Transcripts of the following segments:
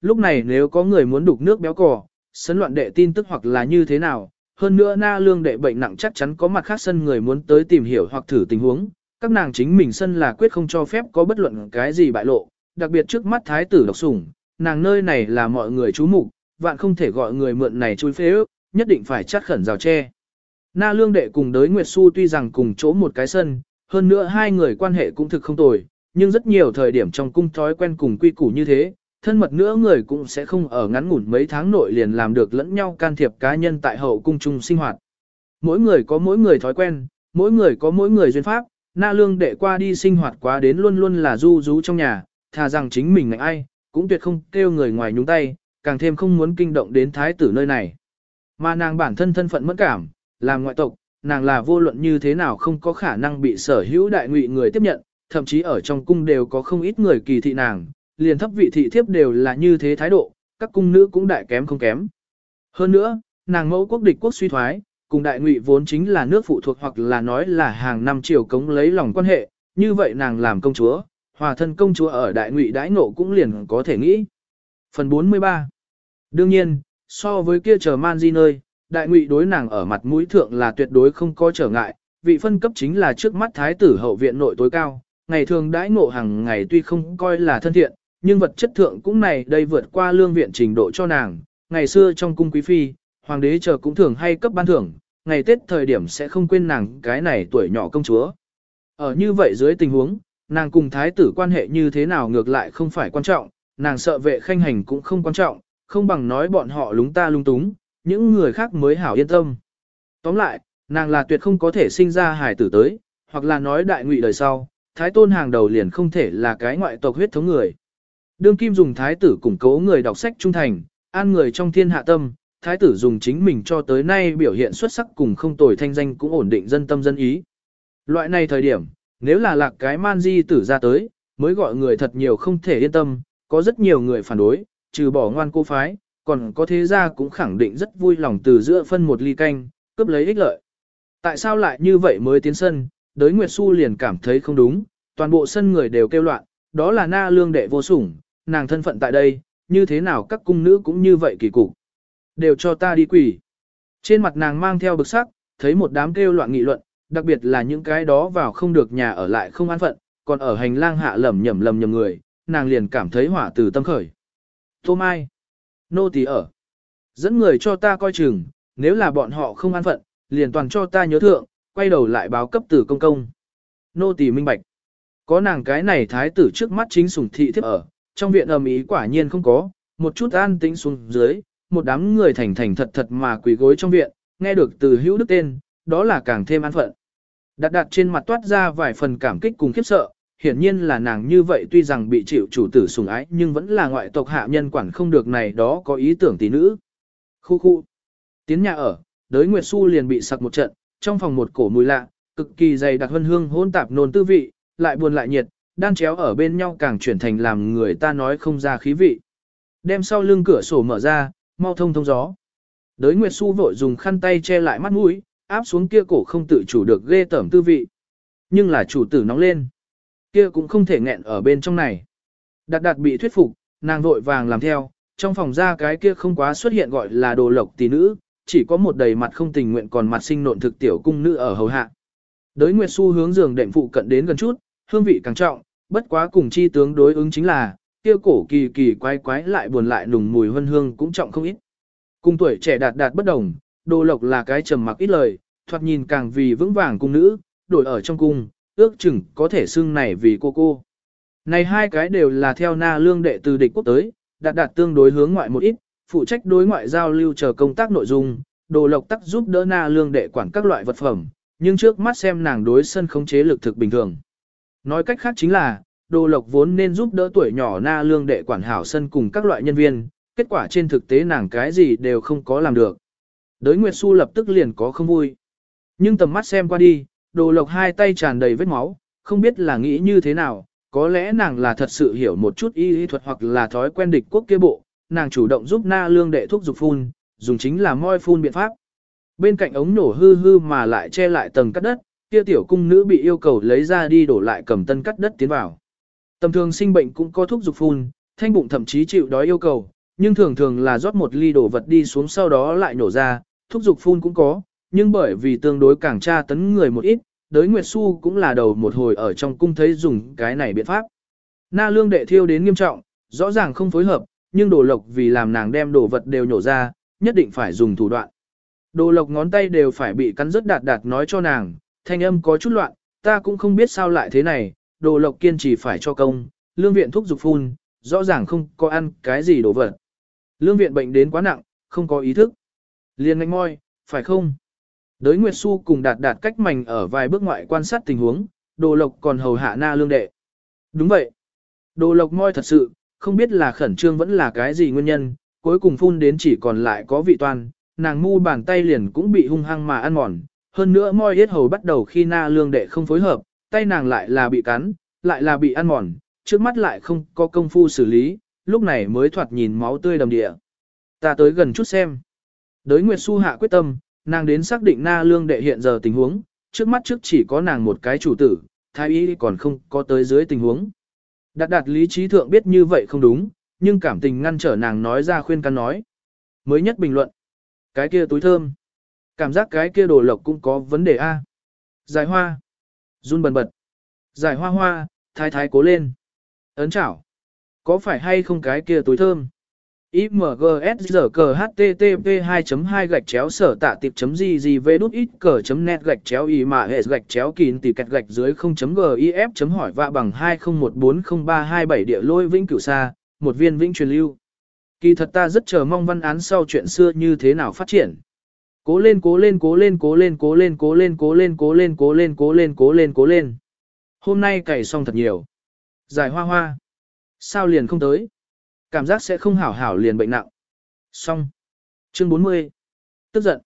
lúc này nếu có người muốn đục nước béo cò, sấn loạn đệ tin tức hoặc là như thế nào, hơn nữa na lương đệ bệnh nặng chắc chắn có mặt khác sân người muốn tới tìm hiểu hoặc thử tình huống, các nàng chính mình sân là quyết không cho phép có bất luận cái gì bại lộ, đặc biệt trước mắt thái tử độc sủng, nàng nơi này là mọi người chú mục, vạn không thể gọi người mượn này chui phế ước, nhất định phải chắc khẩn rào tre. Na lương đệ cùng đới Nguyệt Xu tuy rằng cùng chỗ một cái sân, hơn nữa hai người quan hệ cũng thực không tồi, nhưng rất nhiều thời điểm trong cung thói quen cùng quy củ như thế, thân mật nữa người cũng sẽ không ở ngắn ngủn mấy tháng nội liền làm được lẫn nhau can thiệp cá nhân tại hậu cung chung sinh hoạt. Mỗi người có mỗi người thói quen, mỗi người có mỗi người duyên pháp, na lương đệ qua đi sinh hoạt quá đến luôn luôn là du rú trong nhà, thà rằng chính mình ngại ai, cũng tuyệt không kêu người ngoài nhúng tay, càng thêm không muốn kinh động đến thái tử nơi này. Mà nàng bản thân thân phận mất cảm, làm ngoại tộc, nàng là vô luận như thế nào không có khả năng bị sở hữu đại ngụy người tiếp nhận, thậm chí ở trong cung đều có không ít người kỳ thị nàng, liền thấp vị thị thiếp đều là như thế thái độ, các cung nữ cũng đại kém không kém. Hơn nữa, nàng mẫu quốc địch quốc suy thoái, cùng đại ngụy vốn chính là nước phụ thuộc hoặc là nói là hàng năm triều cống lấy lòng quan hệ, như vậy nàng làm công chúa, hòa thân công chúa ở đại ngụy đãi ngộ cũng liền có thể nghĩ. Phần 43 Đương nhiên, so với kia chờ man di nơi, đại ngụy đối nàng ở mặt mũi thượng là tuyệt đối không có trở ngại, vị phân cấp chính là trước mắt thái tử hậu viện nội tối cao, ngày thường đãi ngộ hàng ngày tuy không coi là thân thiện, nhưng vật chất thượng cũng này đây vượt qua lương viện trình độ cho nàng, ngày xưa trong cung quý phi, hoàng đế chờ cũng thường hay cấp ban thưởng, ngày Tết thời điểm sẽ không quên nàng cái này tuổi nhỏ công chúa. Ở như vậy dưới tình huống, nàng cùng thái tử quan hệ như thế nào ngược lại không phải quan trọng, nàng sợ vệ khanh hành cũng không quan trọng, không bằng nói bọn họ lúng ta lung túng, những người khác mới hảo yên tâm. Tóm lại, nàng là tuyệt không có thể sinh ra hài tử tới, hoặc là nói đại ngụy đời sau, thái tôn hàng đầu liền không thể là cái ngoại tộc huyết thống người. Đương kim dùng thái tử củng cố người đọc sách trung thành, an người trong thiên hạ tâm, thái tử dùng chính mình cho tới nay biểu hiện xuất sắc cùng không tồi thanh danh cũng ổn định dân tâm dân ý. Loại này thời điểm, nếu là lạc cái man di tử ra tới, mới gọi người thật nhiều không thể yên tâm, có rất nhiều người phản đối, trừ bỏ ngoan cô phái, còn có thế gia cũng khẳng định rất vui lòng từ giữa phân một ly canh, cướp lấy ích lợi. Tại sao lại như vậy mới tiến sân, đới Nguyệt Xu liền cảm thấy không đúng, toàn bộ sân người đều kêu loạn, đó là na lương đệ vô sủng, nàng thân phận tại đây, như thế nào các cung nữ cũng như vậy kỳ cục. Đều cho ta đi quỷ. Trên mặt nàng mang theo bực sắc, thấy một đám kêu loạn nghị luận, đặc biệt là những cái đó vào không được nhà ở lại không an phận, còn ở hành lang hạ lầm nhầm lầm nhầm người, nàng liền cảm thấy hỏa từ tâm khởi. Tô Mai, nô tỳ ở. Dẫn người cho ta coi chừng, nếu là bọn họ không an phận, liền toàn cho ta nhớ thượng, quay đầu lại báo cấp tử công công. Nô tỳ minh bạch. Có nàng cái này thái tử trước mắt chính sủng thị thiếp ở, trong viện ầm ý quả nhiên không có, một chút an tĩnh xuống dưới, một đám người thành thành thật thật mà quỳ gối trong viện, nghe được từ hữu đức tên, đó là càng thêm an phận. Đặt đặt trên mặt toát ra vài phần cảm kích cùng khiếp sợ, hiển nhiên là nàng như vậy tuy rằng bị chịu chủ tử sủng ái nhưng vẫn là ngoại tộc hạ nhân quản không được này đó có ý tưởng tỷ nữ. Khu khu. Tiến nhà ở, đới Nguyệt Xu liền bị sặc một trận, trong phòng một cổ mùi lạ, cực kỳ dày đặc hân hương hỗn tạp nôn tư vị, lại buồn lại nhiệt, đan chéo ở bên nhau càng chuyển thành làm người ta nói không ra khí vị. Đem sau lưng cửa sổ mở ra, mau thông thông gió. Đới Nguyệt Xu vội dùng khăn tay che lại mắt mũi, áp xuống kia cổ không tự chủ được ghê tởm tư vị. Nhưng là chủ tử nóng lên. Kia cũng không thể nghẹn ở bên trong này. Đạt đạt bị thuyết phục, nàng vội vàng làm theo, trong phòng ra cái kia không quá xuất hiện gọi là đồ lộc tỷ nữ, chỉ có một đầy mặt không tình nguyện còn mặt sinh nộn thực tiểu cung nữ ở hầu hạ. Đới Nguyệt Xu hướng giường đệm phụ cận đến gần chút, hương vị càng trọng, bất quá cùng chi tướng đối ứng chính là, kia cổ kỳ kỳ quái quái lại buồn lại nùng mùi hương hương cũng trọng không ít. Cùng tuổi trẻ đạt đạt bất đồng, đồ lộc là cái trầm mặc ít lời, thoạt nhìn càng vì vững vàng cung nữ, đổi ở trong cung, ước chừng có thể xưng này vì cô cô. Này hai cái đều là theo na lương đệ từ địch quốc tới, đạt đạt tương đối hướng ngoại một ít, phụ trách đối ngoại giao lưu chờ công tác nội dung, đồ lộc tắc giúp đỡ na lương đệ quản các loại vật phẩm, nhưng trước mắt xem nàng đối sân khống chế lực thực bình thường. Nói cách khác chính là, đồ lộc vốn nên giúp đỡ tuổi nhỏ na lương đệ quản hảo sân cùng các loại nhân viên, kết quả trên thực tế nàng cái gì đều không có làm được. Đới Nguyệt Xu lập tức liền có không vui. Nhưng tầm mắt xem qua đi, đồ lộc hai tay tràn đầy vết máu, không biết là nghĩ như thế nào, có lẽ nàng là thật sự hiểu một chút y y thuật hoặc là thói quen địch quốc kia bộ, nàng chủ động giúp na lương đệ thuốc dục phun, dùng chính là moi phun biện pháp. Bên cạnh ống nổ hư hư mà lại che lại tầng cắt đất, kia tiểu cung nữ bị yêu cầu lấy ra đi đổ lại cầm tân cắt đất tiến vào. Tầm thường sinh bệnh cũng có thuốc dục phun, thanh bụng thậm chí chịu đói yêu cầu, nhưng thường thường là rót một ly đổ vật đi xuống sau đó lại nổ ra, Thuốc dục phun cũng có, nhưng bởi vì tương đối càng tra tấn người một ít, đới Nguyệt Xu cũng là đầu một hồi ở trong cung thấy dùng cái này biện pháp. Na lương đệ thiêu đến nghiêm trọng, rõ ràng không phối hợp, nhưng đồ lộc vì làm nàng đem đồ vật đều nhổ ra, nhất định phải dùng thủ đoạn. Đồ lộc ngón tay đều phải bị cắn rớt đạt đạt nói cho nàng, thanh âm có chút loạn, ta cũng không biết sao lại thế này, đồ lộc kiên trì phải cho công, lương viện thuốc dục phun, rõ ràng không có ăn cái gì đồ vật. Lương viện bệnh đến quá nặng, không có ý thức. Liên nganh môi, phải không? Đới Nguyệt Xu cùng đạt đạt cách mảnh ở vài bước ngoại quan sát tình huống, đồ lộc còn hầu hạ na lương đệ. Đúng vậy. Đồ lộc môi thật sự, không biết là khẩn trương vẫn là cái gì nguyên nhân, cuối cùng phun đến chỉ còn lại có vị toan, nàng mu bàn tay liền cũng bị hung hăng mà ăn mòn. Hơn nữa môi yết hầu bắt đầu khi na lương đệ không phối hợp, tay nàng lại là bị cắn, lại là bị ăn mòn, trước mắt lại không có công phu xử lý, lúc này mới thoạt nhìn máu tươi đầm địa. Ta tới gần chút xem. Đới Nguyệt Xu hạ quyết tâm, nàng đến xác định na lương đệ hiện giờ tình huống, trước mắt trước chỉ có nàng một cái chủ tử, thái y còn không có tới dưới tình huống. Đạt đạt lý trí thượng biết như vậy không đúng, nhưng cảm tình ngăn trở nàng nói ra khuyên can nói. Mới nhất bình luận. Cái kia túi thơm. Cảm giác cái kia đồ lộc cũng có vấn đề A. Giải hoa. run bần bật. Giải hoa hoa, thái thái cố lên. Ấn chảo. Có phải hay không cái kia túi thơm? imgsrkhttp 2.2 gạch chéo sở tạ tiệp chấm gì gì về đút ít cờ chấm net gạch chéo y mà hệ gạch chéo kín tỷ kẹt gạch dưới 0.gif chấm hỏi vạ bằng 20140327 địa lôi vĩnh cửu xa, một viên vĩnh truyền lưu. Kỳ thật ta rất chờ mong văn án sau chuyện xưa như thế nào phát triển. Cố lên cố lên cố lên cố lên cố lên cố lên cố lên cố lên cố lên cố lên cố lên cố lên. Hôm nay cày xong thật nhiều. Giải hoa hoa. Sao liền không tới? Cảm giác sẽ không hảo hảo liền bệnh nặng. Xong. Chương 40. Tức giận.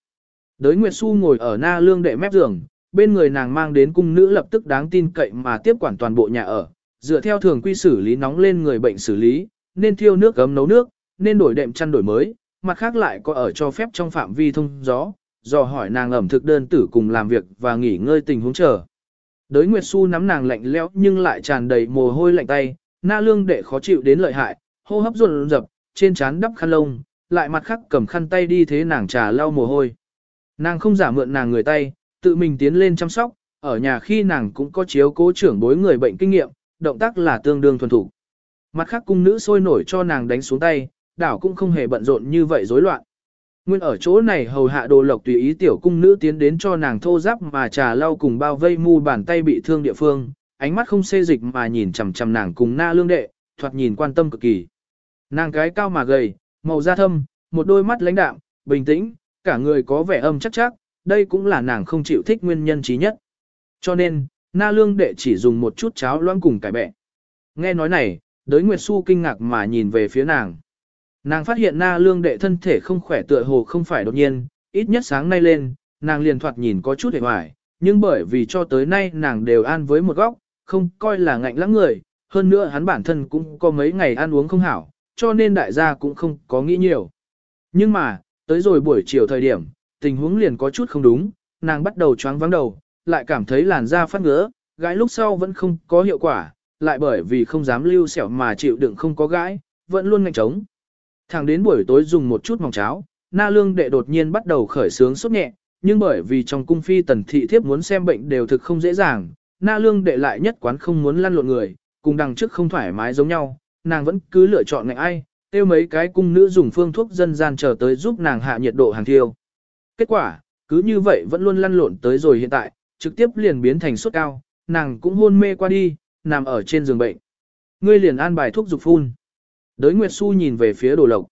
Đới Nguyệt Xu ngồi ở na lương đệ mép giường, bên người nàng mang đến cung nữ lập tức đáng tin cậy mà tiếp quản toàn bộ nhà ở, dựa theo thường quy xử lý nóng lên người bệnh xử lý, nên thiêu nước gấm nấu nước, nên đổi đệm chăn đổi mới, mặt khác lại có ở cho phép trong phạm vi thông gió, dò hỏi nàng ẩm thực đơn tử cùng làm việc và nghỉ ngơi tình huống chờ. Đới Nguyệt Xu nắm nàng lạnh lẽo nhưng lại tràn đầy mồ hôi lạnh tay, na lương đệ khó chịu đến lợi hại, hô hấp run rập, trên trán đắp khăn lông, lại mặt khắc cầm khăn tay đi thế nàng trà lau mồ hôi. Nàng không giả mượn nàng người tay, tự mình tiến lên chăm sóc, ở nhà khi nàng cũng có chiếu cố trưởng bối người bệnh kinh nghiệm, động tác là tương đương thuần thủ. Mặt khác cung nữ sôi nổi cho nàng đánh xuống tay, đảo cũng không hề bận rộn như vậy rối loạn. Nguyên ở chỗ này hầu hạ đồ lộc tùy ý tiểu cung nữ tiến đến cho nàng thô giáp mà trà lau cùng bao vây mu bàn tay bị thương địa phương, ánh mắt không xê dịch mà nhìn chằm chằm nàng cùng na lương đệ, thoạt nhìn quan tâm cực kỳ. Nàng cái cao mà gầy, màu da thâm, một đôi mắt lãnh đạm, bình tĩnh, cả người có vẻ âm chắc chắc, đây cũng là nàng không chịu thích nguyên nhân trí nhất. Cho nên, na lương đệ chỉ dùng một chút cháo loãng cùng cải bẹ. Nghe nói này, đới Nguyệt Xu kinh ngạc mà nhìn về phía nàng. Nàng phát hiện na lương đệ thân thể không khỏe tựa hồ không phải đột nhiên, ít nhất sáng nay lên, nàng liền thoạt nhìn có chút hề hoài, nhưng bởi vì cho tới nay nàng đều an với một góc, không coi là ngạnh lắm người, hơn nữa hắn bản thân cũng có mấy ngày ăn uống không hảo, cho nên đại gia cũng không có nghĩ nhiều. Nhưng mà, tới rồi buổi chiều thời điểm, tình huống liền có chút không đúng, nàng bắt đầu choáng vắng đầu, lại cảm thấy làn da phát ngứa, gãi lúc sau vẫn không có hiệu quả, lại bởi vì không dám lưu sẹo mà chịu đựng không có gãi, vẫn luôn ngạnh trống. Thẳng đến buổi tối dùng một chút mỏng cháo, na lương đệ đột nhiên bắt đầu khởi sướng sốt nhẹ, nhưng bởi vì trong cung phi tần thị thiếp muốn xem bệnh đều thực không dễ dàng, na lương đệ lại nhất quán không muốn lăn lộn người, cùng đằng trước không thoải mái giống nhau, nàng vẫn cứ lựa chọn ngạnh ai, tiêu mấy cái cung nữ dùng phương thuốc dân gian chờ tới giúp nàng hạ nhiệt độ hàng thiêu. Kết quả, cứ như vậy vẫn luôn lăn lộn tới rồi hiện tại, trực tiếp liền biến thành sốt cao, nàng cũng hôn mê qua đi, nằm ở trên giường bệnh. Ngươi liền an bài thuốc dục phun. Đới Nguyệt Xu nhìn về phía đồ lộc.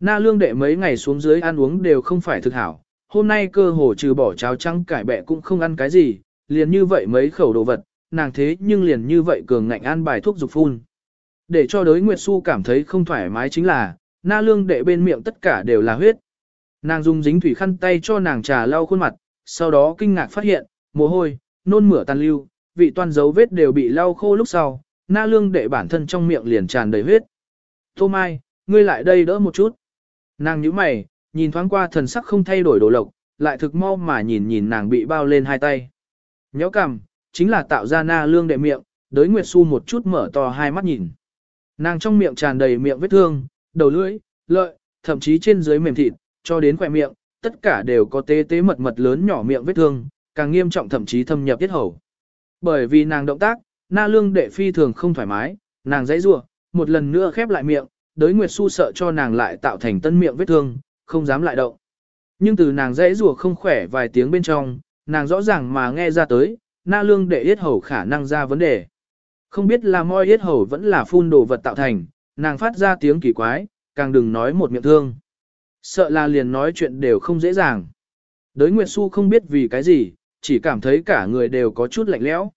Na lương đệ mấy ngày xuống dưới ăn uống đều không phải thực hảo, hôm nay cơ hồ trừ bỏ cháo trắng cải bẹ cũng không ăn cái gì, liền như vậy mấy khẩu đồ vật, nàng thế nhưng liền như vậy cường ngạnh an bài thuốc dục phun. Để cho đới Nguyệt Xu cảm thấy không thoải mái chính là, na lương đệ bên miệng tất cả đều là huyết. Nàng dùng dính thủy khăn tay cho nàng trà lau khuôn mặt, sau đó kinh ngạc phát hiện, mồ hôi, nôn mửa tan lưu, vị toàn dấu vết đều bị lau khô lúc sau, na lương đệ bản thân trong miệng liền tràn đầy huyết. Tô Mai, ngươi lại đây đỡ một chút. Nàng nhíu mày, nhìn thoáng qua thần sắc không thay đổi đồ lộc, lại thực mau mà nhìn nhìn nàng bị bao lên hai tay. Nhéo cằm, chính là tạo ra na lương đệ miệng, đới Nguyệt Xu một chút mở to hai mắt nhìn. Nàng trong miệng tràn đầy miệng vết thương, đầu lưỡi, lợi, thậm chí trên dưới mềm thịt, cho đến khỏe miệng, tất cả đều có tế tế mật mật lớn nhỏ miệng vết thương, càng nghiêm trọng thậm chí thâm nhập tiết hầu. Bởi vì nàng động tác, na lương đệ phi thường không thoải mái, nàng dãy rủa, một lần nữa khép lại miệng, đới Nguyệt Su sợ cho nàng lại tạo thành tân miệng vết thương, không dám lại động. Nhưng từ nàng dãy rùa không khỏe vài tiếng bên trong, nàng rõ ràng mà nghe ra tới, na lương đệ yết hầu khả năng ra vấn đề. Không biết là môi yết hầu vẫn là phun đồ vật tạo thành, nàng phát ra tiếng kỳ quái, càng đừng nói một miệng thương. Sợ là liền nói chuyện đều không dễ dàng. Đới Nguyệt Xu không biết vì cái gì, chỉ cảm thấy cả người đều có chút lạnh lẽo.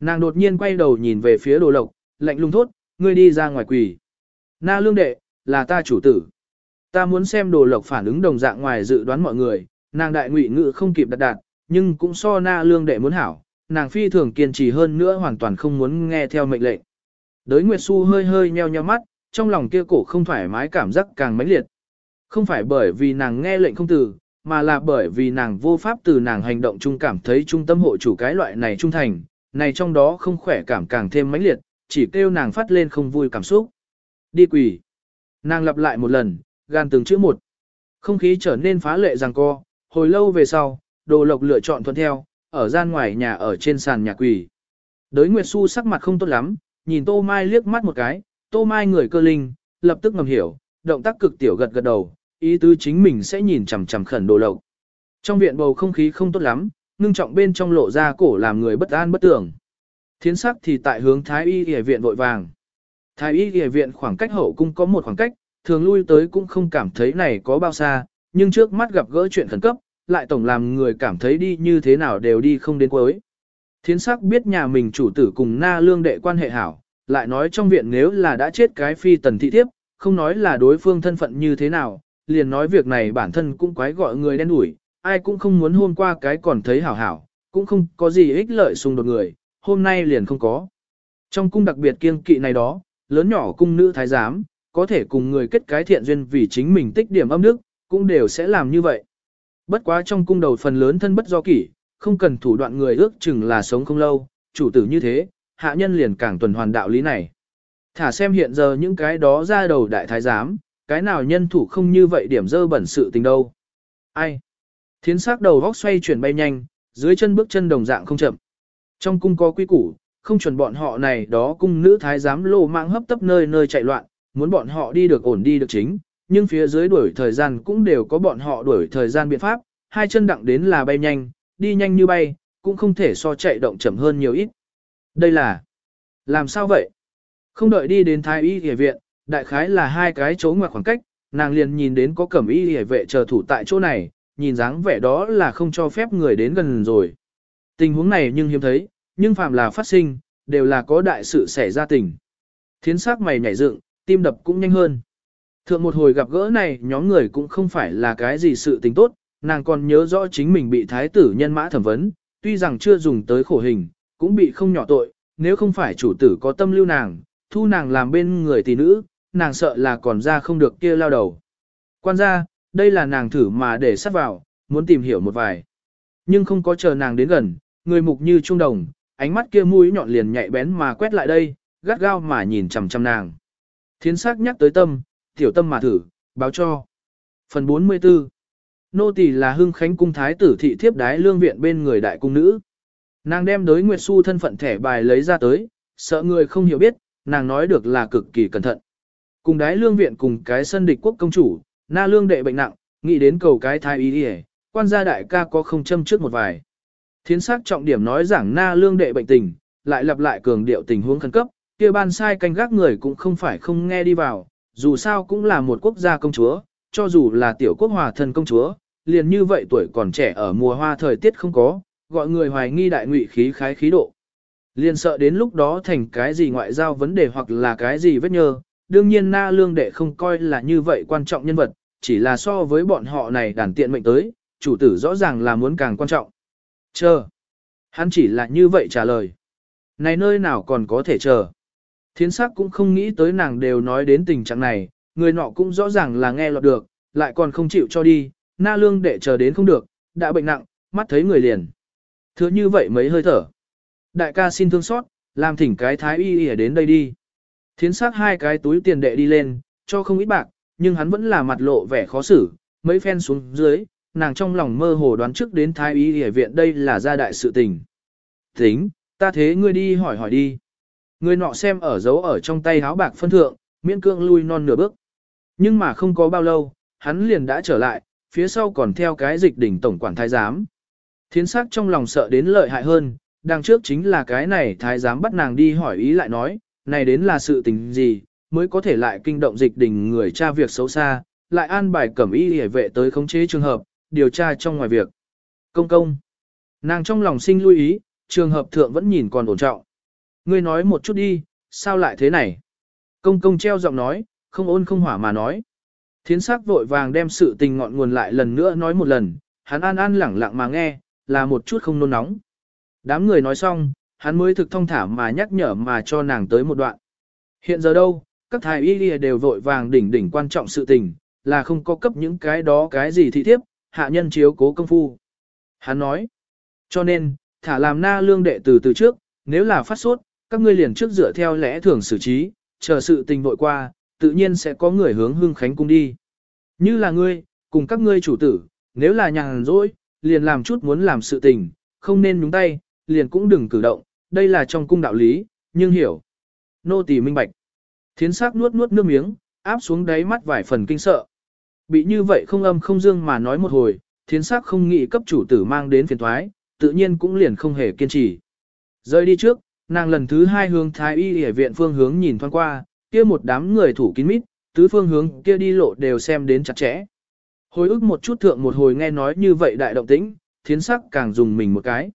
Nàng đột nhiên quay đầu nhìn về phía đồ lộc, lạnh lùng thốt, ngươi đi ra ngoài quỳ. Na lương đệ, là ta chủ tử. Ta muốn xem đồ lộc phản ứng đồng dạng ngoài dự đoán mọi người, nàng đại ngụy ngự không kịp đặt đạt, nhưng cũng so na lương đệ muốn hảo, nàng phi thường kiên trì hơn nữa hoàn toàn không muốn nghe theo mệnh lệnh. Đới Nguyệt Xu hơi hơi nheo nheo mắt, trong lòng kia cổ không thoải mái cảm giác càng mãnh liệt. Không phải bởi vì nàng nghe lệnh không từ, mà là bởi vì nàng vô pháp từ nàng hành động chung cảm thấy trung tâm hộ chủ cái loại này trung thành, này trong đó không khỏe cảm càng thêm mãnh liệt, chỉ kêu nàng phát lên không vui cảm xúc. Đi quỷ. Nàng lặp lại một lần, gan từng chữ một. Không khí trở nên phá lệ rằng co, hồi lâu về sau, đồ lộc lựa chọn thuận theo, ở gian ngoài nhà ở trên sàn nhà quỷ. Đới Nguyệt Xu sắc mặt không tốt lắm, nhìn Tô Mai liếc mắt một cái, Tô Mai người cơ linh, lập tức ngầm hiểu, động tác cực tiểu gật gật đầu, ý tứ chính mình sẽ nhìn chằm chằm khẩn đồ lộc. Trong viện bầu không khí không tốt lắm, ngưng trọng bên trong lộ ra cổ làm người bất an bất tưởng. Thiến sắc thì tại hướng Thái Y Y viện vội vàng. Thái Y Y viện khoảng cách hậu cung có một khoảng cách, thường lui tới cũng không cảm thấy này có bao xa, nhưng trước mắt gặp gỡ chuyện khẩn cấp, lại tổng làm người cảm thấy đi như thế nào đều đi không đến cuối. Thiến sắc biết nhà mình chủ tử cùng na lương đệ quan hệ hảo, lại nói trong viện nếu là đã chết cái phi tần thị thiếp, không nói là đối phương thân phận như thế nào, liền nói việc này bản thân cũng quái gọi người đen đủi, ai cũng không muốn hôm qua cái còn thấy hảo hảo, cũng không có gì ích lợi xung đột người, hôm nay liền không có. Trong cung đặc biệt kiêng kỵ này đó, lớn nhỏ cung nữ thái giám, có thể cùng người kết cái thiện duyên vì chính mình tích điểm âm đức, cũng đều sẽ làm như vậy. Bất quá trong cung đầu phần lớn thân bất do kỷ, không cần thủ đoạn người ước chừng là sống không lâu, chủ tử như thế, hạ nhân liền càng tuần hoàn đạo lý này. Thả xem hiện giờ những cái đó ra đầu đại thái giám, cái nào nhân thủ không như vậy điểm dơ bẩn sự tình đâu. Ai? Thiến sắc đầu vóc xoay chuyển bay nhanh, dưới chân bước chân đồng dạng không chậm. Trong cung có quy củ, không chuẩn bọn họ này đó cung nữ thái giám lô mạng hấp tấp nơi nơi chạy loạn, muốn bọn họ đi được ổn đi được chính, nhưng phía dưới đuổi thời gian cũng đều có bọn họ đuổi thời gian biện pháp, hai chân đặng đến là bay nhanh, đi nhanh như bay, cũng không thể so chạy động chậm hơn nhiều ít. Đây là... Làm sao vậy? Không đợi đi đến thái y y viện, đại khái là hai cái chỗ ngoặc khoảng cách, nàng liền nhìn đến có cẩm y y vệ chờ thủ tại chỗ này, nhìn dáng vẻ đó là không cho phép người đến gần rồi. Tình huống này nhưng hiếm thấy, nhưng phạm là phát sinh, đều là có đại sự xảy ra tình. Thiến sắc mày nhảy dựng, tim đập cũng nhanh hơn. Thượng một hồi gặp gỡ này nhóm người cũng không phải là cái gì sự tình tốt, nàng còn nhớ rõ chính mình bị thái tử nhân mã thẩm vấn, tuy rằng chưa dùng tới khổ hình, cũng bị không nhỏ tội, nếu không phải chủ tử có tâm lưu nàng, thu nàng làm bên người tỷ nữ, nàng sợ là còn ra không được kia lao đầu. Quan gia, đây là nàng thử mà để sắp vào, muốn tìm hiểu một vài. Nhưng không có chờ nàng đến gần, người mục như trung đồng, ánh mắt kia mũi nhọn liền nhạy bén mà quét lại đây, gắt gao mà nhìn chằm chằm nàng. Thiến sắc nhắc tới tâm, tiểu tâm mà thử, báo cho. Phần 44 Nô tỳ là hưng khánh cung thái tử thị thiếp đái lương viện bên người đại cung nữ. Nàng đem đối Nguyệt Xu thân phận thẻ bài lấy ra tới, sợ người không hiểu biết, nàng nói được là cực kỳ cẩn thận. Cùng đái lương viện cùng cái sân địch quốc công chủ, na lương đệ bệnh nặng, nghĩ đến cầu cái thái ý đi quan gia đại ca có không châm trước một vài. Thiến sắc trọng điểm nói rằng na lương đệ bệnh tình, lại lặp lại cường điệu tình huống khẩn cấp, kia ban sai canh gác người cũng không phải không nghe đi vào, dù sao cũng là một quốc gia công chúa, cho dù là tiểu quốc hòa thân công chúa, liền như vậy tuổi còn trẻ ở mùa hoa thời tiết không có, gọi người hoài nghi đại ngụy khí khái khí độ. Liền sợ đến lúc đó thành cái gì ngoại giao vấn đề hoặc là cái gì vết nhơ, đương nhiên na lương đệ không coi là như vậy quan trọng nhân vật, chỉ là so với bọn họ này đàn tiện mệnh tới, chủ tử rõ ràng là muốn càng quan trọng. Chờ. Hắn chỉ là như vậy trả lời. Này nơi nào còn có thể chờ. Thiến sắc cũng không nghĩ tới nàng đều nói đến tình trạng này, người nọ cũng rõ ràng là nghe lọt được, lại còn không chịu cho đi, na lương để chờ đến không được, đã bệnh nặng, mắt thấy người liền. Thừa như vậy mấy hơi thở. Đại ca xin thương xót, làm thỉnh cái thái y y đến đây đi. Thiến sắc hai cái túi tiền đệ đi lên, cho không ít bạc, nhưng hắn vẫn là mặt lộ vẻ khó xử, mấy phen xuống dưới, nàng trong lòng mơ hồ đoán trước đến thái y y viện đây là gia đại sự tình. Tính, ta thế ngươi đi hỏi hỏi đi. Người nọ xem ở dấu ở trong tay háo bạc phân thượng, miễn cương lui non nửa bước. Nhưng mà không có bao lâu, hắn liền đã trở lại, phía sau còn theo cái dịch đỉnh tổng quản thái giám. Thiến sắc trong lòng sợ đến lợi hại hơn, đằng trước chính là cái này thái giám bắt nàng đi hỏi ý lại nói, này đến là sự tình gì, mới có thể lại kinh động dịch đỉnh người tra việc xấu xa, lại an bài cẩm y hề vệ tới khống chế trường hợp, điều tra trong ngoài việc. Công công. Nàng trong lòng sinh lưu ý, trường hợp thượng vẫn nhìn còn ổn trọng. Ngươi nói một chút đi, sao lại thế này? Công công treo giọng nói, không ôn không hỏa mà nói. Thiến sắc vội vàng đem sự tình ngọn nguồn lại lần nữa nói một lần, hắn an an lẳng lặng mà nghe, là một chút không nôn nóng. Đám người nói xong, hắn mới thực thông thả mà nhắc nhở mà cho nàng tới một đoạn. Hiện giờ đâu, các thái y đều vội vàng đỉnh đỉnh quan trọng sự tình, là không có cấp những cái đó cái gì thị thiếp, hạ nhân chiếu cố công phu. Hắn nói, cho nên, thả làm na lương đệ từ từ trước, nếu là phát sốt, các ngươi liền trước dựa theo lẽ thường xử trí, chờ sự tình vội qua, tự nhiên sẽ có người hướng hương khánh cung đi. Như là ngươi, cùng các ngươi chủ tử, nếu là nhàn rỗi, liền làm chút muốn làm sự tình, không nên nhúng tay, liền cũng đừng cử động, đây là trong cung đạo lý, nhưng hiểu. Nô tỳ minh bạch. Thiến sắc nuốt nuốt nước miếng, áp xuống đáy mắt vài phần kinh sợ. Bị như vậy không âm không dương mà nói một hồi, thiến sắc không nghĩ cấp chủ tử mang đến phiền thoái, tự nhiên cũng liền không hề kiên trì. Rơi đi trước, nàng lần thứ hai hướng thái y ở viện phương hướng nhìn thoáng qua, kia một đám người thủ kín mít, tứ phương hướng kia đi lộ đều xem đến chặt chẽ. Hồi ức một chút thượng một hồi nghe nói như vậy đại động tĩnh, thiến sắc càng dùng mình một cái.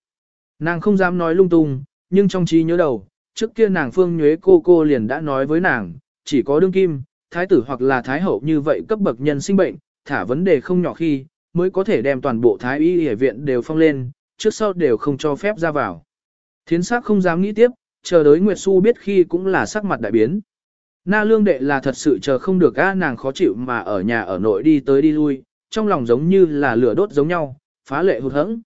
Nàng không dám nói lung tung, nhưng trong trí nhớ đầu, trước kia nàng phương nhuế cô cô liền đã nói với nàng, chỉ có đương kim, thái tử hoặc là thái hậu như vậy cấp bậc nhân sinh bệnh, thả vấn đề không nhỏ khi, mới có thể đem toàn bộ thái y y viện đều phong lên, trước sau đều không cho phép ra vào. Thiến sắc không dám nghĩ tiếp, chờ tới Nguyệt Xu biết khi cũng là sắc mặt đại biến. Na lương đệ là thật sự chờ không được a nàng khó chịu mà ở nhà ở nội đi tới đi lui, trong lòng giống như là lửa đốt giống nhau, phá lệ hụt hẫng.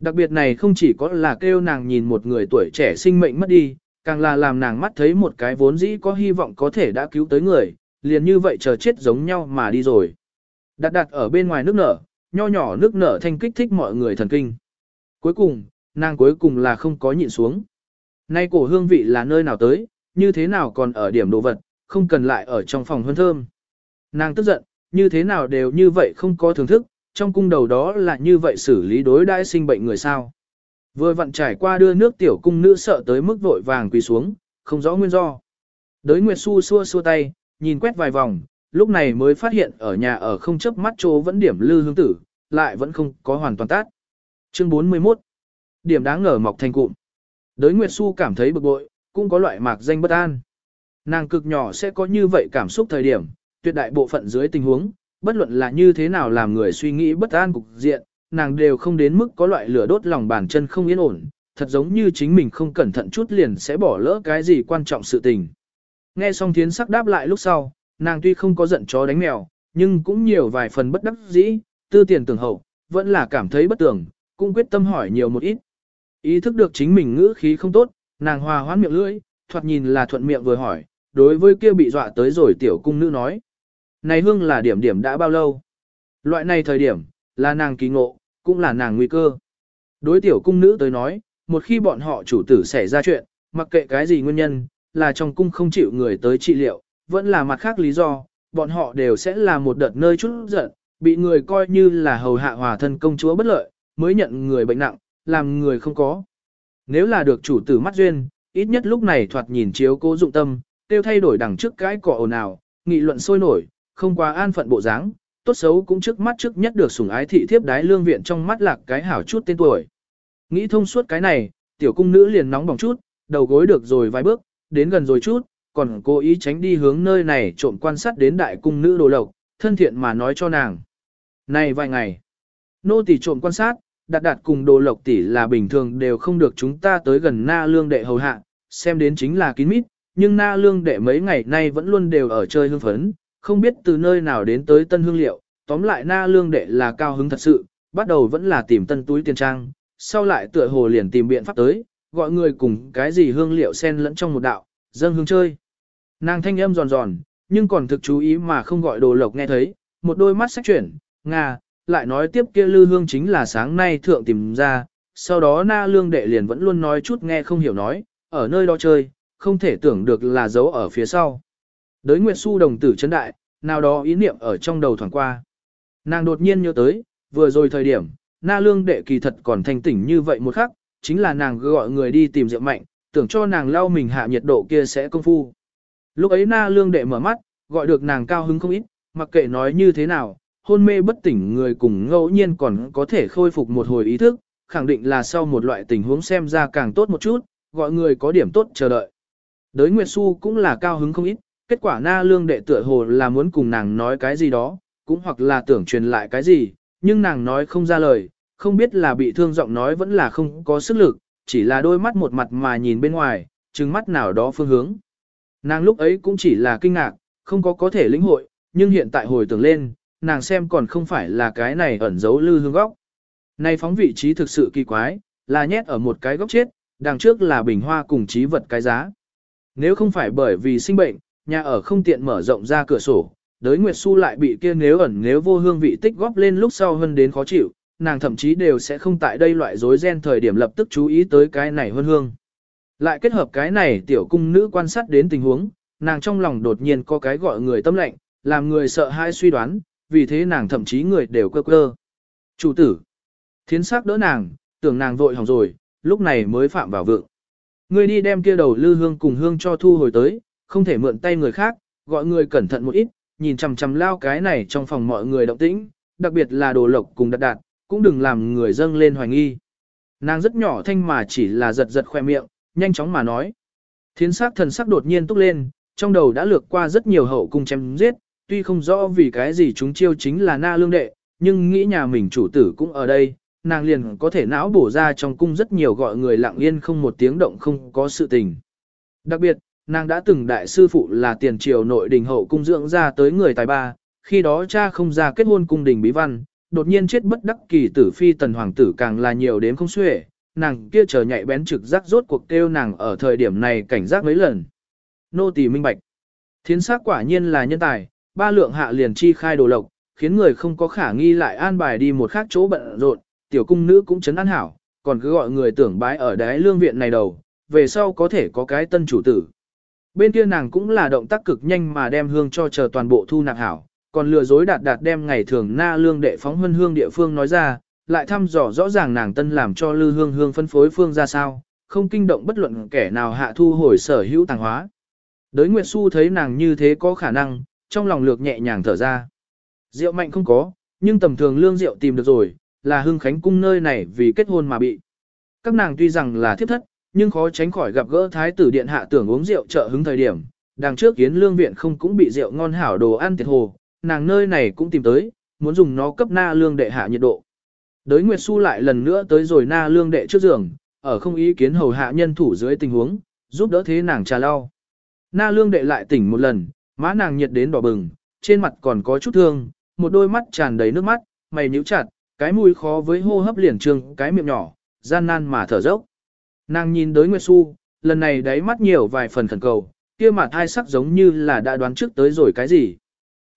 Đặc biệt này không chỉ có là kêu nàng nhìn một người tuổi trẻ sinh mệnh mất đi, càng là làm nàng mắt thấy một cái vốn dĩ có hy vọng có thể đã cứu tới người, liền như vậy chờ chết giống nhau mà đi rồi. Đặt đặt ở bên ngoài nước nở, nho nhỏ nước nở thanh kích thích mọi người thần kinh. Cuối cùng, nàng cuối cùng là không có nhịn xuống. Nay cổ hương vị là nơi nào tới, như thế nào còn ở điểm đồ vật, không cần lại ở trong phòng hơn thơm. Nàng tức giận, như thế nào đều như vậy không có thưởng thức, trong cung đầu đó là như vậy xử lý đối đãi sinh bệnh người sao. Vừa vặn trải qua đưa nước tiểu cung nữ sợ tới mức vội vàng quỳ xuống, không rõ nguyên do. Đới Nguyệt Xu xua xua tay, nhìn quét vài vòng, lúc này mới phát hiện ở nhà ở không chấp mắt chỗ vẫn điểm lư hương tử, lại vẫn không có hoàn toàn tát. Chương 41 Điểm đáng ngờ mọc thành cụm. Đới Nguyệt Xu cảm thấy bực bội, cũng có loại mạc danh bất an. Nàng cực nhỏ sẽ có như vậy cảm xúc thời điểm, tuyệt đại bộ phận dưới tình huống, bất luận là như thế nào làm người suy nghĩ bất an cục diện, nàng đều không đến mức có loại lửa đốt lòng bàn chân không yên ổn, thật giống như chính mình không cẩn thận chút liền sẽ bỏ lỡ cái gì quan trọng sự tình. Nghe xong thiến sắc đáp lại lúc sau, nàng tuy không có giận chó đánh mèo, nhưng cũng nhiều vài phần bất đắc dĩ, tư tiền tưởng hậu, vẫn là cảm thấy bất tưởng, cũng quyết tâm hỏi nhiều một ít. Ý thức được chính mình ngữ khí không tốt, nàng hòa hoãn miệng lưỡi, thoạt nhìn là thuận miệng vừa hỏi, đối với kia bị dọa tới rồi tiểu cung nữ nói. Này hương là điểm điểm đã bao lâu? Loại này thời điểm, là nàng kỳ ngộ, cũng là nàng nguy cơ. Đối tiểu cung nữ tới nói, một khi bọn họ chủ tử xảy ra chuyện, mặc kệ cái gì nguyên nhân, là trong cung không chịu người tới trị liệu, vẫn là mặt khác lý do, bọn họ đều sẽ là một đợt nơi chút giận, bị người coi như là hầu hạ hòa thân công chúa bất lợi, mới nhận người bệnh nặng, làm người không có. Nếu là được chủ tử mắt duyên, ít nhất lúc này thoạt nhìn chiếu cố dụng tâm, tiêu thay đổi đằng trước cái cỏ ồn ào, nghị luận sôi nổi, không quá an phận bộ dáng, tốt xấu cũng trước mắt trước nhất được sủng ái thị thiếp đái lương viện trong mắt lạc cái hảo chút tên tuổi. Nghĩ thông suốt cái này, tiểu cung nữ liền nóng bỏng chút, đầu gối được rồi vài bước, đến gần rồi chút, còn cố ý tránh đi hướng nơi này trộm quan sát đến đại cung nữ đồ lộc, thân thiện mà nói cho nàng. Này vài ngày, nô tỳ trộm quan sát, đặt đặt cùng đồ lộc tỷ là bình thường đều không được chúng ta tới gần na lương đệ hầu hạ, xem đến chính là kín mít, nhưng na lương đệ mấy ngày nay vẫn luôn đều ở chơi hương phấn, không biết từ nơi nào đến tới tân hương liệu, tóm lại na lương đệ là cao hứng thật sự, bắt đầu vẫn là tìm tân túi tiền trang, sau lại tựa hồ liền tìm biện pháp tới, gọi người cùng cái gì hương liệu xen lẫn trong một đạo, dâng hương chơi. Nàng thanh âm giòn giòn, nhưng còn thực chú ý mà không gọi đồ lộc nghe thấy, một đôi mắt sách chuyển, ngà lại nói tiếp kia lư hương chính là sáng nay thượng tìm ra, sau đó na lương đệ liền vẫn luôn nói chút nghe không hiểu nói, ở nơi đó chơi, không thể tưởng được là giấu ở phía sau. Đới Nguyệt Xu đồng tử chấn đại, nào đó ý niệm ở trong đầu thoảng qua. Nàng đột nhiên nhớ tới, vừa rồi thời điểm, na lương đệ kỳ thật còn thanh tỉnh như vậy một khắc, chính là nàng gọi người đi tìm rượu mạnh, tưởng cho nàng lau mình hạ nhiệt độ kia sẽ công phu. Lúc ấy na lương đệ mở mắt, gọi được nàng cao hứng không ít, mặc kệ nói như thế nào, hôn mê bất tỉnh người cùng ngẫu nhiên còn có thể khôi phục một hồi ý thức, khẳng định là sau một loại tình huống xem ra càng tốt một chút, gọi người có điểm tốt chờ đợi. Đới Nguyệt Xu cũng là cao hứng không ít, kết quả na lương đệ tựa hồ là muốn cùng nàng nói cái gì đó, cũng hoặc là tưởng truyền lại cái gì, nhưng nàng nói không ra lời, không biết là bị thương giọng nói vẫn là không có sức lực, chỉ là đôi mắt một mặt mà nhìn bên ngoài, trừng mắt nào đó phương hướng. Nàng lúc ấy cũng chỉ là kinh ngạc, không có có thể lĩnh hội, nhưng hiện tại hồi tưởng lên, nàng xem còn không phải là cái này ẩn giấu lư hương góc. Này phóng vị trí thực sự kỳ quái, là nhét ở một cái góc chết, đằng trước là bình hoa cùng trí vật cái giá. Nếu không phải bởi vì sinh bệnh, nhà ở không tiện mở rộng ra cửa sổ, đới Nguyệt Xu lại bị kia nếu ẩn nếu vô hương vị tích góp lên lúc sau hơn đến khó chịu, nàng thậm chí đều sẽ không tại đây loại rối ren thời điểm lập tức chú ý tới cái này hơn hương. Lại kết hợp cái này tiểu cung nữ quan sát đến tình huống, nàng trong lòng đột nhiên có cái gọi người tâm lệnh, làm người sợ hãi suy đoán, vì thế nàng thậm chí người đều cơ cơ. Chủ tử, thiến sắc đỡ nàng, tưởng nàng vội hỏng rồi, lúc này mới phạm vào vượng. Người đi đem kia đầu lư hương cùng hương cho thu hồi tới, không thể mượn tay người khác, gọi người cẩn thận một ít, nhìn chằm chằm lao cái này trong phòng mọi người động tĩnh, đặc biệt là đồ lộc cùng đặt đạt, cũng đừng làm người dâng lên hoài nghi. Nàng rất nhỏ thanh mà chỉ là giật giật khoe miệng, nhanh chóng mà nói. Thiến sắc thần sắc đột nhiên túc lên, trong đầu đã lược qua rất nhiều hậu cung chém giết, tuy không rõ vì cái gì chúng chiêu chính là na lương đệ, nhưng nghĩ nhà mình chủ tử cũng ở đây, nàng liền có thể não bổ ra trong cung rất nhiều gọi người lặng yên không một tiếng động không có sự tình. Đặc biệt, nàng đã từng đại sư phụ là tiền triều nội đình hậu cung dưỡng ra tới người tài ba, khi đó cha không ra kết hôn cung đình bí văn, đột nhiên chết bất đắc kỳ tử phi tần hoàng tử càng là nhiều đến không xuể, nàng kia chờ nhạy bén trực giác rốt cuộc kêu nàng ở thời điểm này cảnh giác mấy lần. Nô tỳ minh bạch. Thiến sắc quả nhiên là nhân tài, ba lượng hạ liền chi khai đồ lộc, khiến người không có khả nghi lại an bài đi một khác chỗ bận rộn, tiểu cung nữ cũng chấn an hảo, còn cứ gọi người tưởng bái ở đái lương viện này đầu, về sau có thể có cái tân chủ tử. Bên kia nàng cũng là động tác cực nhanh mà đem hương cho chờ toàn bộ thu nạp hảo, còn lừa dối đạt đạt đem ngày thường na lương đệ phóng huân hương địa phương nói ra, lại thăm dò rõ ràng nàng tân làm cho lư hương hương phân phối phương ra sao, không kinh động bất luận kẻ nào hạ thu hồi sở hữu tàng hóa. Đới Nguyệt Xu thấy nàng như thế có khả năng, trong lòng lược nhẹ nhàng thở ra. Rượu mạnh không có, nhưng tầm thường lương rượu tìm được rồi, là hương khánh cung nơi này vì kết hôn mà bị. Các nàng tuy rằng là thiếp thất, nhưng khó tránh khỏi gặp gỡ thái tử điện hạ tưởng uống rượu trợ hứng thời điểm. Đằng trước kiến lương viện không cũng bị rượu ngon hảo đồ ăn tiệt hồ, nàng nơi này cũng tìm tới, muốn dùng nó cấp na lương đệ hạ nhiệt độ. Đới Nguyệt Xu lại lần nữa tới rồi na lương đệ trước giường, ở không ý kiến hầu hạ nhân thủ dưới tình huống, giúp đỡ thế nàng trà lau. Na lương đệ lại tỉnh một lần, má nàng nhiệt đến đỏ bừng, trên mặt còn có chút thương, một đôi mắt tràn đầy nước mắt, mày nhíu chặt, cái mũi khó với hô hấp liền trương, cái miệng nhỏ, gian nan mà thở dốc. Nàng nhìn đới Nguyệt Xu, lần này đáy mắt nhiều vài phần thần cầu, kia mặt hai sắc giống như là đã đoán trước tới rồi cái gì.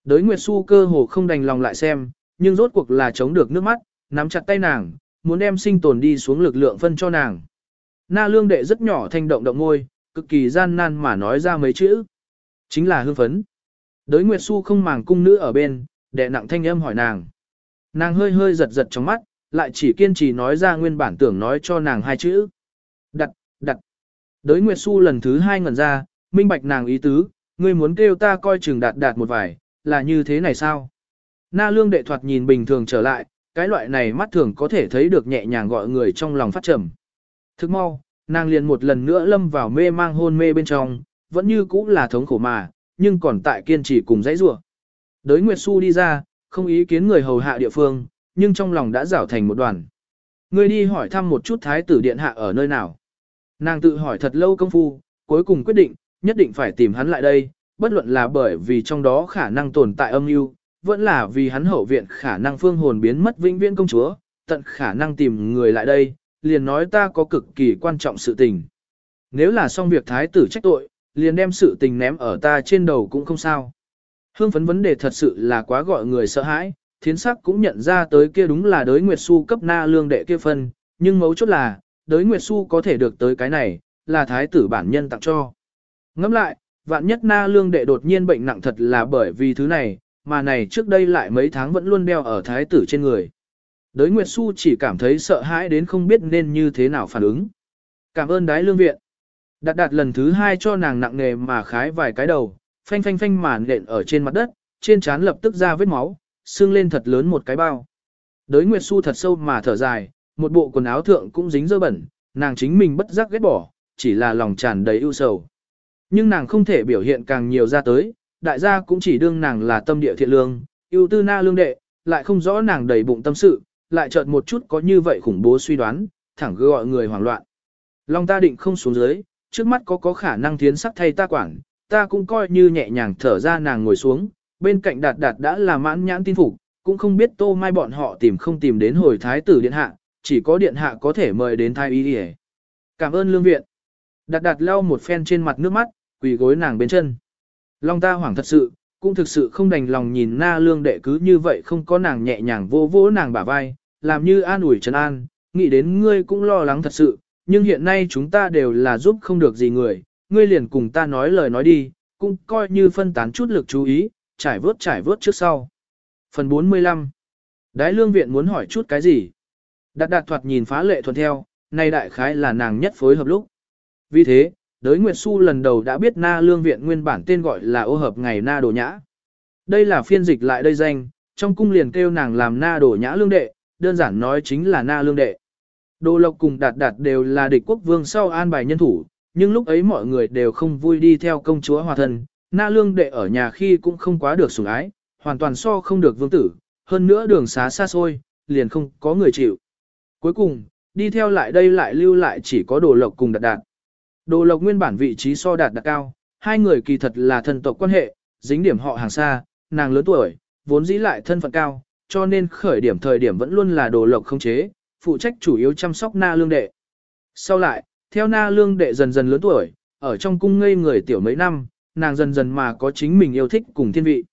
Đới Nguyệt Xu cơ hồ không đành lòng lại xem, nhưng rốt cuộc là chống được nước mắt, nắm chặt tay nàng, muốn đem sinh tồn đi xuống lực lượng phân cho nàng. Na lương đệ rất nhỏ thanh động động ngôi, cực kỳ gian nan mà nói ra mấy chữ. Chính là hương phấn. Đới Nguyệt Xu không màng cung nữ ở bên, đệ nặng thanh âm hỏi nàng. Nàng hơi hơi giật giật trong mắt, lại chỉ kiên trì nói ra nguyên bản tưởng nói cho nàng hai chữ. Đặt, đặt. Đới Nguyệt Xu lần thứ hai ngẩn ra, minh bạch nàng ý tứ, ngươi muốn kêu ta coi chừng đạt đạt một vài, là như thế này sao? Na lương đệ thoạt nhìn bình thường trở lại, cái loại này mắt thường có thể thấy được nhẹ nhàng gọi người trong lòng phát trầm. Thức mau, nàng liền một lần nữa lâm vào mê mang hôn mê bên trong, vẫn như cũ là thống khổ mà, nhưng còn tại kiên trì cùng dãy rủa. Đới Nguyệt Xu đi ra, không ý kiến người hầu hạ địa phương, nhưng trong lòng đã rảo thành một đoàn. Người đi hỏi thăm một chút thái tử điện hạ ở nơi nào. Nàng tự hỏi thật lâu công phu, cuối cùng quyết định, nhất định phải tìm hắn lại đây, bất luận là bởi vì trong đó khả năng tồn tại âm mưu, vẫn là vì hắn hậu viện khả năng phương hồn biến mất vĩnh viễn công chúa, tận khả năng tìm người lại đây, liền nói ta có cực kỳ quan trọng sự tình. Nếu là xong việc thái tử trách tội, liền đem sự tình ném ở ta trên đầu cũng không sao. Hương phấn vấn đề thật sự là quá gọi người sợ hãi, thiến sắc cũng nhận ra tới kia đúng là đới Nguyệt su cấp na lương đệ kia phân, nhưng mấu chốt là, đới Nguyệt su có thể được tới cái này, là thái tử bản nhân tặng cho. Ngẫm lại, vạn nhất na lương đệ đột nhiên bệnh nặng thật là bởi vì thứ này, mà này trước đây lại mấy tháng vẫn luôn đeo ở thái tử trên người. Đới Nguyệt Xu chỉ cảm thấy sợ hãi đến không biết nên như thế nào phản ứng. Cảm ơn đái lương viện. Đạt đạt lần thứ hai cho nàng nặng nề mà khái vài cái đầu, phanh phanh phanh màn nện ở trên mặt đất, trên trán lập tức ra vết máu, xương lên thật lớn một cái bao. Đới Nguyệt Xu thật sâu mà thở dài, một bộ quần áo thượng cũng dính dơ bẩn, nàng chính mình bất giác ghét bỏ, chỉ là lòng tràn đầy ưu sầu. Nhưng nàng không thể biểu hiện càng nhiều ra tới, đại gia cũng chỉ đương nàng là tâm địa thiện lương, ưu tư na lương đệ, lại không rõ nàng đầy bụng tâm sự, lại chợt một chút có như vậy khủng bố suy đoán, thẳng gọi người hoảng loạn. Long ta định không xuống dưới, trước mắt có có khả năng thiến sắc thay ta quản, ta cũng coi như nhẹ nhàng thở ra nàng ngồi xuống, bên cạnh đạt đạt đã là mãn nhãn tin phục, cũng không biết tô mai bọn họ tìm không tìm đến hồi thái tử điện hạ, chỉ có điện hạ có thể mời đến thái y đi Cảm ơn lương viện. Đạt đạt lau một phen trên mặt nước mắt, quỳ gối nàng bên chân. Long ta hoảng thật sự, cũng thực sự không đành lòng nhìn na lương đệ cứ như vậy không có nàng nhẹ nhàng vô vỗ nàng bả vai, làm như an ủi trấn an, nghĩ đến ngươi cũng lo lắng thật sự, nhưng hiện nay chúng ta đều là giúp không được gì người, ngươi liền cùng ta nói lời nói đi, cũng coi như phân tán chút lực chú ý, trải vớt trải vớt trước sau. Phần 45 Đái lương viện muốn hỏi chút cái gì? Đạt đạt thoạt nhìn phá lệ thuận theo, nay đại khái là nàng nhất phối hợp lúc. Vì thế, đới Nguyệt Xu lần đầu đã biết na lương viện nguyên bản tên gọi là ô hợp ngày na đồ nhã. Đây là phiên dịch lại đây danh, trong cung liền kêu nàng làm na đồ nhã lương đệ, đơn giản nói chính là na lương đệ. Đồ Lộc cùng Đạt Đạt đều là địch quốc vương sau an bài nhân thủ, nhưng lúc ấy mọi người đều không vui đi theo công chúa hòa thân, na lương đệ ở nhà khi cũng không quá được sủng ái, hoàn toàn so không được vương tử, hơn nữa đường xá xa xôi, liền không có người chịu. Cuối cùng, đi theo lại đây lại lưu lại chỉ có Đồ Lộc cùng Đạt Đạt. Đồ Lộc nguyên bản vị trí so Đạt Đạt cao, hai người kỳ thật là thân tộc quan hệ, dính điểm họ hàng xa, nàng lớn tuổi, vốn dĩ lại thân phận cao, cho nên khởi điểm thời điểm vẫn luôn là Đồ Lộc không chế, phụ trách chủ yếu chăm sóc na lương đệ. Sau lại, theo na lương đệ dần dần lớn tuổi, ở trong cung ngây người tiểu mấy năm, nàng dần dần mà có chính mình yêu thích cùng thiên vị.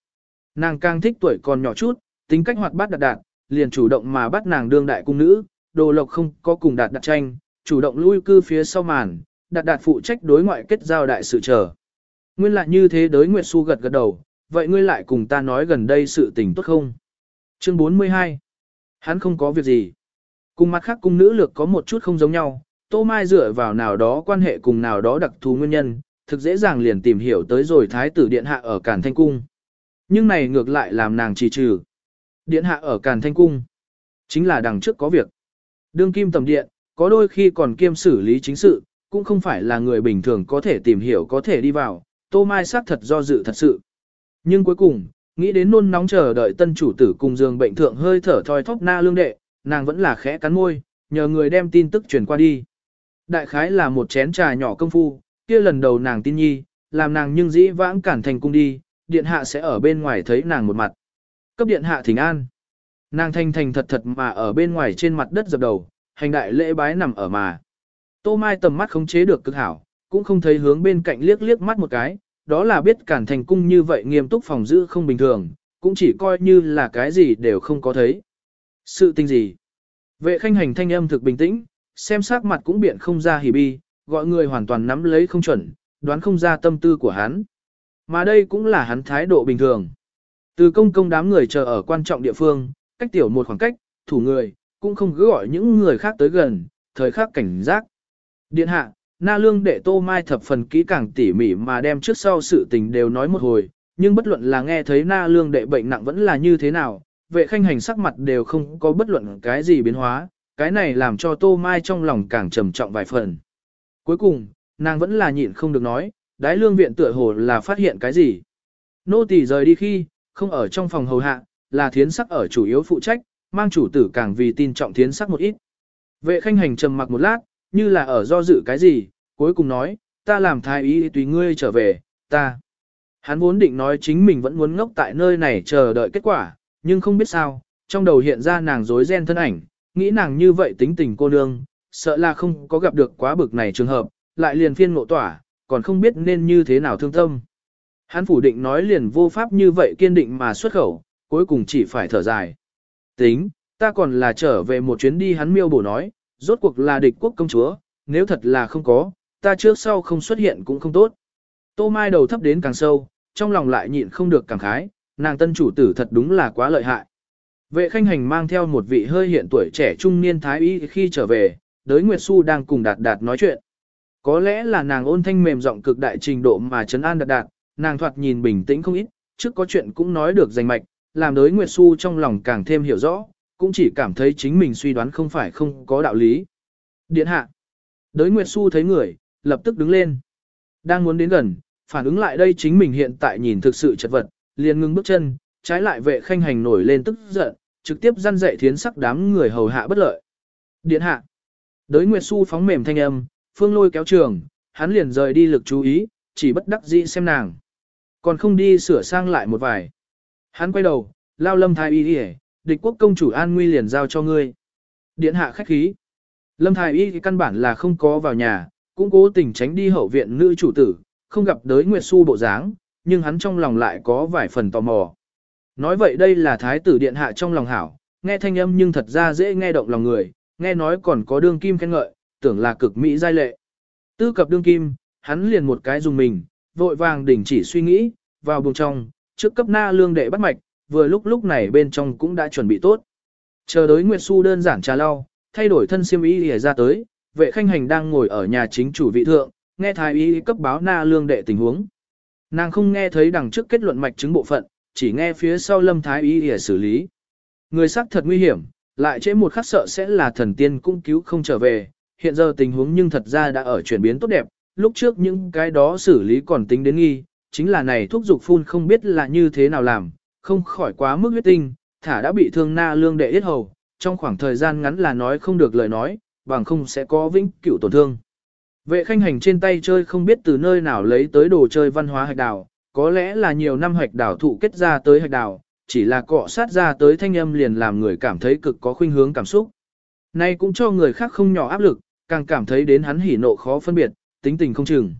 Nàng càng thích tuổi còn nhỏ chút, tính cách hoạt bát đạt đạt, liền chủ động mà bắt nàng đương đại cung nữ, đồ lộc không có cùng đạt đạt tranh, chủ động lui cư phía sau màn, đạt đạt phụ trách đối ngoại kết giao đại sự trở. Nguyên lại như thế đối Nguyệt Xu gật gật đầu, vậy ngươi lại cùng ta nói gần đây sự tình tốt không? Chương 42 Hắn không có việc gì. Cùng mặt khác cung nữ lược có một chút không giống nhau, Tô Mai dựa vào nào đó quan hệ cùng nào đó đặc thù nguyên nhân, thực dễ dàng liền tìm hiểu tới rồi thái tử điện hạ ở Càn Thanh Cung. Nhưng này ngược lại làm nàng trì trừ. Điện hạ ở Càn Thanh Cung. Chính là đằng trước có việc. Đương kim tầm điện, có đôi khi còn kiêm xử lý chính sự, cũng không phải là người bình thường có thể tìm hiểu có thể đi vào, Tô Mai xác thật do dự thật sự. Nhưng cuối cùng, nghĩ đến nôn nóng chờ đợi tân chủ tử cùng giường bệnh thượng hơi thở thoi thóp na lương đệ, nàng vẫn là khẽ cắn môi, nhờ người đem tin tức truyền qua đi. Đại khái là một chén trà nhỏ công phu, kia lần đầu nàng tin nhi, làm nàng nhưng dĩ vãng cản thành cung đi, điện hạ sẽ ở bên ngoài thấy nàng một mặt. Cấp điện hạ thỉnh an. Nàng thanh thành thật thật mà ở bên ngoài trên mặt đất dập đầu, hành đại lễ bái nằm ở mà. Tô Mai tầm mắt không chế được cực hảo, cũng không thấy hướng bên cạnh liếc liếc mắt một cái, đó là biết cản thành cung như vậy nghiêm túc phòng giữ không bình thường, cũng chỉ coi như là cái gì đều không có thấy. Sự tình gì? Vệ khanh hành thanh âm thực bình tĩnh, xem sắc mặt cũng biện không ra hỉ bi, gọi người hoàn toàn nắm lấy không chuẩn, đoán không ra tâm tư của hắn. Mà đây cũng là hắn thái độ bình thường. Từ công công đám người chờ ở quan trọng địa phương, cách tiểu một khoảng cách, thủ người, cũng không cứ gọi những người khác tới gần, thời khắc cảnh giác. Điện hạ, na lương đệ tô mai thập phần kỹ càng tỉ mỉ mà đem trước sau sự tình đều nói một hồi, nhưng bất luận là nghe thấy na lương đệ bệnh nặng vẫn là như thế nào, vệ khanh hành sắc mặt đều không có bất luận cái gì biến hóa, cái này làm cho Tô Mai trong lòng càng trầm trọng vài phần. Cuối cùng, nàng vẫn là nhịn không được nói, đái lương viện tựa hồ là phát hiện cái gì. Nô tỳ rời đi khi, không ở trong phòng hầu hạ, là thiến sắc ở chủ yếu phụ trách, mang chủ tử càng vì tin trọng thiến sắc một ít. Vệ khanh hành trầm mặc một lát, như là ở do dự cái gì, cuối cùng nói, ta làm thái ý tùy ngươi trở về, ta. Hắn vốn định nói chính mình vẫn muốn ngốc tại nơi này chờ đợi kết quả, nhưng không biết sao, trong đầu hiện ra nàng dối ren thân ảnh, nghĩ nàng như vậy tính tình cô nương, sợ là không có gặp được quá bực này trường hợp, lại liền phiên ngộ tỏa, còn không biết nên như thế nào thương tâm. Hắn phủ định nói liền vô pháp như vậy kiên định mà xuất khẩu, cuối cùng chỉ phải thở dài. Tính, ta còn là trở về một chuyến đi hắn miêu bổ nói, rốt cuộc là địch quốc công chúa, nếu thật là không có, ta trước sau không xuất hiện cũng không tốt. Tô Mai đầu thấp đến càng sâu, trong lòng lại nhịn không được cảm khái, nàng tân chủ tử thật đúng là quá lợi hại. Vệ khanh hành mang theo một vị hơi hiện tuổi trẻ trung niên thái y khi trở về, đới Nguyệt Xu đang cùng đạt đạt nói chuyện. Có lẽ là nàng ôn thanh mềm giọng cực đại trình độ mà trấn an đạt đạt, nàng thoạt nhìn bình tĩnh không ít, trước có chuyện cũng nói được rành mạch, làm đới Nguyệt Xu trong lòng càng thêm hiểu rõ, cũng chỉ cảm thấy chính mình suy đoán không phải không có đạo lý. Điện hạ. Đới Nguyệt Xu thấy người, lập tức đứng lên. Đang muốn đến gần, phản ứng lại đây chính mình hiện tại nhìn thực sự chật vật, liền ngưng bước chân, trái lại vệ khanh hành nổi lên tức giận, trực tiếp răn dạy thiến sắc đám người hầu hạ bất lợi. Điện hạ. Đới Nguyệt Xu phóng mềm thanh âm, phương lôi kéo trường, hắn liền rời đi lực chú ý, chỉ bất đắc dĩ xem nàng. Còn không đi sửa sang lại một vài. Hắn quay đầu, lao lâm thái y đi địch quốc công chủ an nguy liền giao cho ngươi. Điện hạ khách khí. Lâm thái y căn bản là không có vào nhà, cũng cố tình tránh đi hậu viện nữ chủ tử, không gặp đới Nguyệt Xu bộ dáng, nhưng hắn trong lòng lại có vài phần tò mò. Nói vậy đây là thái tử điện hạ trong lòng hảo, nghe thanh âm nhưng thật ra dễ nghe động lòng người, nghe nói còn có đương kim khen ngợi, tưởng là cực mỹ giai lệ. Tư cập đương kim, hắn liền một cái dùng mình, vội vàng đình chỉ suy nghĩ, vào buồng trong, trước cấp na lương đệ bắt mạch, vừa lúc lúc này bên trong cũng đã chuẩn bị tốt. Chờ đối Nguyệt Xu đơn giản trà lau, thay đổi thân siêm y lìa ra tới, vệ khanh hành đang ngồi ở nhà chính chủ vị thượng, nghe thái y cấp báo na lương đệ tình huống. Nàng không nghe thấy đằng trước kết luận mạch chứng bộ phận, chỉ nghe phía sau lâm thái y lìa xử lý. Người sắc thật nguy hiểm, lại chế một khắc sợ sẽ là thần tiên cũng cứu không trở về, hiện giờ tình huống nhưng thật ra đã ở chuyển biến tốt đẹp, lúc trước những cái đó xử lý còn tính đến nghi, chính là này thuốc dục phun không biết là như thế nào làm, không khỏi quá mức huyết tinh, thả đã bị thương na lương đệ yết hầu, trong khoảng thời gian ngắn là nói không được lời nói, bằng không sẽ có vĩnh cửu tổn thương. Vệ khanh hành trên tay chơi không biết từ nơi nào lấy tới đồ chơi văn hóa hạch đào, có lẽ là nhiều năm hạch đào thụ kết ra tới hạch đào, chỉ là cọ sát ra tới thanh âm liền làm người cảm thấy cực có khuynh hướng cảm xúc. Nay cũng cho người khác không nhỏ áp lực, càng cảm thấy đến hắn hỉ nộ khó phân biệt, tính tình không chừng.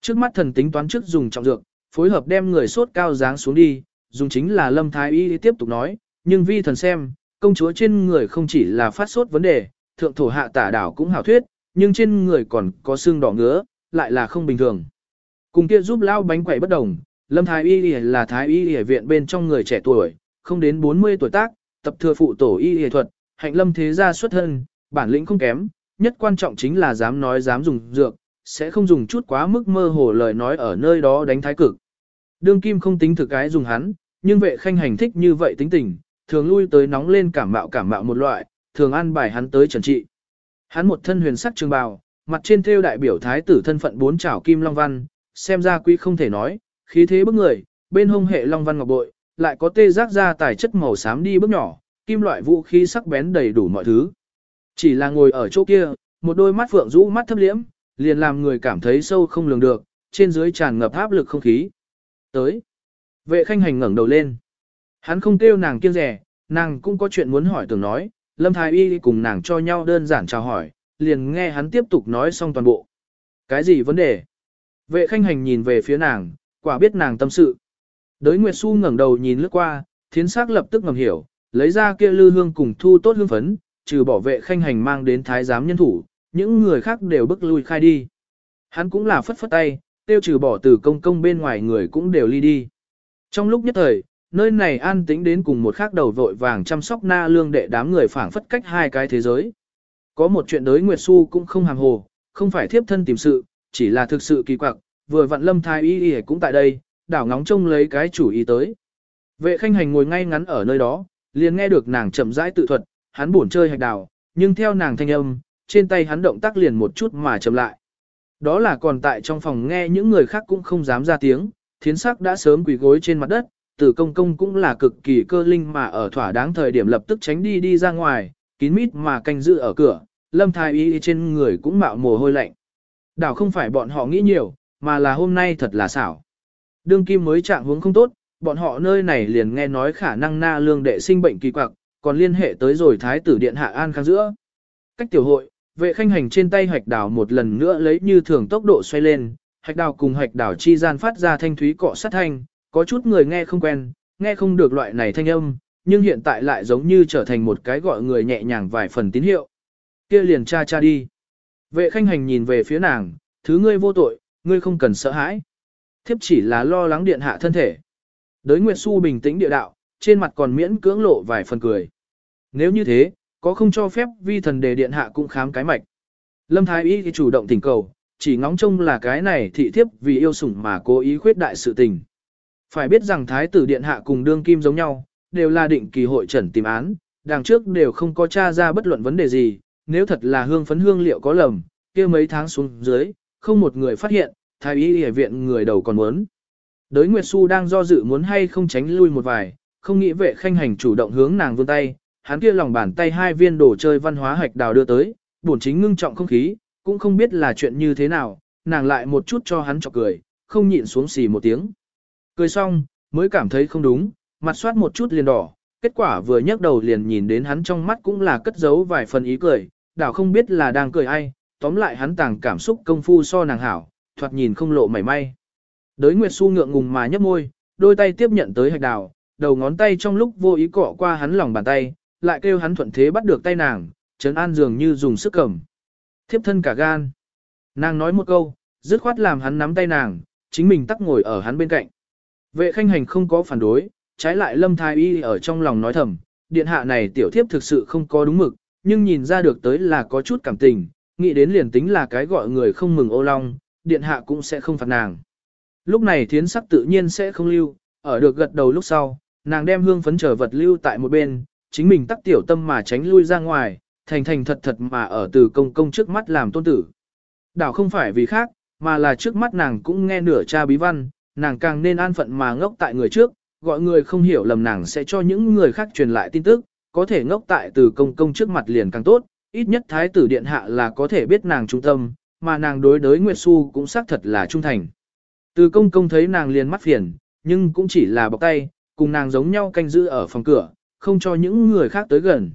Trước mắt thần tính toán trước dùng trọng dược, phối hợp đem người sốt cao dáng xuống đi, dùng chính là lâm thái y tiếp tục nói, nhưng vi thần xem, công chúa trên người không chỉ là phát sốt vấn đề, thượng thổ hạ tả đảo cũng hảo thuyết, nhưng trên người còn có xương đỏ ngứa, lại là không bình thường. Cùng kia giúp lao bánh quẩy bất đồng, lâm thái y là thái y y viện bên trong người trẻ tuổi, không đến 40 tuổi tác, tập thừa phụ tổ y y thuật, hạnh lâm thế gia xuất thân, bản lĩnh không kém, nhất quan trọng chính là dám nói dám dùng dược, sẽ không dùng chút quá mức mơ hồ lời nói ở nơi đó đánh thái cực. Đương kim không tính thực cái dùng hắn, nhưng vệ khanh hành thích như vậy tính tình, thường lui tới nóng lên cảm mạo cảm mạo một loại, thường ăn bài hắn tới trần trị. Hắn một thân huyền sắc trường bào, mặt trên thêu đại biểu thái tử thân phận bốn chảo kim long văn, xem ra quý không thể nói, khí thế bức người, bên hông hệ long văn ngọc bội, lại có tê giác ra tài chất màu xám đi bước nhỏ, kim loại vũ khí sắc bén đầy đủ mọi thứ. Chỉ là ngồi ở chỗ kia, một đôi mắt phượng rũ mắt thấp liễm, liền làm người cảm thấy sâu không lường được, trên dưới tràn ngập áp lực không khí. Tới. Vệ khanh hành ngẩng đầu lên. Hắn không kêu nàng kiêng rẻ, nàng cũng có chuyện muốn hỏi tưởng nói, Lâm Thái Y cùng nàng cho nhau đơn giản chào hỏi, liền nghe hắn tiếp tục nói xong toàn bộ. Cái gì vấn đề? Vệ khanh hành nhìn về phía nàng, quả biết nàng tâm sự. Đới Nguyệt Xu ngẩng đầu nhìn lướt qua, thiến sắc lập tức ngầm hiểu, lấy ra kia lư hương cùng thu tốt hương phấn, trừ bỏ vệ khanh hành mang đến thái giám nhân thủ, những người khác đều bước lui khai đi. Hắn cũng là phất phất tay, tiêu trừ bỏ từ công công bên ngoài người cũng đều ly đi. Trong lúc nhất thời, nơi này an tĩnh đến cùng một khác đầu vội vàng chăm sóc na lương đệ đám người phảng phất cách hai cái thế giới. Có một chuyện đới Nguyệt Xu cũng không hàm hồ, không phải thiếp thân tìm sự, chỉ là thực sự kỳ quặc, vừa vặn lâm thái y y cũng tại đây, đảo ngóng trông lấy cái chủ ý tới. Vệ khanh hành ngồi ngay ngắn ở nơi đó, liền nghe được nàng chậm rãi tự thuật, hắn buồn chơi hạch đào, nhưng theo nàng thanh âm, trên tay hắn động tác liền một chút mà chậm lại. Đó là còn tại trong phòng nghe những người khác cũng không dám ra tiếng, thiến sắc đã sớm quỳ gối trên mặt đất, tử công công cũng là cực kỳ cơ linh mà ở thỏa đáng thời điểm lập tức tránh đi đi ra ngoài, kín mít mà canh giữ ở cửa, lâm thái y trên người cũng mạo mồ hôi lạnh. Đảo không phải bọn họ nghĩ nhiều, mà là hôm nay thật là xảo. Đương kim mới trạng hướng không tốt, bọn họ nơi này liền nghe nói khả năng na lương đệ sinh bệnh kỳ quặc, còn liên hệ tới rồi thái tử điện hạ an khang giữa. Cách tiểu hội, vệ khanh hành trên tay Hạch Đào một lần nữa lấy như thường tốc độ xoay lên, hạch đào cùng hạch đào chi gian phát ra thanh thúy cọ sát thanh, có chút người nghe không quen, nghe không được loại này thanh âm, nhưng hiện tại lại giống như trở thành một cái gọi người nhẹ nhàng vài phần tín hiệu. Kia liền cha cha đi. Vệ khanh hành nhìn về phía nàng, thứ ngươi vô tội, ngươi không cần sợ hãi. Thiếp chỉ là lo lắng điện hạ thân thể. Đới Nguyệt Xu bình tĩnh địa đạo, trên mặt còn miễn cưỡng lộ vài phần cười. Nếu như thế, có không cho phép vi thần đề điện hạ cũng khám cái mạch. Lâm Thái Y thì chủ động tỉnh cầu, chỉ ngóng trông là cái này thị thiếp vì yêu sủng mà cố ý khuyết đại sự tình. Phải biết rằng Thái tử điện hạ cùng đương kim giống nhau, đều là định kỳ hội trần tìm án, đằng trước đều không có tra ra bất luận vấn đề gì, nếu thật là hương phấn hương liệu có lầm, kia mấy tháng xuống dưới, không một người phát hiện, thái y y viện người đầu còn muốn. Đới Nguyệt Xu đang do dự muốn hay không tránh lui một vài, không nghĩ vệ khanh hành chủ động hướng nàng vươn tay, hắn kia lòng bàn tay hai viên đồ chơi văn hóa hạch đào đưa tới, bổn chính ngưng trọng không khí, cũng không biết là chuyện như thế nào, nàng lại một chút cho hắn chọc cười, không nhịn xuống xì một tiếng. Cười xong, mới cảm thấy không đúng, mặt soát một chút liền đỏ, kết quả vừa nhấc đầu liền nhìn đến hắn trong mắt cũng là cất giấu vài phần ý cười, đảo không biết là đang cười ai, tóm lại hắn tàng cảm xúc công phu so nàng hảo, thoạt nhìn không lộ mảy may. Đới Nguyệt Xu ngượng ngùng mà nhấp môi, đôi tay tiếp nhận tới hạch đào, đầu ngón tay trong lúc vô ý cọ qua hắn lòng bàn tay, lại kêu hắn thuận thế bắt được tay nàng, trấn an dường như dùng sức cầm. Thiếp thân cả gan. Nàng nói một câu, dứt khoát làm hắn nắm tay nàng, chính mình tắc ngồi ở hắn bên cạnh. Vệ khanh hành không có phản đối, trái lại lâm thái y ở trong lòng nói thầm, điện hạ này tiểu thiếp thực sự không có đúng mực, nhưng nhìn ra được tới là có chút cảm tình, nghĩ đến liền tính là cái gọi người không mừng ô long, điện hạ cũng sẽ không phạt nàng. Lúc này thiến sắc tự nhiên sẽ không lưu, ở được gật đầu lúc sau, nàng đem hương phấn trở vật lưu tại một bên, chính mình tắc tiểu tâm mà tránh lui ra ngoài, thành thành thật thật mà ở từ công công trước mắt làm tôn tử. Đảo không phải vì khác, mà là trước mắt nàng cũng nghe nửa cha bí văn, nàng càng nên an phận mà ngốc tại người trước, gọi người không hiểu lầm nàng sẽ cho những người khác truyền lại tin tức, có thể ngốc tại từ công công trước mặt liền càng tốt, ít nhất thái tử điện hạ là có thể biết nàng trung tâm, mà nàng đối đối Nguyệt Xu cũng xác thật là trung thành. Từ công công thấy nàng liền mắt phiền, nhưng cũng chỉ là bọc tay, cùng nàng giống nhau canh giữ ở phòng cửa, không cho những người khác tới gần.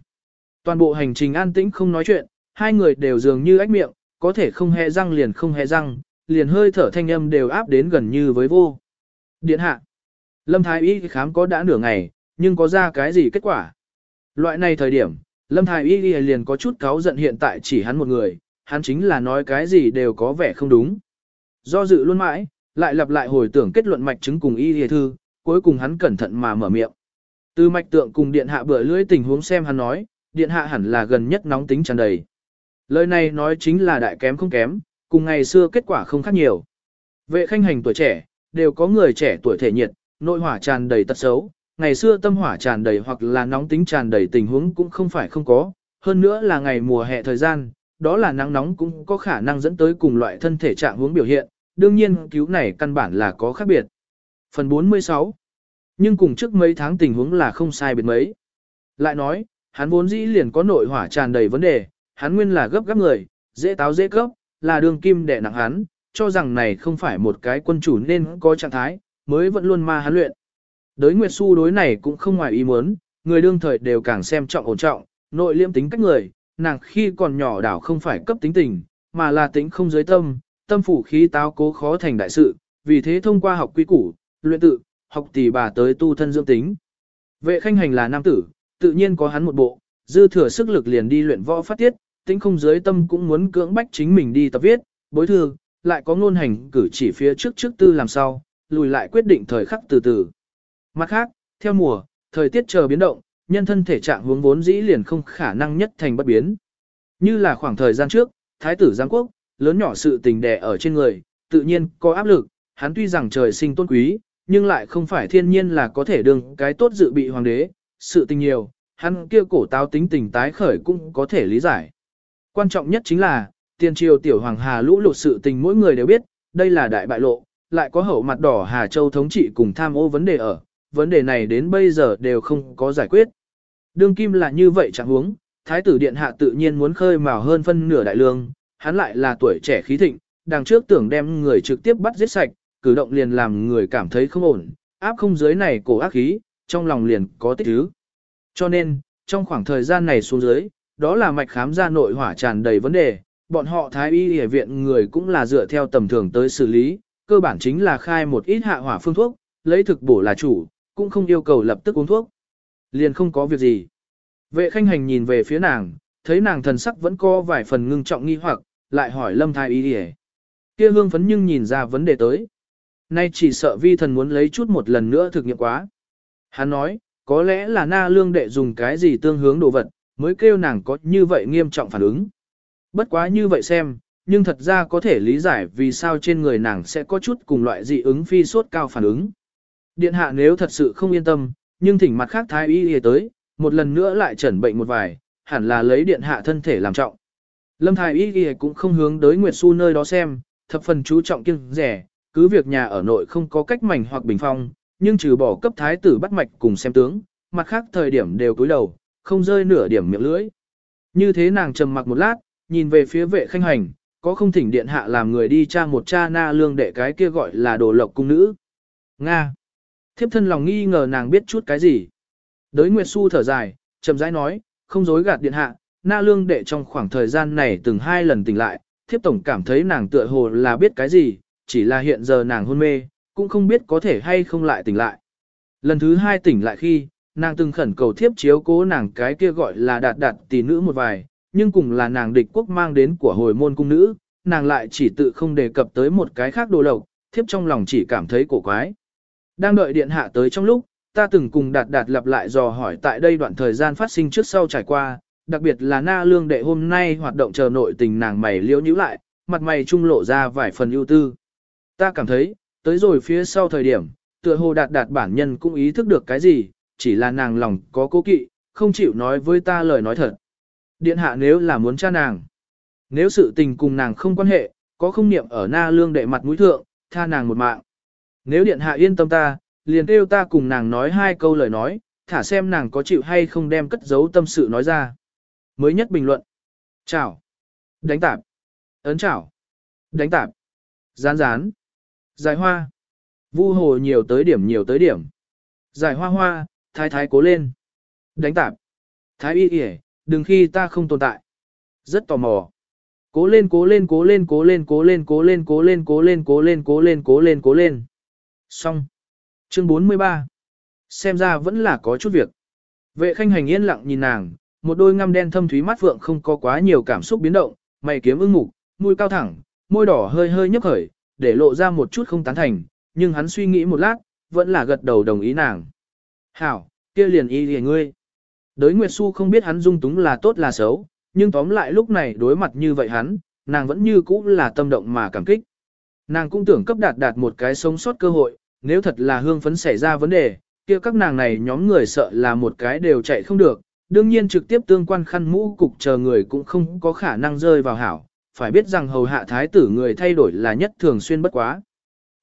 Toàn bộ hành trình an tĩnh không nói chuyện, hai người đều dường như ách miệng, có thể không hề răng liền không hề răng, liền hơi thở thanh âm đều áp đến gần như với vô. Điện hạ. Lâm Thái Y khám có đã nửa ngày, nhưng có ra cái gì kết quả? Loại này thời điểm, Lâm Thái Y liền có chút cáu giận hiện tại chỉ hắn một người, hắn chính là nói cái gì đều có vẻ không đúng. Do dự luôn mãi, lại lặp lại hồi tưởng kết luận mạch chứng cùng Y Y thư, cuối cùng hắn cẩn thận mà mở miệng. Từ mạch tượng cùng điện hạ bữa lưỡi tình huống xem hắn nói, điện hạ hẳn là gần nhất nóng tính tràn đầy. Lời này nói chính là đại kém không kém, cùng ngày xưa kết quả không khác nhiều. Vệ khanh hành tuổi trẻ, đều có người trẻ tuổi thể nhiệt, nội hỏa tràn đầy tật xấu, ngày xưa tâm hỏa tràn đầy hoặc là nóng tính tràn đầy tình huống cũng không phải không có, hơn nữa là ngày mùa hè thời gian, đó là nắng nóng cũng có khả năng dẫn tới cùng loại thân thể trạng hướng biểu hiện, đương nhiên cứu này căn bản là có khác biệt. Phần 46 nhưng cùng trước mấy tháng tình huống là không sai biệt mấy. Lại nói, hắn vốn dĩ liền có nội hỏa tràn đầy vấn đề, hắn nguyên là gấp gáp người, dễ táo dễ cấp, là đường kim đẻ nặng hắn, cho rằng này không phải một cái quân chủ nên có trạng thái, mới vẫn luôn ma hắn luyện. Đới Nguyệt Xu đối này cũng không ngoài ý muốn, người đương thời đều càng xem trọng ổn trọng, nội liêm tính cách người, nàng khi còn nhỏ đảo không phải cấp tính tình, mà là tính không giới tâm, tâm phủ khí táo cố khó thành đại sự, vì thế thông qua học quy củ, luyện tự, học tỷ bà tới tu thân dưỡng tính. Vệ khanh hành là nam tử, tự nhiên có hắn một bộ, dư thừa sức lực liền đi luyện võ phát tiết, tính không giới tâm cũng muốn cưỡng bách chính mình đi tập viết, bối thư, lại có ngôn hành cử chỉ phía trước trước tư làm sao, lùi lại quyết định thời khắc từ từ. Mặt khác, theo mùa, thời tiết chờ biến động, nhân thân thể trạng hướng vốn dĩ liền không khả năng nhất thành bất biến. Như là khoảng thời gian trước, Thái tử Giang Quốc, lớn nhỏ sự tình đè ở trên người, tự nhiên có áp lực, hắn tuy rằng trời sinh tôn quý, nhưng lại không phải thiên nhiên là có thể đương cái tốt dự bị hoàng đế, sự tình nhiều, hắn kia cổ táo tính tình tái khởi cũng có thể lý giải. Quan trọng nhất chính là, tiền triều tiểu hoàng hà lũ lụt sự tình mỗi người đều biết, đây là đại bại lộ, lại có hậu mặt đỏ Hà Châu thống trị cùng tham ô vấn đề ở, vấn đề này đến bây giờ đều không có giải quyết. Đương kim là như vậy chẳng huống, Thái tử Điện Hạ tự nhiên muốn khơi mào hơn phân nửa đại lương, hắn lại là tuổi trẻ khí thịnh, đằng trước tưởng đem người trực tiếp bắt giết sạch, cử động liền làm người cảm thấy không ổn, áp không dưới này cổ ác khí, trong lòng liền có tích thứ. Cho nên, trong khoảng thời gian này xuống dưới, đó là mạch khám ra nội hỏa tràn đầy vấn đề, bọn họ thái y y viện người cũng là dựa theo tầm thường tới xử lý, cơ bản chính là khai một ít hạ hỏa phương thuốc, lấy thực bổ là chủ, cũng không yêu cầu lập tức uống thuốc. Liền không có việc gì. Vệ khanh hành nhìn về phía nàng, thấy nàng thần sắc vẫn có vài phần ngưng trọng nghi hoặc, lại hỏi lâm thái y y Kia hương phấn nhưng nhìn ra vấn đề tới. Nay chỉ sợ vi thần muốn lấy chút một lần nữa thực nghiệm quá. Hắn nói, có lẽ là na lương đệ dùng cái gì tương hướng đồ vật, mới kêu nàng có như vậy nghiêm trọng phản ứng. Bất quá như vậy xem, nhưng thật ra có thể lý giải vì sao trên người nàng sẽ có chút cùng loại dị ứng phi sốt cao phản ứng. Điện hạ nếu thật sự không yên tâm, nhưng thỉnh mặt khác thái y y tới, một lần nữa lại chẩn bệnh một vài, hẳn là lấy điện hạ thân thể làm trọng. Lâm thái y y cũng không hướng tới Nguyệt Xu nơi đó xem, thập phần chú trọng kiêng rẻ, cứ việc nhà ở nội không có cách mảnh hoặc bình phong, nhưng trừ bỏ cấp thái tử bắt mạch cùng xem tướng, mặt khác thời điểm đều cúi đầu, không rơi nửa điểm miệng lưỡi. Như thế nàng trầm mặc một lát, nhìn về phía vệ khanh hành, có không thỉnh điện hạ làm người đi tra một cha na lương đệ cái kia gọi là đồ lộc cung nữ. Nga. Thiếp thân lòng nghi ngờ nàng biết chút cái gì. Đới Nguyệt Xu thở dài, chậm rãi nói, không dối gạt điện hạ, na lương đệ trong khoảng thời gian này từng hai lần tỉnh lại, thiếp tổng cảm thấy nàng tựa hồ là biết cái gì, chỉ là hiện giờ nàng hôn mê, cũng không biết có thể hay không lại tỉnh lại. Lần thứ hai tỉnh lại khi, nàng từng khẩn cầu thiếp chiếu cố nàng cái kia gọi là đạt đạt tỷ nữ một vài, nhưng cùng là nàng địch quốc mang đến của hồi môn cung nữ, nàng lại chỉ tự không đề cập tới một cái khác đồ lộc, thiếp trong lòng chỉ cảm thấy cổ quái. Đang đợi điện hạ tới trong lúc, ta từng cùng đạt đạt lặp lại dò hỏi tại đây đoạn thời gian phát sinh trước sau trải qua, đặc biệt là na lương đệ hôm nay hoạt động chờ nội tình nàng mày liễu nhữ lại, mặt mày trung lộ ra vài phần ưu tư. Ta cảm thấy, tới rồi phía sau thời điểm, tựa hồ đạt đạt bản nhân cũng ý thức được cái gì, chỉ là nàng lòng có cố kỵ, không chịu nói với ta lời nói thật. Điện hạ nếu là muốn cha nàng, nếu sự tình cùng nàng không quan hệ, có không niệm ở na lương đệ mặt mũi thượng, tha nàng một mạng. Nếu điện hạ yên tâm ta, liền kêu ta cùng nàng nói hai câu lời nói, thả xem nàng có chịu hay không đem cất giấu tâm sự nói ra. Mới nhất bình luận. Chào. Đánh tạp. Ấn chào. Đánh tạp. Gián gián. Giải hoa. Vu hồ nhiều tới điểm nhiều tới điểm. Giải hoa hoa, thái thái cố lên. Đánh tạp. Thái y kìa, đừng khi ta không tồn tại. Rất tò mò. Cố lên cố lên cố lên cố lên cố lên cố lên cố lên cố lên cố lên cố lên cố lên cố lên. Xong. Chương 43. Xem ra vẫn là có chút việc. Vệ khanh hành yên lặng nhìn nàng, một đôi ngăm đen thâm thúy mắt phượng không có quá nhiều cảm xúc biến động, mày kiếm ưng mục, mũi cao thẳng, môi đỏ hơi hơi nhấp khởi, để lộ ra một chút không tán thành, nhưng hắn suy nghĩ một lát, vẫn là gật đầu đồng ý nàng. Hảo, kia liền y lìa ngươi. Đới Nguyệt Xu không biết hắn dung túng là tốt là xấu, nhưng tóm lại lúc này đối mặt như vậy hắn, nàng vẫn như cũ là tâm động mà cảm kích. Nàng cũng tưởng cấp đạt đạt một cái sống sót cơ hội, nếu thật là hương phấn xảy ra vấn đề, kia các nàng này nhóm người sợ là một cái đều chạy không được, đương nhiên trực tiếp tương quan khăn mũ cục chờ người cũng không có khả năng rơi vào hảo, phải biết rằng hầu hạ thái tử người thay đổi là nhất thường xuyên bất quá.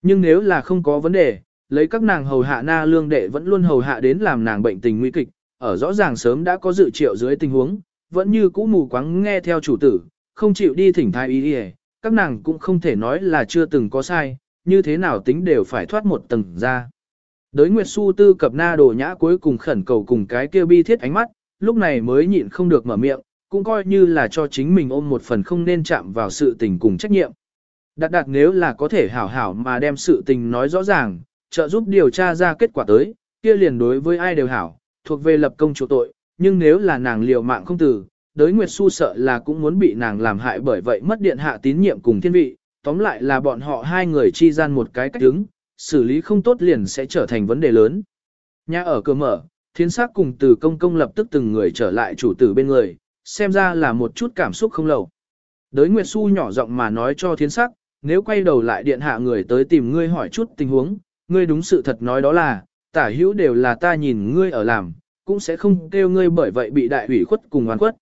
Nhưng nếu là không có vấn đề, lấy các nàng hầu hạ na lương đệ vẫn luôn hầu hạ đến làm nàng bệnh tình nguy kịch, ở rõ ràng sớm đã có dự triệu dưới tình huống, vẫn như cũ mù quáng nghe theo chủ tử, không chịu đi thỉnh thái y đi các nàng cũng không thể nói là chưa từng có sai, như thế nào tính đều phải thoát một tầng ra. Đới Nguyệt Su tư cập na đồ nhã cuối cùng khẩn cầu cùng cái kia bi thiết ánh mắt, lúc này mới nhịn không được mở miệng, cũng coi như là cho chính mình ôm một phần không nên chạm vào sự tình cùng trách nhiệm. Đạt đạt nếu là có thể hảo hảo mà đem sự tình nói rõ ràng, trợ giúp điều tra ra kết quả tới, kia liền đối với ai đều hảo, thuộc về lập công chủ tội, nhưng nếu là nàng liều mạng không từ, đới Nguyệt Xu sợ là cũng muốn bị nàng làm hại bởi vậy mất điện hạ tín nhiệm cùng thiên vị, tóm lại là bọn họ hai người chi gian một cái cách đứng, xử lý không tốt liền sẽ trở thành vấn đề lớn. Nhà ở cửa mở, thiên sắc cùng từ công công lập tức từng người trở lại chủ tử bên người, xem ra là một chút cảm xúc không lâu. Đới Nguyệt Xu nhỏ giọng mà nói cho Thiến sắc, nếu quay đầu lại điện hạ người tới tìm ngươi hỏi chút tình huống, ngươi đúng sự thật nói đó là, tả hữu đều là ta nhìn ngươi ở làm, cũng sẽ không kêu ngươi bởi vậy bị đại ủy khuất cùng oan khuất.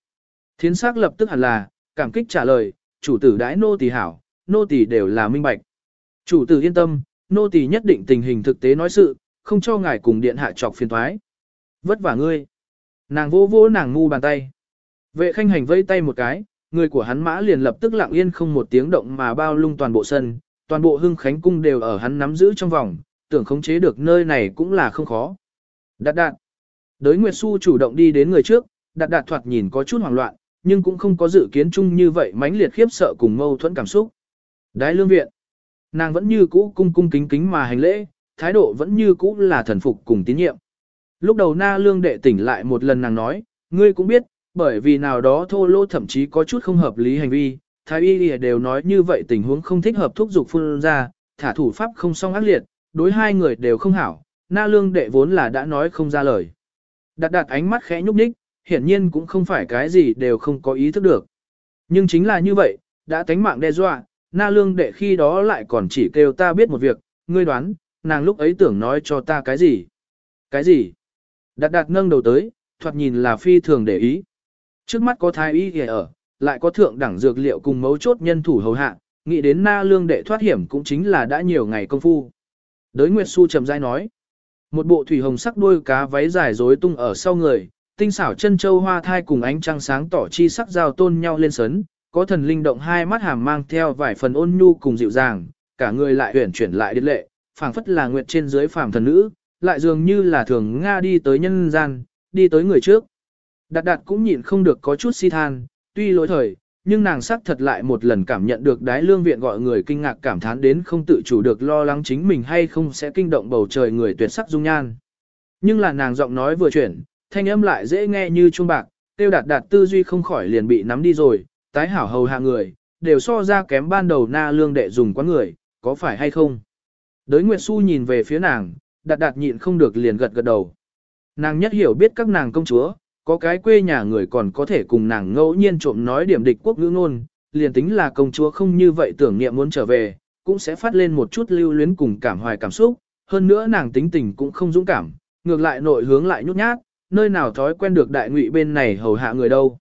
Thiến sắc lập tức hẳn là, cảm kích trả lời, chủ tử đãi nô tỳ hảo, nô tỳ đều là minh bạch. Chủ tử yên tâm, nô tỳ nhất định tình hình thực tế nói sự, không cho ngài cùng điện hạ trọc phiền thoái. Vất vả ngươi. Nàng vô vô nàng ngu bàn tay. Vệ khanh hành vây tay một cái, người của hắn mã liền lập tức lặng yên không một tiếng động mà bao lung toàn bộ sân, toàn bộ hưng khánh cung đều ở hắn nắm giữ trong vòng, tưởng khống chế được nơi này cũng là không khó. Đạt đạt. Đới Nguyệt Xu chủ động đi đến người trước, đạt đạt thoạt nhìn có chút hoảng loạn, nhưng cũng không có dự kiến chung như vậy mãnh liệt khiếp sợ cùng mâu thuẫn cảm xúc. Đái lương viện, nàng vẫn như cũ cung cung kính kính mà hành lễ, thái độ vẫn như cũ là thần phục cùng tín nhiệm. Lúc đầu na lương đệ tỉnh lại một lần nàng nói, ngươi cũng biết, bởi vì nào đó thô lỗ thậm chí có chút không hợp lý hành vi, thái y đều nói như vậy tình huống không thích hợp thúc dục phun ra, thả thủ pháp không song ác liệt, đối hai người đều không hảo, na lương đệ vốn là đã nói không ra lời. Đặt đặt ánh mắt khẽ nhúc nhích, hiển nhiên cũng không phải cái gì đều không có ý thức được. Nhưng chính là như vậy, đã tánh mạng đe dọa, na lương đệ khi đó lại còn chỉ kêu ta biết một việc, ngươi đoán, nàng lúc ấy tưởng nói cho ta cái gì. Cái gì? Đặt đặt nâng đầu tới, thoạt nhìn là phi thường để ý. Trước mắt có thái y ở, lại có thượng đẳng dược liệu cùng mấu chốt nhân thủ hầu hạ, nghĩ đến na lương đệ thoát hiểm cũng chính là đã nhiều ngày công phu. Đới Nguyệt Xu trầm dai nói. Một bộ thủy hồng sắc đuôi cá váy dài rối tung ở sau người, tinh xảo chân châu hoa thai cùng ánh trăng sáng tỏ chi sắc giao tôn nhau lên sấn, có thần linh động hai mắt hàm mang theo vài phần ôn nhu cùng dịu dàng, cả người lại huyển chuyển lại điệt lệ, phảng phất là nguyệt trên dưới phàm thần nữ, lại dường như là thường Nga đi tới nhân gian, đi tới người trước. Đạt đạt cũng nhịn không được có chút si than, tuy lỗi thời, nhưng nàng sắc thật lại một lần cảm nhận được đái lương viện gọi người kinh ngạc cảm thán đến không tự chủ được lo lắng chính mình hay không sẽ kinh động bầu trời người tuyệt sắc dung nhan. Nhưng là nàng giọng nói vừa chuyển, thanh âm lại dễ nghe như chuông bạc, tiêu đạt đạt tư duy không khỏi liền bị nắm đi rồi, tái hảo hầu hạ người, đều so ra kém ban đầu na lương đệ dùng quá người, có phải hay không? Đới Nguyệt Xu nhìn về phía nàng, đạt đạt nhịn không được liền gật gật đầu. Nàng nhất hiểu biết các nàng công chúa, có cái quê nhà người còn có thể cùng nàng ngẫu nhiên trộm nói điểm địch quốc ngữ ngôn, liền tính là công chúa không như vậy tưởng niệm muốn trở về, cũng sẽ phát lên một chút lưu luyến cùng cảm hoài cảm xúc, hơn nữa nàng tính tình cũng không dũng cảm, ngược lại nội hướng lại nhút nhát, nơi nào thói quen được đại ngụy bên này hầu hạ người đâu.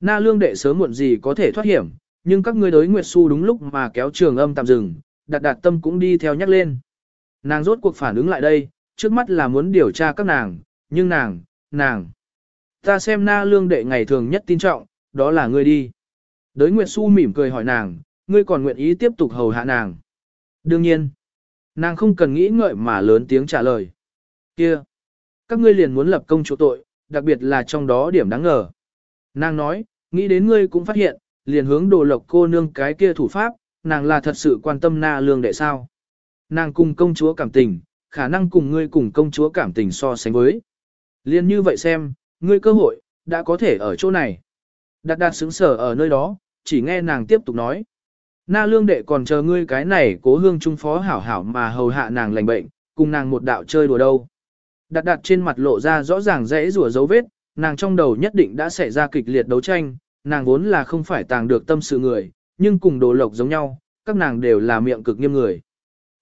Na lương đệ sớm muộn gì có thể thoát hiểm, nhưng các ngươi đối Nguyệt Xu đúng lúc mà kéo trường âm tạm dừng, đạt đạt tâm cũng đi theo nhắc lên. Nàng rốt cuộc phản ứng lại đây, trước mắt là muốn điều tra các nàng, nhưng nàng, nàng. Ta xem na lương đệ ngày thường nhất tin trọng, đó là ngươi đi. Đới Nguyệt Xu mỉm cười hỏi nàng, ngươi còn nguyện ý tiếp tục hầu hạ nàng. Đương nhiên, nàng không cần nghĩ ngợi mà lớn tiếng trả lời. Kia, các ngươi liền muốn lập công chỗ tội, đặc biệt là trong đó điểm đáng ngờ. Nàng nói, nghĩ đến ngươi cũng phát hiện, liền hướng đồ lộc cô nương cái kia thủ pháp, nàng là thật sự quan tâm na lương đệ sao. Nàng cùng công chúa cảm tình, khả năng cùng ngươi cùng công chúa cảm tình so sánh với. Liên như vậy xem, ngươi cơ hội, đã có thể ở chỗ này. Đạt đạt xứng sở ở nơi đó, chỉ nghe nàng tiếp tục nói. Na lương đệ còn chờ ngươi cái này cố hương trung phó hảo hảo mà hầu hạ nàng lành bệnh, cùng nàng một đạo chơi đùa đâu. Đạt đạt trên mặt lộ ra rõ ràng rẽ rùa dấu vết, nàng trong đầu nhất định đã xảy ra kịch liệt đấu tranh, nàng vốn là không phải tàng được tâm sự người, nhưng cùng đồ lộc giống nhau, các nàng đều là miệng cực nghiêm người.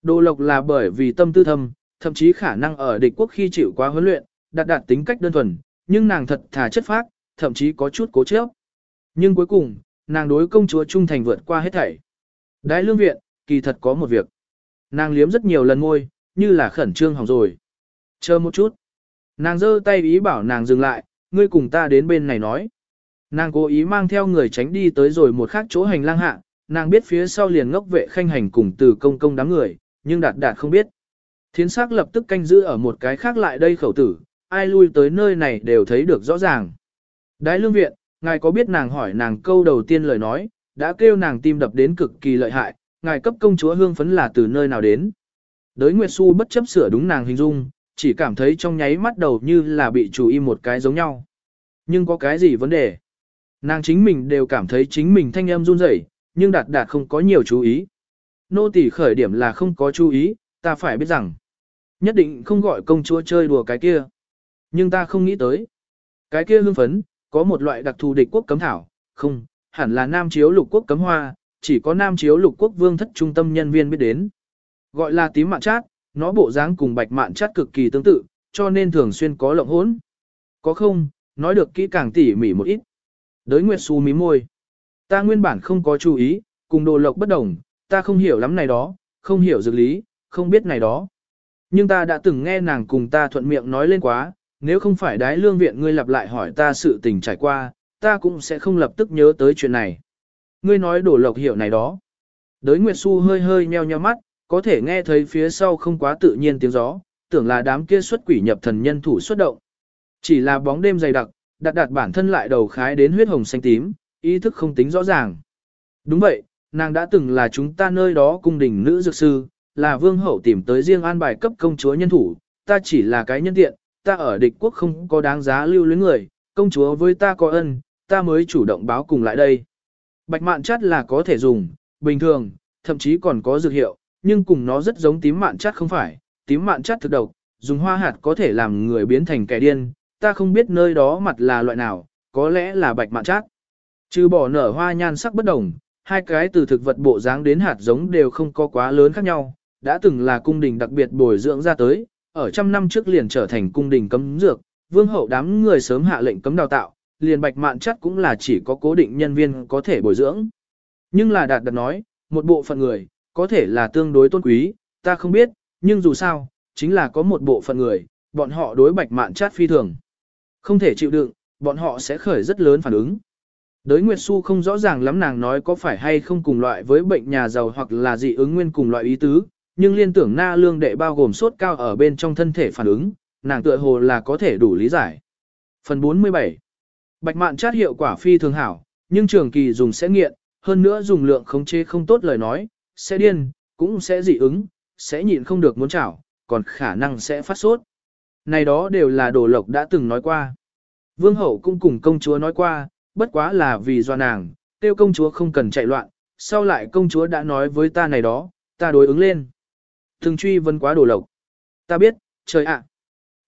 Đồ lộc là bởi vì tâm tư thâm, thậm chí khả năng ở địch quốc khi chịu quá huấn luyện, đạt đạt tính cách đơn thuần, nhưng nàng thật thà chất phác, thậm chí có chút cố chấp. Nhưng cuối cùng, nàng đối công chúa trung thành vượt qua hết thảy. Đại lương viện, kỳ thật có một việc. Nàng liếm rất nhiều lần môi, như là khẩn trương hỏng rồi. Chờ một chút. Nàng giơ tay ý bảo nàng dừng lại, ngươi cùng ta đến bên này nói. Nàng cố ý mang theo người tránh đi tới rồi một khác chỗ hành lang hạ, nàng biết phía sau liền ngốc vệ khanh hành cùng từ công công đám người, nhưng đạt đạt không biết. Thiến sắc lập tức canh giữ ở một cái khác lại đây khẩu tử, ai lui tới nơi này đều thấy được rõ ràng. Đái lương viện, ngài có biết nàng hỏi nàng câu đầu tiên lời nói, đã kêu nàng tim đập đến cực kỳ lợi hại, ngài cấp công chúa hương phấn là từ nơi nào đến. Đới Nguyệt Xu bất chấp sửa đúng nàng hình dung, chỉ cảm thấy trong nháy mắt đầu như là bị chủ ý một cái giống nhau. Nhưng có cái gì vấn đề? Nàng chính mình đều cảm thấy chính mình thanh âm run rẩy, nhưng đạt đạt không có nhiều chú ý. Nô tỳ khởi điểm là không có chú ý, ta phải biết rằng, nhất định không gọi công chúa chơi đùa cái kia. Nhưng ta không nghĩ tới. Cái kia hương phấn, có một loại đặc thù địch quốc cấm thảo, không, hẳn là nam chiếu lục quốc cấm hoa, chỉ có nam chiếu lục quốc vương thất trung tâm nhân viên biết đến. Gọi là tím mạn chát, nó bộ dáng cùng bạch mạn chát cực kỳ tương tự, cho nên thường xuyên có lộng hỗn. Có không, nói được kỹ càng tỉ mỉ một ít. Đới Nguyệt Xu mí môi. Ta nguyên bản không có chú ý, cùng đồ lộc bất đồng, ta không hiểu lắm này đó, không hiểu dược lý, không biết này đó. Nhưng ta đã từng nghe nàng cùng ta thuận miệng nói lên quá, nếu không phải đái lương viện ngươi lặp lại hỏi ta sự tình trải qua, ta cũng sẽ không lập tức nhớ tới chuyện này. Ngươi nói đổ lộc hiểu này đó. Đới Nguyệt Xu hơi hơi nheo nheo mắt, có thể nghe thấy phía sau không quá tự nhiên tiếng gió, tưởng là đám kia xuất quỷ nhập thần nhân thủ xuất động. Chỉ là bóng đêm dày đặc, đặt đặt bản thân lại đầu khái đến huyết hồng xanh tím, ý thức không tính rõ ràng. Đúng vậy, nàng đã từng là chúng ta nơi đó cung đình nữ dược sư, là vương hậu tìm tới riêng an bài cấp công chúa nhân thủ, ta chỉ là cái nhân tiện, ta ở địch quốc không có đáng giá lưu luyến người, công chúa với ta có ân, ta mới chủ động báo cùng lại đây. Bạch mạn chát là có thể dùng, bình thường, thậm chí còn có dược hiệu, nhưng cùng nó rất giống tím mạn chát không phải, tím mạn chát thực độc, dùng hoa hạt có thể làm người biến thành kẻ điên, ta không biết nơi đó mặt là loại nào, có lẽ là bạch mạn chát. Trừ bỏ nở hoa nhan sắc bất đồng, hai cái từ thực vật bộ dáng đến hạt giống đều không có quá lớn khác nhau, đã từng là cung đình đặc biệt bồi dưỡng ra tới, ở trăm năm trước liền trở thành cung đình cấm dược, vương hậu đám người sớm hạ lệnh cấm đào tạo, liền bạch mạn chắc cũng là chỉ có cố định nhân viên có thể bồi dưỡng. Nhưng là đạt đạt nói, một bộ phận người, có thể là tương đối tôn quý, ta không biết, nhưng dù sao, chính là có một bộ phận người, bọn họ đối bạch mạn chát phi thường. Không thể chịu đựng, bọn họ sẽ khởi rất lớn phản ứng. Đới Nguyệt Xu không rõ ràng lắm nàng nói có phải hay không cùng loại với bệnh nhà giàu hoặc là dị ứng nguyên cùng loại ý tứ, nhưng liên tưởng na lương đệ bao gồm sốt cao ở bên trong thân thể phản ứng, nàng tựa hồ là có thể đủ lý giải. Phần 47 Bạch mạn chát hiệu quả phi thường hảo, nhưng trường kỳ dùng sẽ nghiện, hơn nữa dùng lượng khống chế không tốt lời nói, sẽ điên, cũng sẽ dị ứng, sẽ nhịn không được muốn chảo, còn khả năng sẽ phát sốt. Này đó đều là đồ lộc đã từng nói qua. Vương hậu cũng cùng công chúa nói qua, bất quá là vì do nàng, tiêu công chúa không cần chạy loạn, sau lại công chúa đã nói với ta này đó, ta đối ứng lên. Thường truy vấn quá đồ lộc. Ta biết, trời ạ.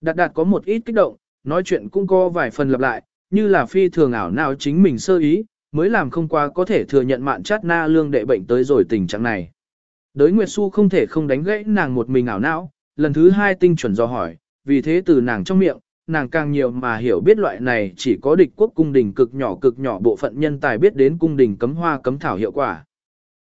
Đạt đạt có một ít kích động, nói chuyện cũng có vài phần lặp lại, như là phi thường ảo nào chính mình sơ ý, mới làm không qua có thể thừa nhận mạn chát na lương đệ bệnh tới rồi tình trạng này. Đới Nguyệt Xu không thể không đánh gãy nàng một mình ảo não, lần thứ hai tinh chuẩn do hỏi, vì thế từ nàng trong miệng, nàng càng nhiều mà hiểu biết loại này chỉ có địch quốc cung đình cực nhỏ cực nhỏ bộ phận nhân tài biết đến cung đình cấm hoa cấm thảo hiệu quả.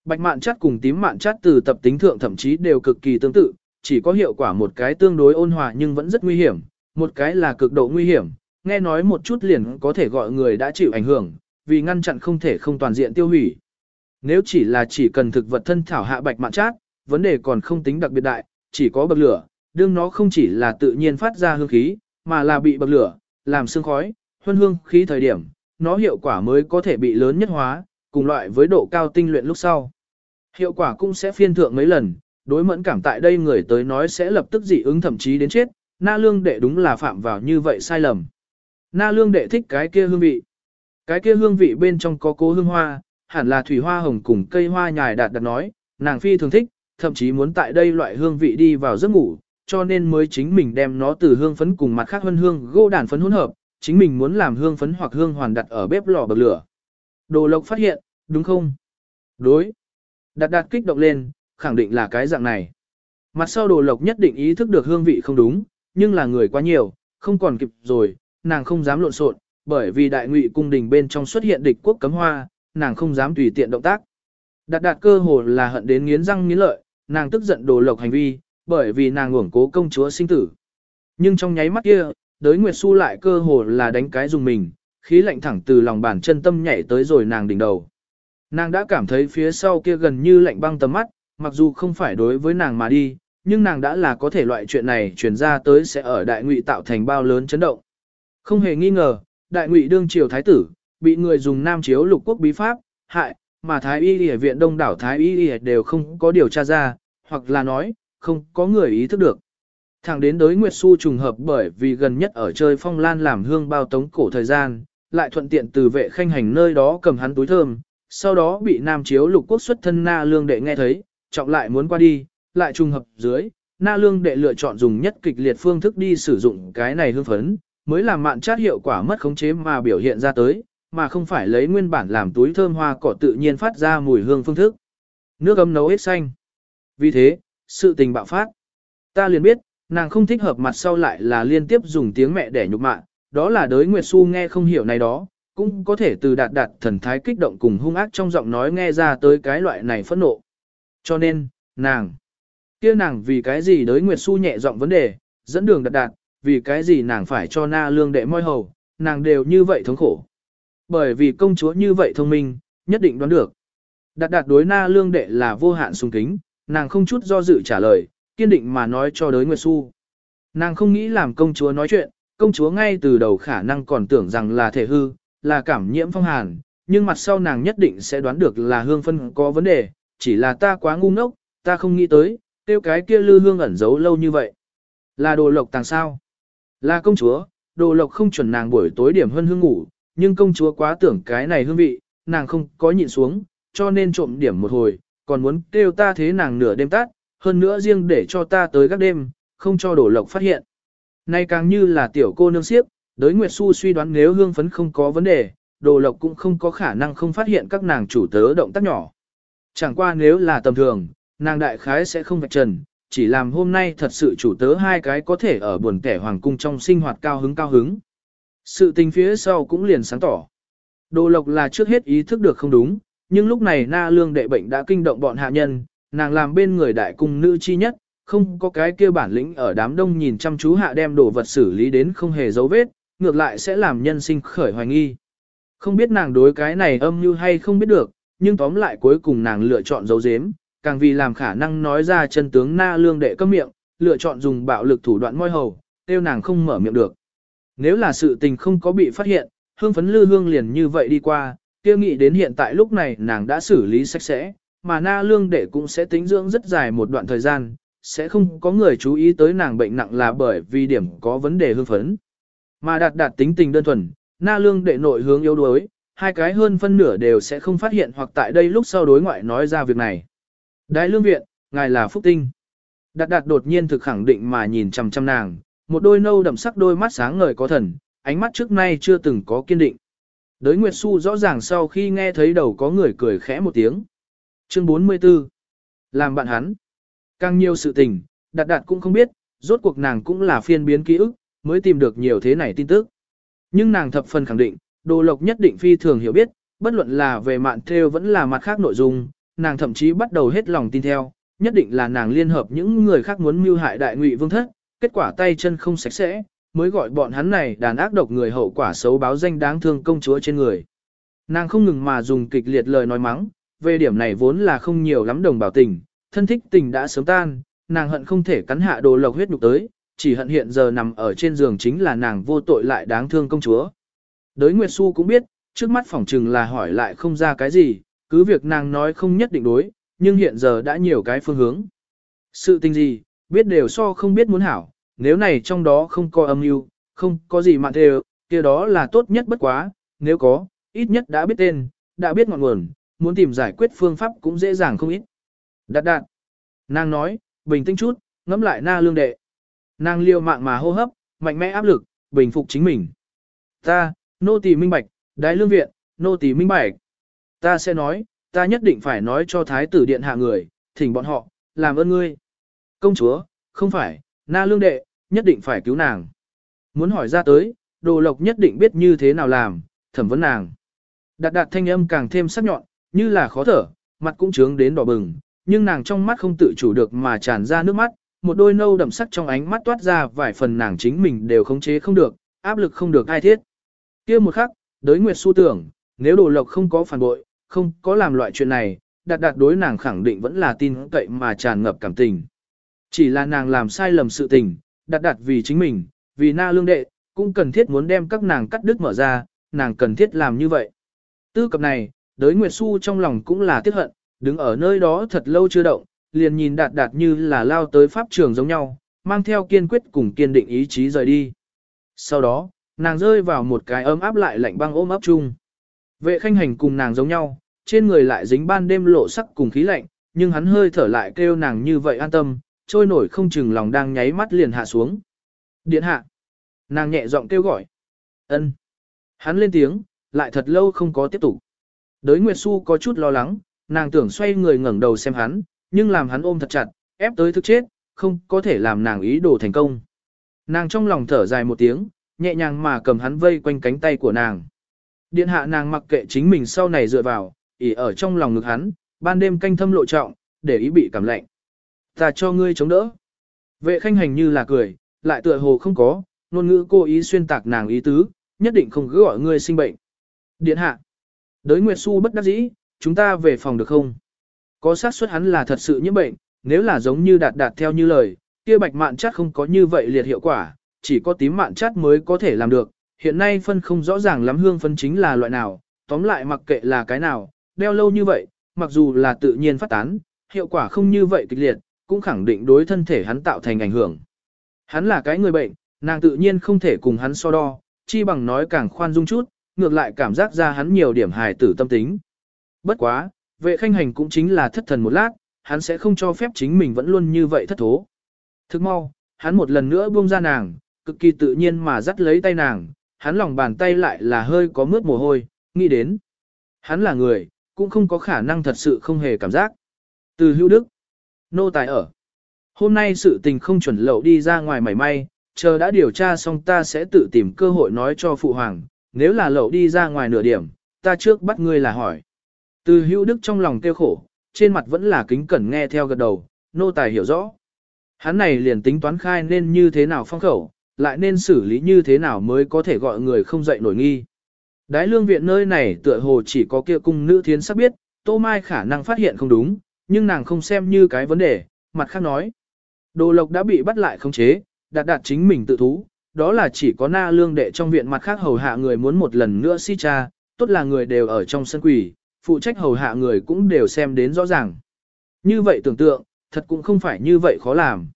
Bạch mạn chát cùng tím mạn chát từ tập tính thượng thậm chí đều cực kỳ tương tự, chỉ có hiệu quả một cái tương đối ôn hòa nhưng vẫn rất nguy hiểm, một cái là cực độ nguy hiểm, nghe nói một chút liền có thể gọi người đã chịu ảnh hưởng, vì ngăn chặn không thể không toàn diện tiêu hủy. Nếu chỉ là chỉ cần thực vật thân thảo hạ bạch mạn chát, vấn đề còn không tính đặc biệt đại, chỉ có bậc lửa, đương nó không chỉ là tự nhiên phát ra hương khí, mà là bị bậc lửa, làm sương khói, huân hương khí thời điểm, nó hiệu quả mới có thể bị lớn nhất hóa, cùng loại với độ cao tinh luyện lúc sau. Hiệu quả cũng sẽ phiên thượng mấy lần, đối mẫn cảm tại đây người tới nói sẽ lập tức dị ứng thậm chí đến chết, na lương đệ đúng là phạm vào như vậy sai lầm. Na lương đệ thích cái kia hương vị. Cái kia hương vị bên trong có cố hương hoa, hẳn là thủy hoa hồng cùng cây hoa nhài đạt đặt nói, nàng phi thường thích, thậm chí muốn tại đây loại hương vị đi vào giấc ngủ, cho nên mới chính mình đem nó từ hương phấn cùng mặt khác hơn hương gỗ đàn phấn hỗn hợp, chính mình muốn làm hương phấn hoặc hương hoàn đặt ở bếp lò bậc lửa. Đồ lộc phát hiện, đúng không? Đối. Đạt đạt kích động lên, khẳng định là cái dạng này. Mặt sau đồ lộc nhất định ý thức được hương vị không đúng, nhưng là người quá nhiều, không còn kịp rồi, nàng không dám lộn xộn, bởi vì đại ngụy cung đình bên trong xuất hiện địch quốc cấm hoa, nàng không dám tùy tiện động tác. Đạt đạt cơ hồ là hận đến nghiến răng nghiến lợi, nàng tức giận đồ lộc hành vi, bởi vì nàng uổng cố công chúa sinh tử. Nhưng trong nháy mắt kia, đới Nguyệt Xu lại cơ hồ là đánh cái dùng mình, khí lạnh thẳng từ lòng bàn chân tâm nhảy tới rồi nàng đỉnh đầu. Nàng đã cảm thấy phía sau kia gần như lạnh băng tầm mắt, mặc dù không phải đối với nàng mà đi, nhưng nàng đã là có thể loại chuyện này truyền ra tới sẽ ở đại ngụy tạo thành bao lớn chấn động. Không hề nghi ngờ, đại ngụy đương triều thái tử, bị người dùng nam chiếu lục quốc bí pháp, hại, mà thái y y viện đông đảo thái y y đều không có điều tra ra, hoặc là nói, không có người ý thức được. Thẳng đến đối Nguyệt Xu trùng hợp bởi vì gần nhất ở chơi phong lan làm hương bao tống cổ thời gian, lại thuận tiện từ vệ khanh hành nơi đó cầm hắn túi thơm, sau đó bị nam chiếu lục quốc xuất thân na lương đệ nghe thấy, trọng lại muốn qua đi, lại trùng hợp dưới, na lương đệ lựa chọn dùng nhất kịch liệt phương thức đi sử dụng cái này hương phấn, mới làm mạn chát hiệu quả mất khống chế mà biểu hiện ra tới, mà không phải lấy nguyên bản làm túi thơm hoa cỏ tự nhiên phát ra mùi hương phương thức. Nước ấm nấu hết xanh. Vì thế, sự tình bạo phát. Ta liền biết, nàng không thích hợp mặt sau lại là liên tiếp dùng tiếng mẹ để nhục mạ, đó là đới Nguyệt Xu nghe không hiểu này đó, cũng có thể từ đạt đạt thần thái kích động cùng hung ác trong giọng nói nghe ra tới cái loại này phẫn nộ. Cho nên, nàng, kia nàng vì cái gì đới Nguyệt Xu nhẹ giọng vấn đề, dẫn đường đạt đạt, vì cái gì nàng phải cho na lương đệ môi hầu, nàng đều như vậy thống khổ. Bởi vì công chúa như vậy thông minh, nhất định đoán được. Đạt đạt đối na lương đệ là vô hạn sung kính, nàng không chút do dự trả lời, kiên định mà nói cho đới Nguyệt Xu. Nàng không nghĩ làm công chúa nói chuyện, công chúa ngay từ đầu khả năng còn tưởng rằng là thể hư, là cảm nhiễm phong hàn, nhưng mặt sau nàng nhất định sẽ đoán được là hương phân có vấn đề, chỉ là ta quá ngu ngốc, ta không nghĩ tới, tiêu cái kia lư hương ẩn giấu lâu như vậy. Là đồ lộc tàng sao? Là công chúa, đồ lộc không chuẩn nàng buổi tối điểm hơn hương ngủ, nhưng công chúa quá tưởng cái này hương vị, nàng không có nhịn xuống, cho nên trộm điểm một hồi, còn muốn kêu ta thế nàng nửa đêm tắt, hơn nữa riêng để cho ta tới các đêm, không cho đổ lộc phát hiện. Nay càng như là tiểu cô nương siếp, đới Nguyệt Xu suy đoán nếu hương phấn không có vấn đề, đồ lộc cũng không có khả năng không phát hiện các nàng chủ tớ động tác nhỏ. Chẳng qua nếu là tầm thường, nàng đại khái sẽ không vạch trần, chỉ làm hôm nay thật sự chủ tớ hai cái có thể ở buồn kẻ hoàng cung trong sinh hoạt cao hứng cao hứng. Sự tình phía sau cũng liền sáng tỏ. Đồ lộc là trước hết ý thức được không đúng, nhưng lúc này na lương đệ bệnh đã kinh động bọn hạ nhân, nàng làm bên người đại cung nữ chi nhất, không có cái kia bản lĩnh ở đám đông nhìn chăm chú hạ đem đồ vật xử lý đến không hề dấu vết, ngược lại sẽ làm nhân sinh khởi hoài nghi. Không biết nàng đối cái này âm như hay không biết được, nhưng tóm lại cuối cùng nàng lựa chọn dấu dếm, càng vì làm khả năng nói ra chân tướng na lương đệ cấm miệng, lựa chọn dùng bạo lực thủ đoạn môi hầu, tiêu nàng không mở miệng được. Nếu là sự tình không có bị phát hiện, hương phấn lư hương liền như vậy đi qua, kia nghĩ đến hiện tại lúc này nàng đã xử lý sạch sẽ, mà na lương đệ cũng sẽ tính dưỡng rất dài một đoạn thời gian, sẽ không có người chú ý tới nàng bệnh nặng là bởi vì điểm có vấn đề hương phấn. Mà đạt đạt tính tình đơn thuần, na lương đệ nội hướng yếu đuối, hai cái hơn phân nửa đều sẽ không phát hiện hoặc tại đây lúc sau đối ngoại nói ra việc này. Đại lương viện, ngài là phúc tinh. Đạt đạt đột nhiên thực khẳng định mà nhìn chằm chằm nàng, một đôi nâu đậm sắc đôi mắt sáng ngời có thần, ánh mắt trước nay chưa từng có kiên định. Đới Nguyệt Xu rõ ràng sau khi nghe thấy đầu có người cười khẽ một tiếng. Chương 44 Làm bạn hắn Càng nhiều sự tình, đạt đạt cũng không biết, rốt cuộc nàng cũng là phiên biến ký ức, mới tìm được nhiều thế này tin tức. Nhưng nàng thập phần khẳng định, đồ lộc nhất định phi thường hiểu biết, bất luận là về mạn theo vẫn là mặt khác nội dung, nàng thậm chí bắt đầu hết lòng tin theo, nhất định là nàng liên hợp những người khác muốn mưu hại đại ngụy vương thất, kết quả tay chân không sạch sẽ, mới gọi bọn hắn này đàn ác độc người hậu quả xấu báo danh đáng thương công chúa trên người. Nàng không ngừng mà dùng kịch liệt lời nói mắng, về điểm này vốn là không nhiều lắm đồng bảo tình, thân thích tình đã sớm tan, nàng hận không thể cắn hạ đồ lộc huyết nhục tới, chỉ hận hiện giờ nằm ở trên giường chính là nàng vô tội lại đáng thương công chúa. Đới Nguyệt Xu cũng biết, trước mắt phỏng trừng là hỏi lại không ra cái gì, cứ việc nàng nói không nhất định đối, nhưng hiện giờ đã nhiều cái phương hướng. Sự tình gì, biết đều so không biết muốn hảo, nếu này trong đó không có âm mưu, không có gì mạn thề, kia đó là tốt nhất bất quá, nếu có, ít nhất đã biết tên, đã biết ngọn nguồn, muốn tìm giải quyết phương pháp cũng dễ dàng không ít. Đạt đạt. Nàng nói, bình tĩnh chút, ngẫm lại na lương đệ. Nàng liều mạng mà hô hấp, mạnh mẽ áp lực, bình phục chính mình. Ta, nô tỳ minh bạch, đại lương viện, nô tỳ minh bạch. Ta sẽ nói, ta nhất định phải nói cho thái tử điện hạ người, thỉnh bọn họ, làm ơn ngươi. Công chúa, không phải, na lương đệ, nhất định phải cứu nàng. Muốn hỏi ra tới, đồ lộc nhất định biết như thế nào làm, thẩm vấn nàng. Đạt đạt thanh âm càng thêm sắc nhọn, như là khó thở, mặt cũng trướng đến đỏ bừng, nhưng nàng trong mắt không tự chủ được mà tràn ra nước mắt, một đôi nâu đậm sắc trong ánh mắt toát ra vài phần nàng chính mình đều khống chế không được, áp lực không được ai thiết. kia một khắc, đới Nguyệt su tưởng, nếu đồ lộc không có phản bội, không có làm loại chuyện này, đạt đạt đối nàng khẳng định vẫn là tin cậy mà tràn ngập cảm tình. Chỉ là nàng làm sai lầm sự tình, đạt đạt vì chính mình, vì na lương đệ, cũng cần thiết muốn đem các nàng cắt đứt mở ra, nàng cần thiết làm như vậy. Tư cập này, đới Nguyệt Xu trong lòng cũng là tiếc hận, đứng ở nơi đó thật lâu chưa động, liền nhìn đạt đạt như là lao tới pháp trường giống nhau, mang theo kiên quyết cùng kiên định ý chí rời đi. Sau đó, nàng rơi vào một cái ấm áp lại lạnh băng ôm ấp chung. Vệ khanh hành cùng nàng giống nhau, trên người lại dính ban đêm lộ sắc cùng khí lạnh, nhưng hắn hơi thở lại kêu nàng như vậy an tâm, trôi nổi không chừng lòng đang nháy mắt liền hạ xuống. Điện hạ. Nàng nhẹ giọng kêu gọi. ân. Hắn lên tiếng, lại thật lâu không có tiếp tục. Đới Nguyệt Xu có chút lo lắng, nàng tưởng xoay người ngẩng đầu xem hắn, nhưng làm hắn ôm thật chặt, ép tới thức chết, không có thể làm nàng ý đồ thành công. Nàng trong lòng thở dài một tiếng, nhẹ nhàng mà cầm hắn vây quanh cánh tay của nàng. Điện hạ nàng mặc kệ chính mình sau này dựa vào, ỉ ở trong lòng ngực hắn, ban đêm canh thâm lộ trọng, để ý bị cảm lạnh. Ta cho ngươi chống đỡ. Vệ khanh hành như là cười, lại tựa hồ không có, ngôn ngữ cô ý xuyên tạc nàng ý tứ, nhất định không cứ gọi ngươi sinh bệnh. Điện hạ. Đới Nguyệt Xu bất đắc dĩ, chúng ta về phòng được không? Có xác suất hắn là thật sự nhiễm bệnh, nếu là giống như đạt đạt theo như lời, kia bạch mạn chắc không có như vậy liệt hiệu quả, chỉ có tím mạn chắc mới có thể làm được, hiện nay phân không rõ ràng lắm hương phân chính là loại nào, tóm lại mặc kệ là cái nào, đeo lâu như vậy, mặc dù là tự nhiên phát tán, hiệu quả không như vậy kịch liệt, cũng khẳng định đối thân thể hắn tạo thành ảnh hưởng. Hắn là cái người bệnh, nàng tự nhiên không thể cùng hắn so đo, chi bằng nói càng khoan dung chút, ngược lại cảm giác ra hắn nhiều điểm hài tử tâm tính. Bất quá, vệ khanh hành cũng chính là thất thần một lát, hắn sẽ không cho phép chính mình vẫn luôn như vậy thất thố. Thức mau, hắn một lần nữa buông ra nàng, cực kỳ tự nhiên mà dắt lấy tay nàng, hắn lòng bàn tay lại là hơi có mướt mồ hôi, nghĩ đến. Hắn là người, cũng không có khả năng thật sự không hề cảm giác. Từ hữu đức, nô tài ở. Hôm nay sự tình không chuẩn lậu đi ra ngoài mảy may, chờ đã điều tra xong ta sẽ tự tìm cơ hội nói cho phụ hoàng, nếu là lậu đi ra ngoài nửa điểm, ta trước bắt ngươi là hỏi. Từ hữu đức trong lòng kêu khổ, trên mặt vẫn là kính cẩn nghe theo gật đầu, nô tài hiểu rõ. Hắn này liền tính toán khai nên như thế nào phong khẩu, lại nên xử lý như thế nào mới có thể gọi người không dậy nổi nghi. Đái lương viện nơi này tựa hồ chỉ có kia cung nữ thiến sắp biết, Tô Mai khả năng phát hiện không đúng, nhưng nàng không xem như cái vấn đề, mặt khác nói. Đồ lộc đã bị bắt lại khống chế, đạt đạt chính mình tự thú, đó là chỉ có na lương đệ trong viện mặt khác hầu hạ người muốn một lần nữa si cha, tốt là người đều ở trong sân quỷ, phụ trách hầu hạ người cũng đều xem đến rõ ràng. Như vậy tưởng tượng, thật cũng không phải như vậy khó làm.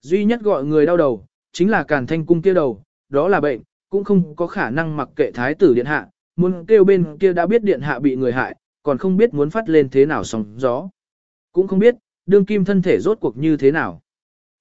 Duy nhất gọi người đau đầu, chính là càn thanh cung kia đầu, đó là bệnh, cũng không có khả năng mặc kệ thái tử điện hạ, muốn kêu bên kia đã biết điện hạ bị người hại, còn không biết muốn phát lên thế nào sóng gió. Cũng không biết, đương kim thân thể rốt cuộc như thế nào.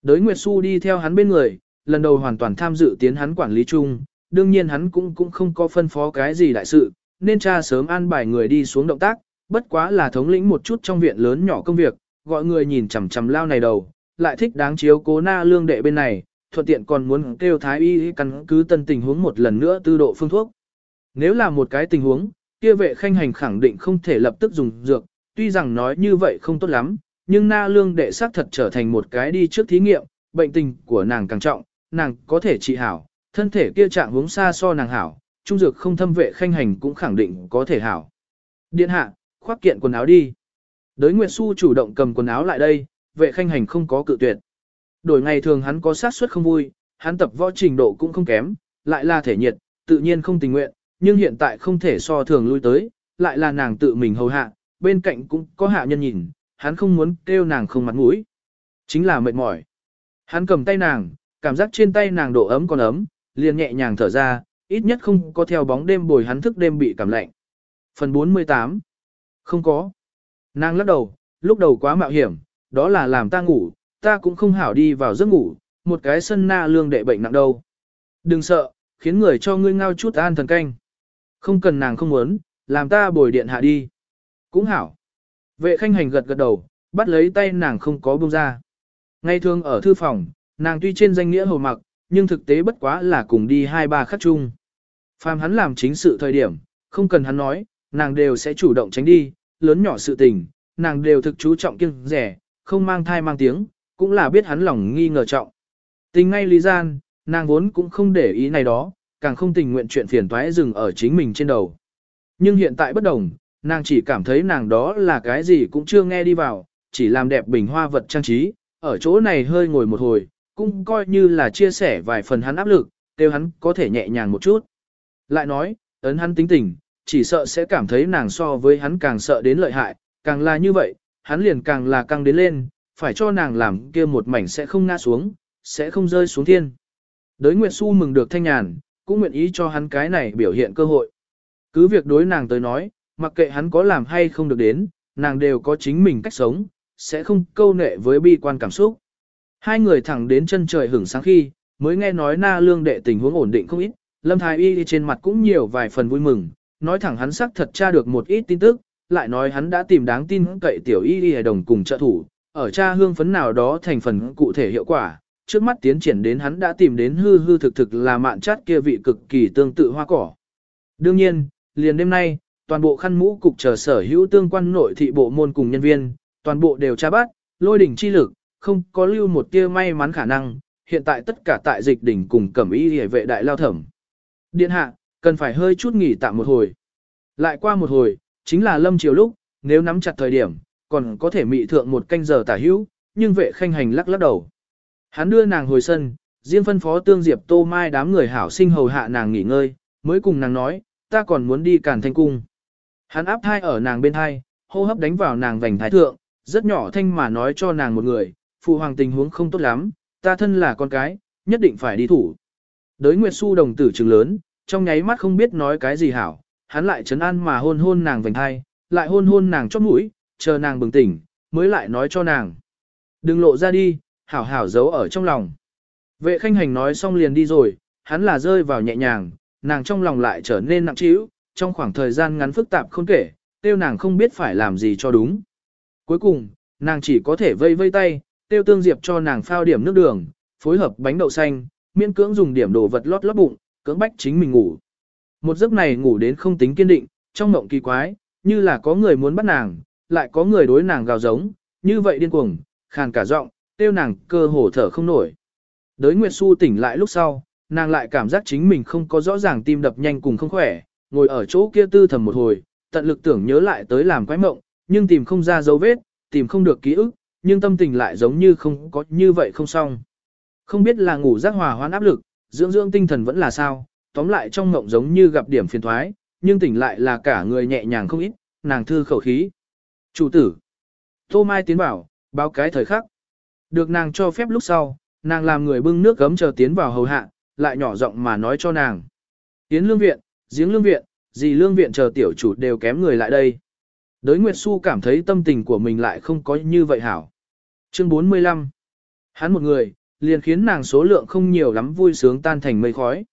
Đới Nguyệt Xu đi theo hắn bên người, lần đầu hoàn toàn tham dự tiến hắn quản lý chung, đương nhiên hắn cũng cũng không có phân phó cái gì đại sự, nên cha sớm an bài người đi xuống động tác, bất quá là thống lĩnh một chút trong viện lớn nhỏ công việc, gọi người nhìn chằm chằm lao này đầu, lại thích đáng chiếu cố na lương đệ bên này, thuận tiện còn muốn kêu thái y căn cứ tân tình huống một lần nữa tư độ phương thuốc. Nếu là một cái tình huống, kia vệ khanh hành khẳng định không thể lập tức dùng dược, tuy rằng nói như vậy không tốt lắm, nhưng na lương đệ xác thật trở thành một cái đi trước thí nghiệm, bệnh tình của nàng càng trọng, nàng có thể trị hảo, thân thể kia trạng hướng xa so nàng hảo, trung dược không thâm vệ khanh hành cũng khẳng định có thể hảo. Điện hạ, khoác kiện quần áo đi. Đới Nguyệt Xu chủ động cầm quần áo lại đây, vệ khanh hành không có cự tuyệt. Đổi ngày thường hắn có sát suất không vui, hắn tập võ trình độ cũng không kém, lại là thể nhiệt, tự nhiên không tình nguyện, nhưng hiện tại không thể so thường lui tới, lại là nàng tự mình hầu hạ, bên cạnh cũng có hạ nhân nhìn, hắn không muốn kêu nàng không mặt mũi. Chính là mệt mỏi. Hắn cầm tay nàng, cảm giác trên tay nàng độ ấm còn ấm, liền nhẹ nhàng thở ra, ít nhất không có theo bóng đêm bồi hắn thức đêm bị cảm lạnh. Phần 48 Không có. Nàng lắc đầu, lúc đầu quá mạo hiểm, đó là làm ta ngủ, ta cũng không hảo đi vào giấc ngủ, một cái sân na lương đệ bệnh nặng đâu. Đừng sợ, khiến người cho ngươi ngao chút an thần canh. Không cần nàng không muốn, làm ta bồi điện hạ đi. Cũng hảo. Vệ khanh hành gật gật đầu, bắt lấy tay nàng không có buông ra. Ngay thường ở thư phòng, nàng tuy trên danh nghĩa hầu mặc, nhưng thực tế bất quá là cùng đi hai ba khắc chung. Phàm hắn làm chính sự thời điểm, không cần hắn nói, nàng đều sẽ chủ động tránh đi, lớn nhỏ sự tình, nàng đều thực chú trọng kiêng rẻ, không mang thai mang tiếng, cũng là biết hắn lòng nghi ngờ trọng. Tình ngay lý gian, nàng vốn cũng không để ý này đó, càng không tình nguyện chuyện phiền toái dừng ở chính mình trên đầu. Nhưng hiện tại bất đồng, nàng chỉ cảm thấy nàng đó là cái gì cũng chưa nghe đi vào, chỉ làm đẹp bình hoa vật trang trí, ở chỗ này hơi ngồi một hồi, cũng coi như là chia sẻ vài phần hắn áp lực, kêu hắn có thể nhẹ nhàng một chút. Lại nói, ấn hắn tính tình, chỉ sợ sẽ cảm thấy nàng so với hắn càng sợ đến lợi hại, càng là như vậy, hắn liền càng là căng đến lên, phải cho nàng làm kia một mảnh sẽ không ngã xuống, sẽ không rơi xuống thiên. Đới Nguyệt Xu mừng được thanh nhàn, cũng nguyện ý cho hắn cái này biểu hiện cơ hội. Cứ việc đối nàng tới nói, mặc kệ hắn có làm hay không được đến, nàng đều có chính mình cách sống, sẽ không câu nệ với bi quan cảm xúc. Hai người thẳng đến chân trời hưởng sáng khi, mới nghe nói na lương đệ tình huống ổn định không ít, lâm thái y trên mặt cũng nhiều vài phần vui mừng, nói thẳng hắn xác thật tra được một ít tin tức, lại nói hắn đã tìm đáng tin cậy tiểu y y đồng cùng trợ thủ, ở tra hương phấn nào đó thành phần cụ thể hiệu quả, trước mắt tiến triển đến hắn đã tìm đến hư hư thực thực là mạn chát kia vị cực kỳ tương tự hoa cỏ. Đương nhiên, liền đêm nay, toàn bộ khăn mũ cục chờ sở hữu tương quan nội thị bộ môn cùng nhân viên, toàn bộ đều tra bắt, lôi đỉnh chi lực, không có lưu một tia may mắn khả năng, hiện tại tất cả tại dịch đỉnh cùng cẩm y hề vệ đại lao thẩm. Điện hạ, cần phải hơi chút nghỉ tạm một hồi. Lại qua một hồi, chính là lâm chiều lúc, nếu nắm chặt thời điểm, còn có thể mị thượng một canh giờ tả hữu, nhưng vệ khanh hành lắc lắc đầu. Hắn đưa nàng hồi sân, riêng phân phó tương diệp tô mai đám người hảo sinh hầu hạ nàng nghỉ ngơi, mới cùng nàng nói, ta còn muốn đi càn thanh cung. Hắn áp thai ở nàng bên thai hô hấp đánh vào nàng vành thái thượng, rất nhỏ thanh mà nói cho nàng một người, phụ hoàng tình huống không tốt lắm, ta thân là con cái, nhất định phải đi thủ. Đới Nguyệt Xu đồng tử trừng lớn, trong nháy mắt không biết nói cái gì hảo, hắn lại chấn an mà hôn hôn nàng vành hai, lại hôn hôn nàng chót mũi, chờ nàng bừng tỉnh, mới lại nói cho nàng. Đừng lộ ra đi, hảo hảo giấu ở trong lòng. Vệ khanh hành nói xong liền đi rồi, hắn là rơi vào nhẹ nhàng, nàng trong lòng lại trở nên nặng trĩu, trong khoảng thời gian ngắn phức tạp không kể, tiêu nàng không biết phải làm gì cho đúng. Cuối cùng, nàng chỉ có thể vây vây tay, tiêu tương diệp cho nàng phao điểm nước đường, phối hợp bánh đậu xanh, miễn cưỡng dùng điểm đồ vật lót lót bụng, cưỡng bách chính mình ngủ. Một giấc này ngủ đến không tính kiên định, trong mộng kỳ quái, như là có người muốn bắt nàng, lại có người đối nàng gào giống, như vậy điên cuồng, khàn cả giọng, tiêu nàng cơ hồ thở không nổi. Đới Nguyệt Xu tỉnh lại lúc sau, nàng lại cảm giác chính mình không có rõ ràng tim đập nhanh cùng không khỏe, ngồi ở chỗ kia tư thầm một hồi, tận lực tưởng nhớ lại tới làm quái mộng, nhưng tìm không ra dấu vết, tìm không được ký ức, nhưng tâm tình lại giống như không có như vậy không xong. Không biết là ngủ giác hòa hoãn áp lực, dưỡng dưỡng tinh thần vẫn là sao, tóm lại trong mộng giống như gặp điểm phiền thoái, nhưng tỉnh lại là cả người nhẹ nhàng không ít, nàng thư khẩu khí. Chủ tử. Tô Mai tiến bảo báo cái thời khắc. Được nàng cho phép lúc sau, nàng làm người bưng nước gấm chờ tiến vào hầu hạ, lại nhỏ giọng mà nói cho nàng. Tiến lương viện, giếng lương viện, dì lương viện chờ tiểu chủ đều kém người lại đây. Đới Nguyệt Xu cảm thấy tâm tình của mình lại không có như vậy hảo. Chương 45 Hắn một người, liền khiến nàng số lượng không nhiều lắm vui sướng tan thành mây khói.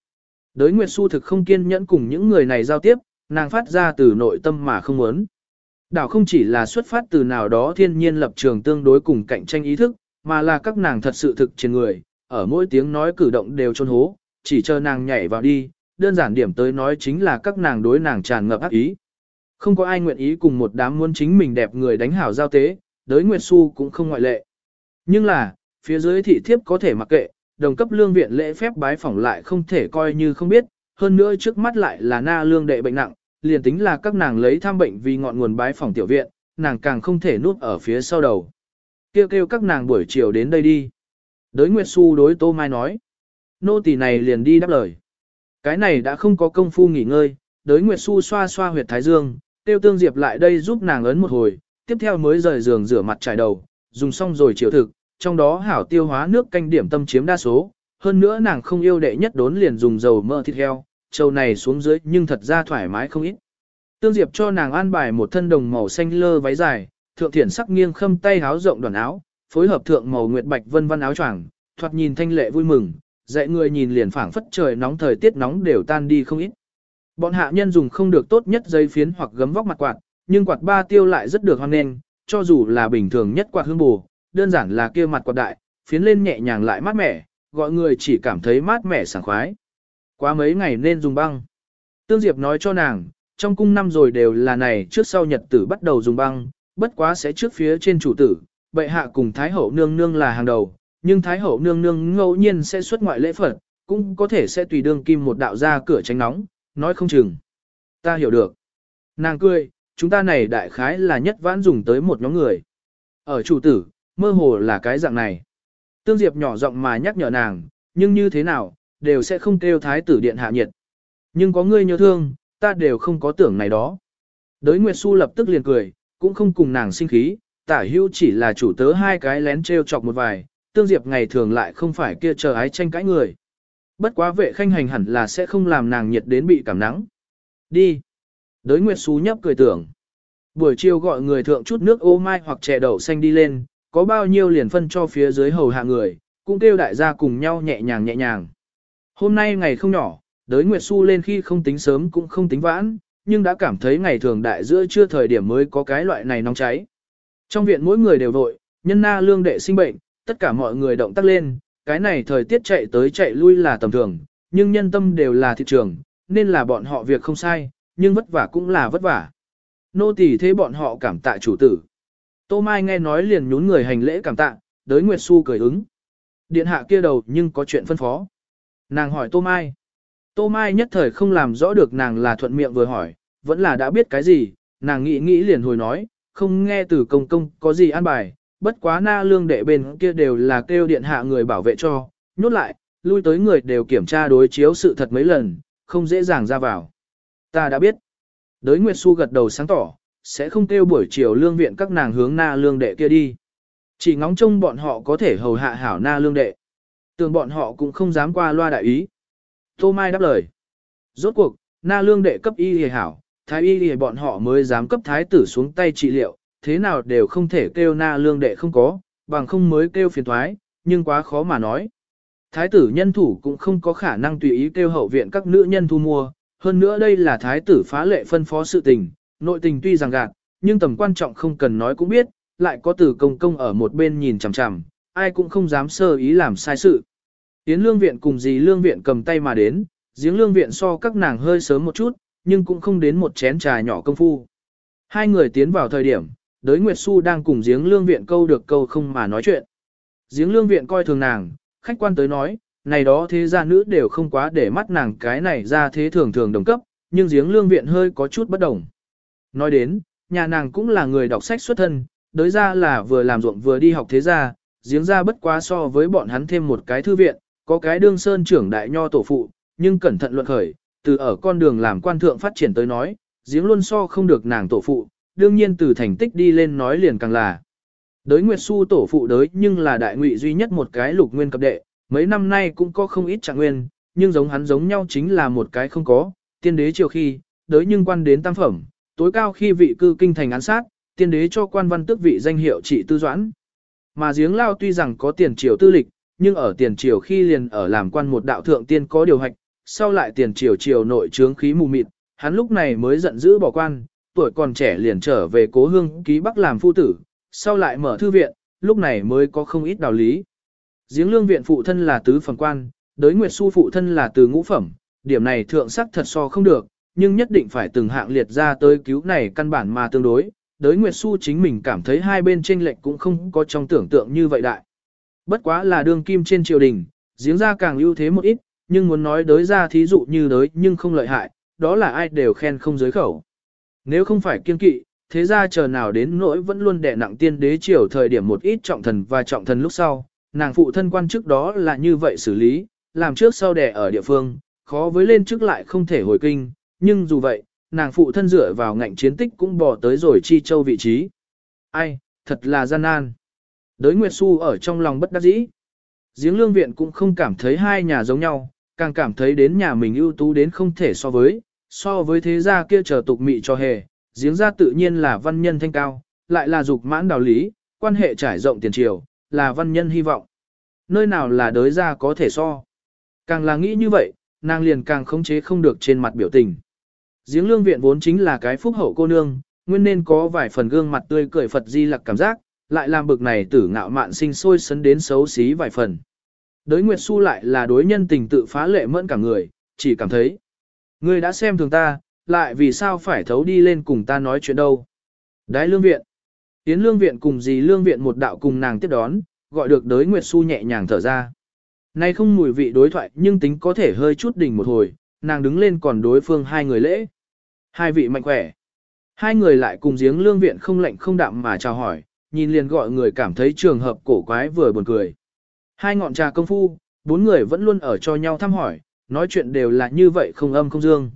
Đới Nguyệt Xu thực không kiên nhẫn cùng những người này giao tiếp, nàng phát ra từ nội tâm mà không muốn. Đảo không chỉ là xuất phát từ nào đó thiên nhiên lập trường tương đối cùng cạnh tranh ý thức, mà là các nàng thật sự thực trên người, ở mỗi tiếng nói cử động đều trôn hố, chỉ chờ nàng nhảy vào đi, đơn giản điểm tới nói chính là các nàng đối nàng tràn ngập ác ý. Không có ai nguyện ý cùng một đám muốn chính mình đẹp người đánh hảo giao tế, đới Nguyệt Xu cũng không ngoại lệ. Nhưng là, phía dưới thị thiếp có thể mặc kệ, đồng cấp lương viện lễ phép bái phỏng lại không thể coi như không biết, hơn nữa trước mắt lại là na lương đệ bệnh nặng, liền tính là các nàng lấy tham bệnh vì ngọn nguồn bái phỏng tiểu viện, nàng càng không thể núp ở phía sau đầu. Kêu kêu các nàng buổi chiều đến đây đi. Đới Nguyệt Xu đối Tô Mai nói. Nô tỳ này liền đi đáp lời. Cái này đã không có công phu nghỉ ngơi, đới Nguyệt Xu xoa xoa huyệt thái dương, tiêu tương diệp lại đây giúp nàng ấn một hồi, tiếp theo mới rời giường rửa mặt trải đầu, dùng xong rồi chiều thực, trong đó hảo tiêu hóa nước canh điểm tâm chiếm đa số, hơn nữa nàng không yêu đệ nhất đốn liền dùng dầu mỡ thịt heo, trâu này xuống dưới nhưng thật ra thoải mái không ít. Tương Diệp cho nàng an bài một thân đồng màu xanh lơ váy dài, thượng thiển sắc nghiêng khâm tay háo rộng đoàn áo, phối hợp thượng màu nguyệt bạch vân vân áo choàng, thoạt nhìn thanh lệ vui mừng, dạy người nhìn liền phảng phất trời nóng thời tiết nóng đều tan đi không ít. Bọn hạ nhân dùng không được tốt nhất dây phiến hoặc gấm vóc mặt quạt, nhưng quạt ba tiêu lại rất được hoan nghênh, cho dù là bình thường nhất quạt hương bù, đơn giản là kia mặt quạt đại, phiến lên nhẹ nhàng lại mát mẻ, gọi người chỉ cảm thấy mát mẻ sảng khoái. Quá mấy ngày nên dùng băng. Tương Diệp nói cho nàng, trong cung năm rồi đều là này trước sau nhật tử bắt đầu dùng băng, bất quá sẽ trước phía trên chủ tử, bệ hạ cùng Thái hậu nương nương là hàng đầu, nhưng Thái hậu nương nương ngẫu nhiên sẽ xuất ngoại lễ Phật, cũng có thể sẽ tùy đương kim một đạo ra cửa tránh nóng, nói không chừng. Ta hiểu được. Nàng cười, chúng ta này đại khái là nhất vãn dùng tới một nhóm người. Ở chủ tử, mơ hồ là cái dạng này. Tương Diệp nhỏ giọng mà nhắc nhở nàng, nhưng như thế nào, đều sẽ không kêu thái tử điện hạ nhiệt. Nhưng có ngươi nhớ thương, ta đều không có tưởng này đó. Đới Nguyệt Xu lập tức liền cười, cũng không cùng nàng sinh khí, tả hưu chỉ là chủ tớ hai cái lén treo chọc một vài, tương diệp ngày thường lại không phải kia chờ ái tranh cãi người. Bất quá vệ khanh hành hẳn là sẽ không làm nàng nhiệt đến bị cảm nắng. Đi. Đới Nguyệt Xu nhấp cười tưởng. Buổi chiều gọi người thượng chút nước ô mai hoặc chè đậu xanh đi lên, có bao nhiêu liền phân cho phía dưới hầu hạ người, cũng kêu đại gia cùng nhau nhẹ nhàng nhẹ nhàng. Hôm nay ngày không nhỏ, đới Nguyệt Xu lên khi không tính sớm cũng không tính vãn, nhưng đã cảm thấy ngày thường đại giữa chưa thời điểm mới có cái loại này nóng cháy. Trong viện mỗi người đều vội, nhân na lương đệ sinh bệnh, tất cả mọi người động tác lên, cái này thời tiết chạy tới chạy lui là tầm thường, nhưng nhân tâm đều là thị trường, nên là bọn họ việc không sai, nhưng vất vả cũng là vất vả. Nô tỳ thế bọn họ cảm tạ chủ tử. Tô Mai nghe nói liền nhún người hành lễ cảm tạ, đới Nguyệt Xu cười ứng. Điện hạ kia đầu nhưng có chuyện phân phó. Nàng hỏi Tô Mai. Tô Mai nhất thời không làm rõ được nàng là thuận miệng vừa hỏi, vẫn là đã biết cái gì, nàng nghĩ nghĩ liền hồi nói, không nghe từ công công có gì an bài, bất quá na lương đệ bên kia đều là kêu điện hạ người bảo vệ cho, nhốt lại, lui tới người đều kiểm tra đối chiếu sự thật mấy lần, không dễ dàng ra vào. Ta đã biết. Đới Nguyệt Xu gật đầu sáng tỏ, sẽ không kêu buổi chiều lương viện các nàng hướng na lương đệ kia đi. Chỉ ngóng trông bọn họ có thể hầu hạ hảo na lương đệ. Tưởng bọn họ cũng không dám qua loa đại ý. Tô Mai đáp lời. Rốt cuộc, na lương đệ cấp y hề hảo, thái y hề bọn họ mới dám cấp thái tử xuống tay trị liệu, thế nào đều không thể kêu na lương đệ không có, bằng không mới kêu phiền thoái, nhưng quá khó mà nói. Thái tử nhân thủ cũng không có khả năng tùy ý kêu hậu viện các nữ nhân thu mua, hơn nữa đây là thái tử phá lệ phân phó sự tình, nội tình tuy rằng gạt, nhưng tầm quan trọng không cần nói cũng biết, lại có tử công công ở một bên nhìn chằm chằm, ai cũng không dám sơ ý làm sai sự. Tiến lương viện cùng dì lương viện cầm tay mà đến, giếng lương viện so các nàng hơi sớm một chút, nhưng cũng không đến một chén trà nhỏ công phu. Hai người tiến vào thời điểm, đới Nguyệt Xu đang cùng giếng lương viện câu được câu không mà nói chuyện. Giếng lương viện coi thường nàng, khách quan tới nói, này đó thế gia nữ đều không quá để mắt nàng cái này ra thế thường thường đồng cấp, nhưng giếng lương viện hơi có chút bất đồng. Nói đến, nhà nàng cũng là người đọc sách xuất thân, đới ra là vừa làm ruộng vừa đi học thế gia, giếng ra bất quá so với bọn hắn thêm một cái thư viện, có cái đương sơn trưởng đại nho tổ phụ, nhưng cẩn thận luận khởi, từ ở con đường làm quan thượng phát triển tới nói, giếng luôn so không được nàng tổ phụ, đương nhiên từ thành tích đi lên nói liền càng là. Đới Nguyệt Xu tổ phụ đới nhưng là đại ngụy duy nhất một cái lục nguyên cấp đệ, mấy năm nay cũng có không ít trạng nguyên, nhưng giống hắn giống nhau chính là một cái không có, tiên đế chiều khi, đới nhưng quan đến tam phẩm, tối cao khi vị cư kinh thành án sát, tiên đế cho quan văn tước vị danh hiệu trị tư doãn. Mà giếng lao tuy rằng có tiền triều tư lịch, nhưng ở tiền triều khi liền ở làm quan một đạo thượng tiên có điều hạch, sau lại tiền triều triều nội trướng khí mù mịt, hắn lúc này mới giận dữ bỏ quan, tuổi còn trẻ liền trở về cố hương ký bắc làm phu tử, sau lại mở thư viện, lúc này mới có không ít đạo lý. Giếng lương viện phụ thân là tứ phẩm quan, đới nguyệt su phụ thân là từ ngũ phẩm, điểm này thượng sắc thật so không được, nhưng nhất định phải từng hạng liệt ra tới cứu này căn bản mà tương đối. Đới Nguyệt Su chính mình cảm thấy hai bên tranh lệch cũng không có trong tưởng tượng như vậy đại. Bất quá là đương kim trên triều đình, giếng ra càng ưu thế một ít, nhưng muốn nói đới ra thí dụ như đới nhưng không lợi hại, đó là ai đều khen không giới khẩu. Nếu không phải kiên kỵ, thế ra chờ nào đến nỗi vẫn luôn đè nặng tiên đế triều thời điểm một ít trọng thần và trọng thần lúc sau, nàng phụ thân quan chức đó là như vậy xử lý, làm trước sau đè ở địa phương, khó với lên chức lại không thể hồi kinh, nhưng dù vậy, nàng phụ thân dựa vào ngạnh chiến tích cũng bỏ tới rồi chi châu vị trí. Ai, thật là gian nan. Đới Nguyệt Xu ở trong lòng bất đắc dĩ. Giếng lương viện cũng không cảm thấy hai nhà giống nhau, càng cảm thấy đến nhà mình ưu tú đến không thể so với, so với thế gia kia trở tục mị cho hề, giếng gia tự nhiên là văn nhân thanh cao, lại là dục mãn đạo lý, quan hệ trải rộng tiền triều, là văn nhân hy vọng. Nơi nào là đới gia có thể so. Càng là nghĩ như vậy, nàng liền càng khống chế không được trên mặt biểu tình. Giếng lương viện vốn chính là cái phúc hậu cô nương, nguyên nên có vài phần gương mặt tươi cười Phật di lặc cảm giác, lại làm bực này tử ngạo mạn sinh sôi sấn đến xấu xí vài phần. Đới Nguyệt Xu lại là đối nhân tình tự phá lệ mẫn cả người, chỉ cảm thấy. Ngươi đã xem thường ta, lại vì sao phải thấu đi lên cùng ta nói chuyện đâu. Đái lương viện. Tiến lương viện cùng dì lương viện một đạo cùng nàng tiếp đón, gọi được đới Nguyệt Xu nhẹ nhàng thở ra. Nay không mùi vị đối thoại nhưng tính có thể hơi chút đỉnh một hồi, nàng đứng lên còn đối phương hai người lễ. Hai vị mạnh khỏe. Hai người lại cùng giếng lương viện không lạnh không đạm mà chào hỏi, nhìn liền gọi người cảm thấy trường hợp cổ quái vừa buồn cười. Hai ngọn trà công phu, bốn người vẫn luôn ở cho nhau thăm hỏi, nói chuyện đều là như vậy không âm không dương.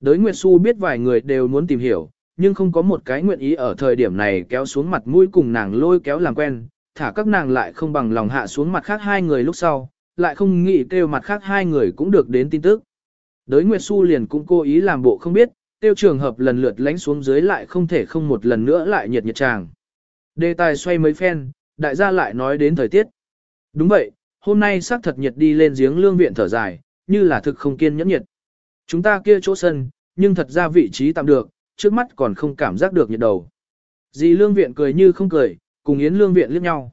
Đới Nguyệt Xu biết vài người đều muốn tìm hiểu, nhưng không có một cái nguyện ý ở thời điểm này kéo xuống mặt mũi cùng nàng lôi kéo làm quen, thả các nàng lại không bằng lòng hạ xuống mặt khác hai người lúc sau, lại không nghĩ kêu mặt khác hai người cũng được đến tin tức. Đới Nguyệt Xu liền cũng cố ý làm bộ không biết, tiêu trường hợp lần lượt lánh xuống dưới lại không thể không một lần nữa lại nhiệt nhiệt chàng. Đề tài xoay mấy phen, đại gia lại nói đến thời tiết. Đúng vậy, hôm nay sắc thật nhiệt đi lên giếng lương viện thở dài, như là thực không kiên nhẫn nhiệt. Chúng ta kia chỗ sân, nhưng thật ra vị trí tạm được, trước mắt còn không cảm giác được nhiệt đầu. Dì lương viện cười như không cười, cùng yến lương viện liếc nhau.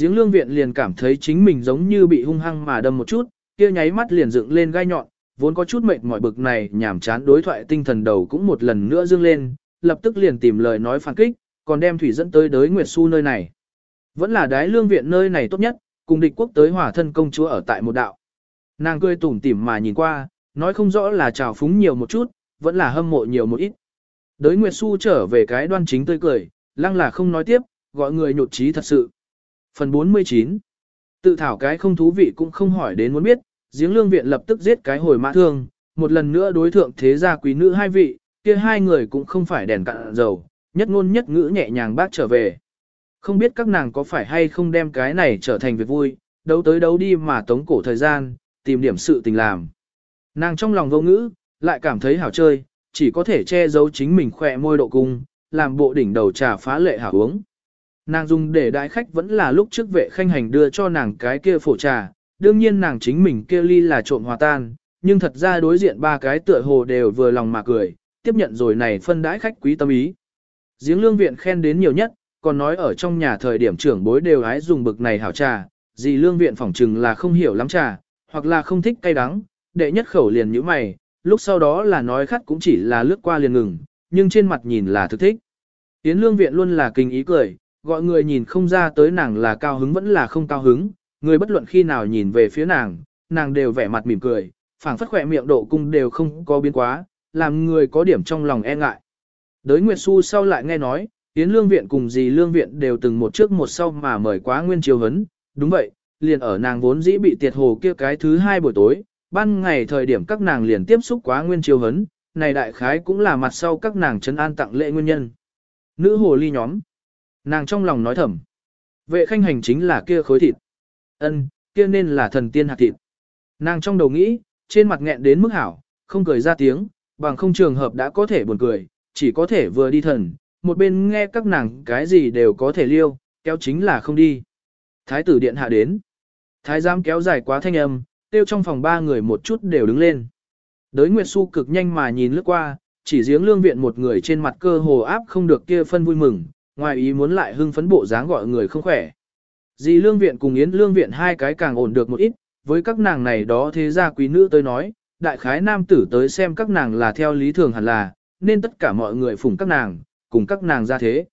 Giếng lương viện liền cảm thấy chính mình giống như bị hung hăng mà đâm một chút, kia nháy mắt liền dựng lên gai nhọn, vốn có chút mệt mỏi bực này nhảm chán đối thoại tinh thần đầu cũng một lần nữa dương lên, lập tức liền tìm lời nói phản kích, còn đem thủy dẫn tới đới Nguyệt Su nơi này. Vẫn là đái lương viện nơi này tốt nhất, cùng địch quốc tới hỏa thân công chúa ở tại một đạo. Nàng cười tủm tỉm mà nhìn qua, nói không rõ là trào phúng nhiều một chút, vẫn là hâm mộ nhiều một ít. Đới Nguyệt Su trở về cái đoan chính tươi cười, lăng là không nói tiếp, gọi người nhột trí thật sự. Phần 49 Tự thảo cái không thú vị cũng không hỏi đến muốn biết, giếng lương viện lập tức giết cái hồi mã thương, một lần nữa đối thượng thế gia quý nữ hai vị, kia hai người cũng không phải đèn cạn dầu, nhất ngôn nhất ngữ nhẹ nhàng bác trở về. Không biết các nàng có phải hay không đem cái này trở thành việc vui, đấu tới đấu đi mà tống cổ thời gian, tìm điểm sự tình làm. Nàng trong lòng vô ngữ, lại cảm thấy hảo chơi, chỉ có thể che giấu chính mình khỏe môi độ cung, làm bộ đỉnh đầu trà phá lệ hảo uống. Nàng dùng để đại khách vẫn là lúc trước vệ khanh hành đưa cho nàng cái kia phổ trà, đương nhiên nàng chính mình kia ly là trộm hòa tan, nhưng thật ra đối diện ba cái tựa hồ đều vừa lòng mà cười, tiếp nhận rồi này phân đãi khách quý tâm ý. Giếng lương viện khen đến nhiều nhất, còn nói ở trong nhà thời điểm trưởng bối đều hái dùng bực này hảo trà, gì lương viện phỏng chừng là không hiểu lắm trà, hoặc là không thích cay đắng, đệ nhất khẩu liền như mày, lúc sau đó là nói khát cũng chỉ là lướt qua liền ngừng, nhưng trên mặt nhìn là thực thích. Tiến lương viện luôn là kinh ý cười, gọi người nhìn không ra tới nàng là cao hứng vẫn là không cao hứng, người bất luận khi nào nhìn về phía nàng, nàng đều vẻ mặt mỉm cười, phảng phất khỏe miệng độ cung đều không có biến quá, làm người có điểm trong lòng e ngại. Đới Nguyệt Xu sau lại nghe nói, Yến Lương Viện cùng dì Lương Viện đều từng một trước một sau mà mời quá nguyên triều hấn, đúng vậy, liền ở nàng vốn dĩ bị tiệt hồ kia cái thứ hai buổi tối, ban ngày thời điểm các nàng liền tiếp xúc quá nguyên triều hấn, này đại khái cũng là mặt sau các nàng trấn an tặng lễ nguyên nhân. Nữ hồ ly nhóm, nàng trong lòng nói thầm, vệ khanh hành chính là kia khối thịt, ân, kia nên là thần tiên hạt thịt. Nàng trong đầu nghĩ, trên mặt nghẹn đến mức hảo, không cười ra tiếng, bằng không trường hợp đã có thể buồn cười, chỉ có thể vừa đi thần, một bên nghe các nàng cái gì đều có thể liêu, kéo chính là không đi. Thái tử điện hạ đến. Thái giám kéo dài quá thanh âm, tiêu trong phòng ba người một chút đều đứng lên. Đới Nguyệt Xu cực nhanh mà nhìn lướt qua, chỉ giếng lương viện một người trên mặt cơ hồ áp không được kia phân vui mừng, ngoài ý muốn lại hưng phấn bộ dáng gọi người không khỏe. Dì lương viện cùng yến lương viện hai cái càng ổn được một ít, với các nàng này đó thế ra quý nữ tới nói, đại khái nam tử tới xem các nàng là theo lý thường hẳn là, nên tất cả mọi người phụng các nàng, cùng các nàng ra thế.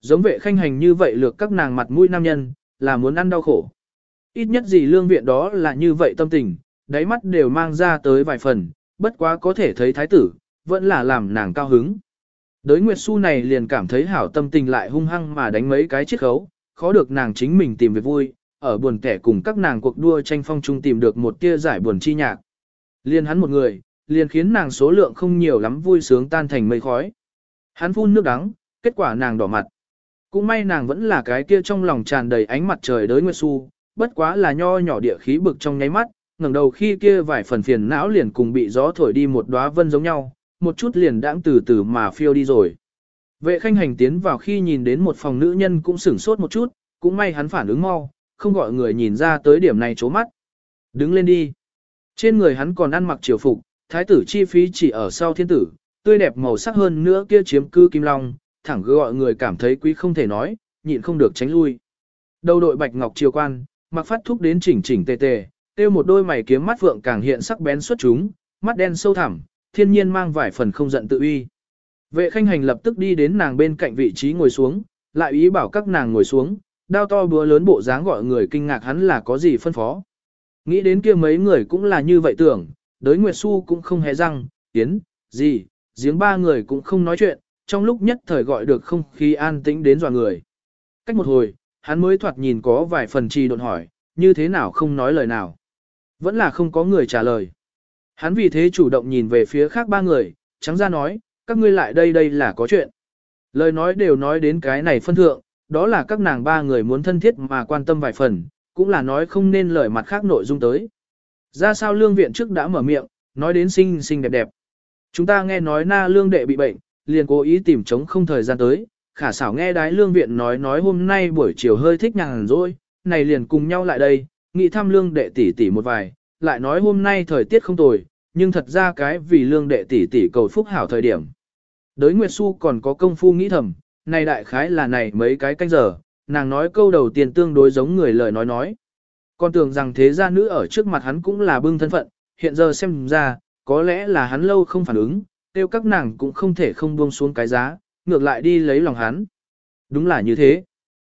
Giống vệ khanh hành như vậy lược các nàng mặt mũi nam nhân, là muốn ăn đau khổ. Ít nhất gì lương viện đó là như vậy tâm tình, đáy mắt đều mang ra tới vài phần, bất quá có thể thấy thái tử, vẫn là làm nàng cao hứng. Đới Nguyệt Xu này liền cảm thấy hảo tâm tình lại hung hăng mà đánh mấy cái chiếc khấu, khó được nàng chính mình tìm về vui, ở buồn kẻ cùng các nàng cuộc đua tranh phong chung tìm được một tia giải buồn chi nhạc. Liên hắn một người, liền khiến nàng số lượng không nhiều lắm vui sướng tan thành mây khói. Hắn phun nước đắng, kết quả nàng đỏ mặt. Cũng may nàng vẫn là cái kia trong lòng tràn đầy ánh mặt trời đới Nguyệt Xu, bất quá là nho nhỏ địa khí bực trong nháy mắt, ngẩng đầu khi kia vài phần phiền não liền cùng bị gió thổi đi một đóa vân giống nhau, một chút liền đãng từ từ mà phiêu đi rồi. Vệ khanh hành tiến vào khi nhìn đến một phòng nữ nhân cũng sửng sốt một chút, cũng may hắn phản ứng mau, không gọi người nhìn ra tới điểm này chố mắt. Đứng lên đi. Trên người hắn còn ăn mặc triều phục, thái tử chi phí chỉ ở sau thiên tử, tươi đẹp màu sắc hơn nữa kia chiếm cư kim long, thẳng gọi người cảm thấy quý không thể nói, nhịn không được tránh lui. Đầu đội bạch ngọc triều quan, mặc phát thúc đến chỉnh chỉnh tề tề, tiêu một đôi mày kiếm mắt vượng càng hiện sắc bén xuất chúng, mắt đen sâu thẳm, thiên nhiên mang vài phần không giận tự uy. Vệ khanh hành lập tức đi đến nàng bên cạnh vị trí ngồi xuống, lại ý bảo các nàng ngồi xuống, đao to búa lớn bộ dáng gọi người kinh ngạc hắn là có gì phân phó. Nghĩ đến kia mấy người cũng là như vậy tưởng, đới Nguyệt Xu cũng không hề răng, tiến, gì, giếng ba người cũng không nói chuyện, trong lúc nhất thời gọi được không khí an tĩnh đến dọa người. Cách một hồi, hắn mới thoạt nhìn có vài phần trì độn hỏi, như thế nào không nói lời nào. Vẫn là không có người trả lời. Hắn vì thế chủ động nhìn về phía khác ba người, trắng ra nói, các ngươi lại đây đây là có chuyện. Lời nói đều nói đến cái này phân thượng, đó là các nàng ba người muốn thân thiết mà quan tâm vài phần, cũng là nói không nên lời mặt khác nội dung tới. Ra sao lương viện trước đã mở miệng, nói đến xinh xinh đẹp đẹp. Chúng ta nghe nói na lương đệ bị bệnh, liền cố ý tìm chống không thời gian tới, khả xảo nghe đái lương viện nói nói hôm nay buổi chiều hơi thích nhàn rồi, này liền cùng nhau lại đây, nghị thăm lương đệ tỷ tỷ một vài, lại nói hôm nay thời tiết không tồi, nhưng thật ra cái vì lương đệ tỷ tỷ cầu phúc hảo thời điểm. Đới Nguyệt Xu còn có công phu nghĩ thầm, này đại khái là này mấy cái canh giờ, nàng nói câu đầu tiên tương đối giống người lời nói nói. con tưởng rằng thế gia nữ ở trước mặt hắn cũng là bưng thân phận, hiện giờ xem ra, có lẽ là hắn lâu không phản ứng, tiêu các nàng cũng không thể không buông xuống cái giá, ngược lại đi lấy lòng hắn. Đúng là như thế.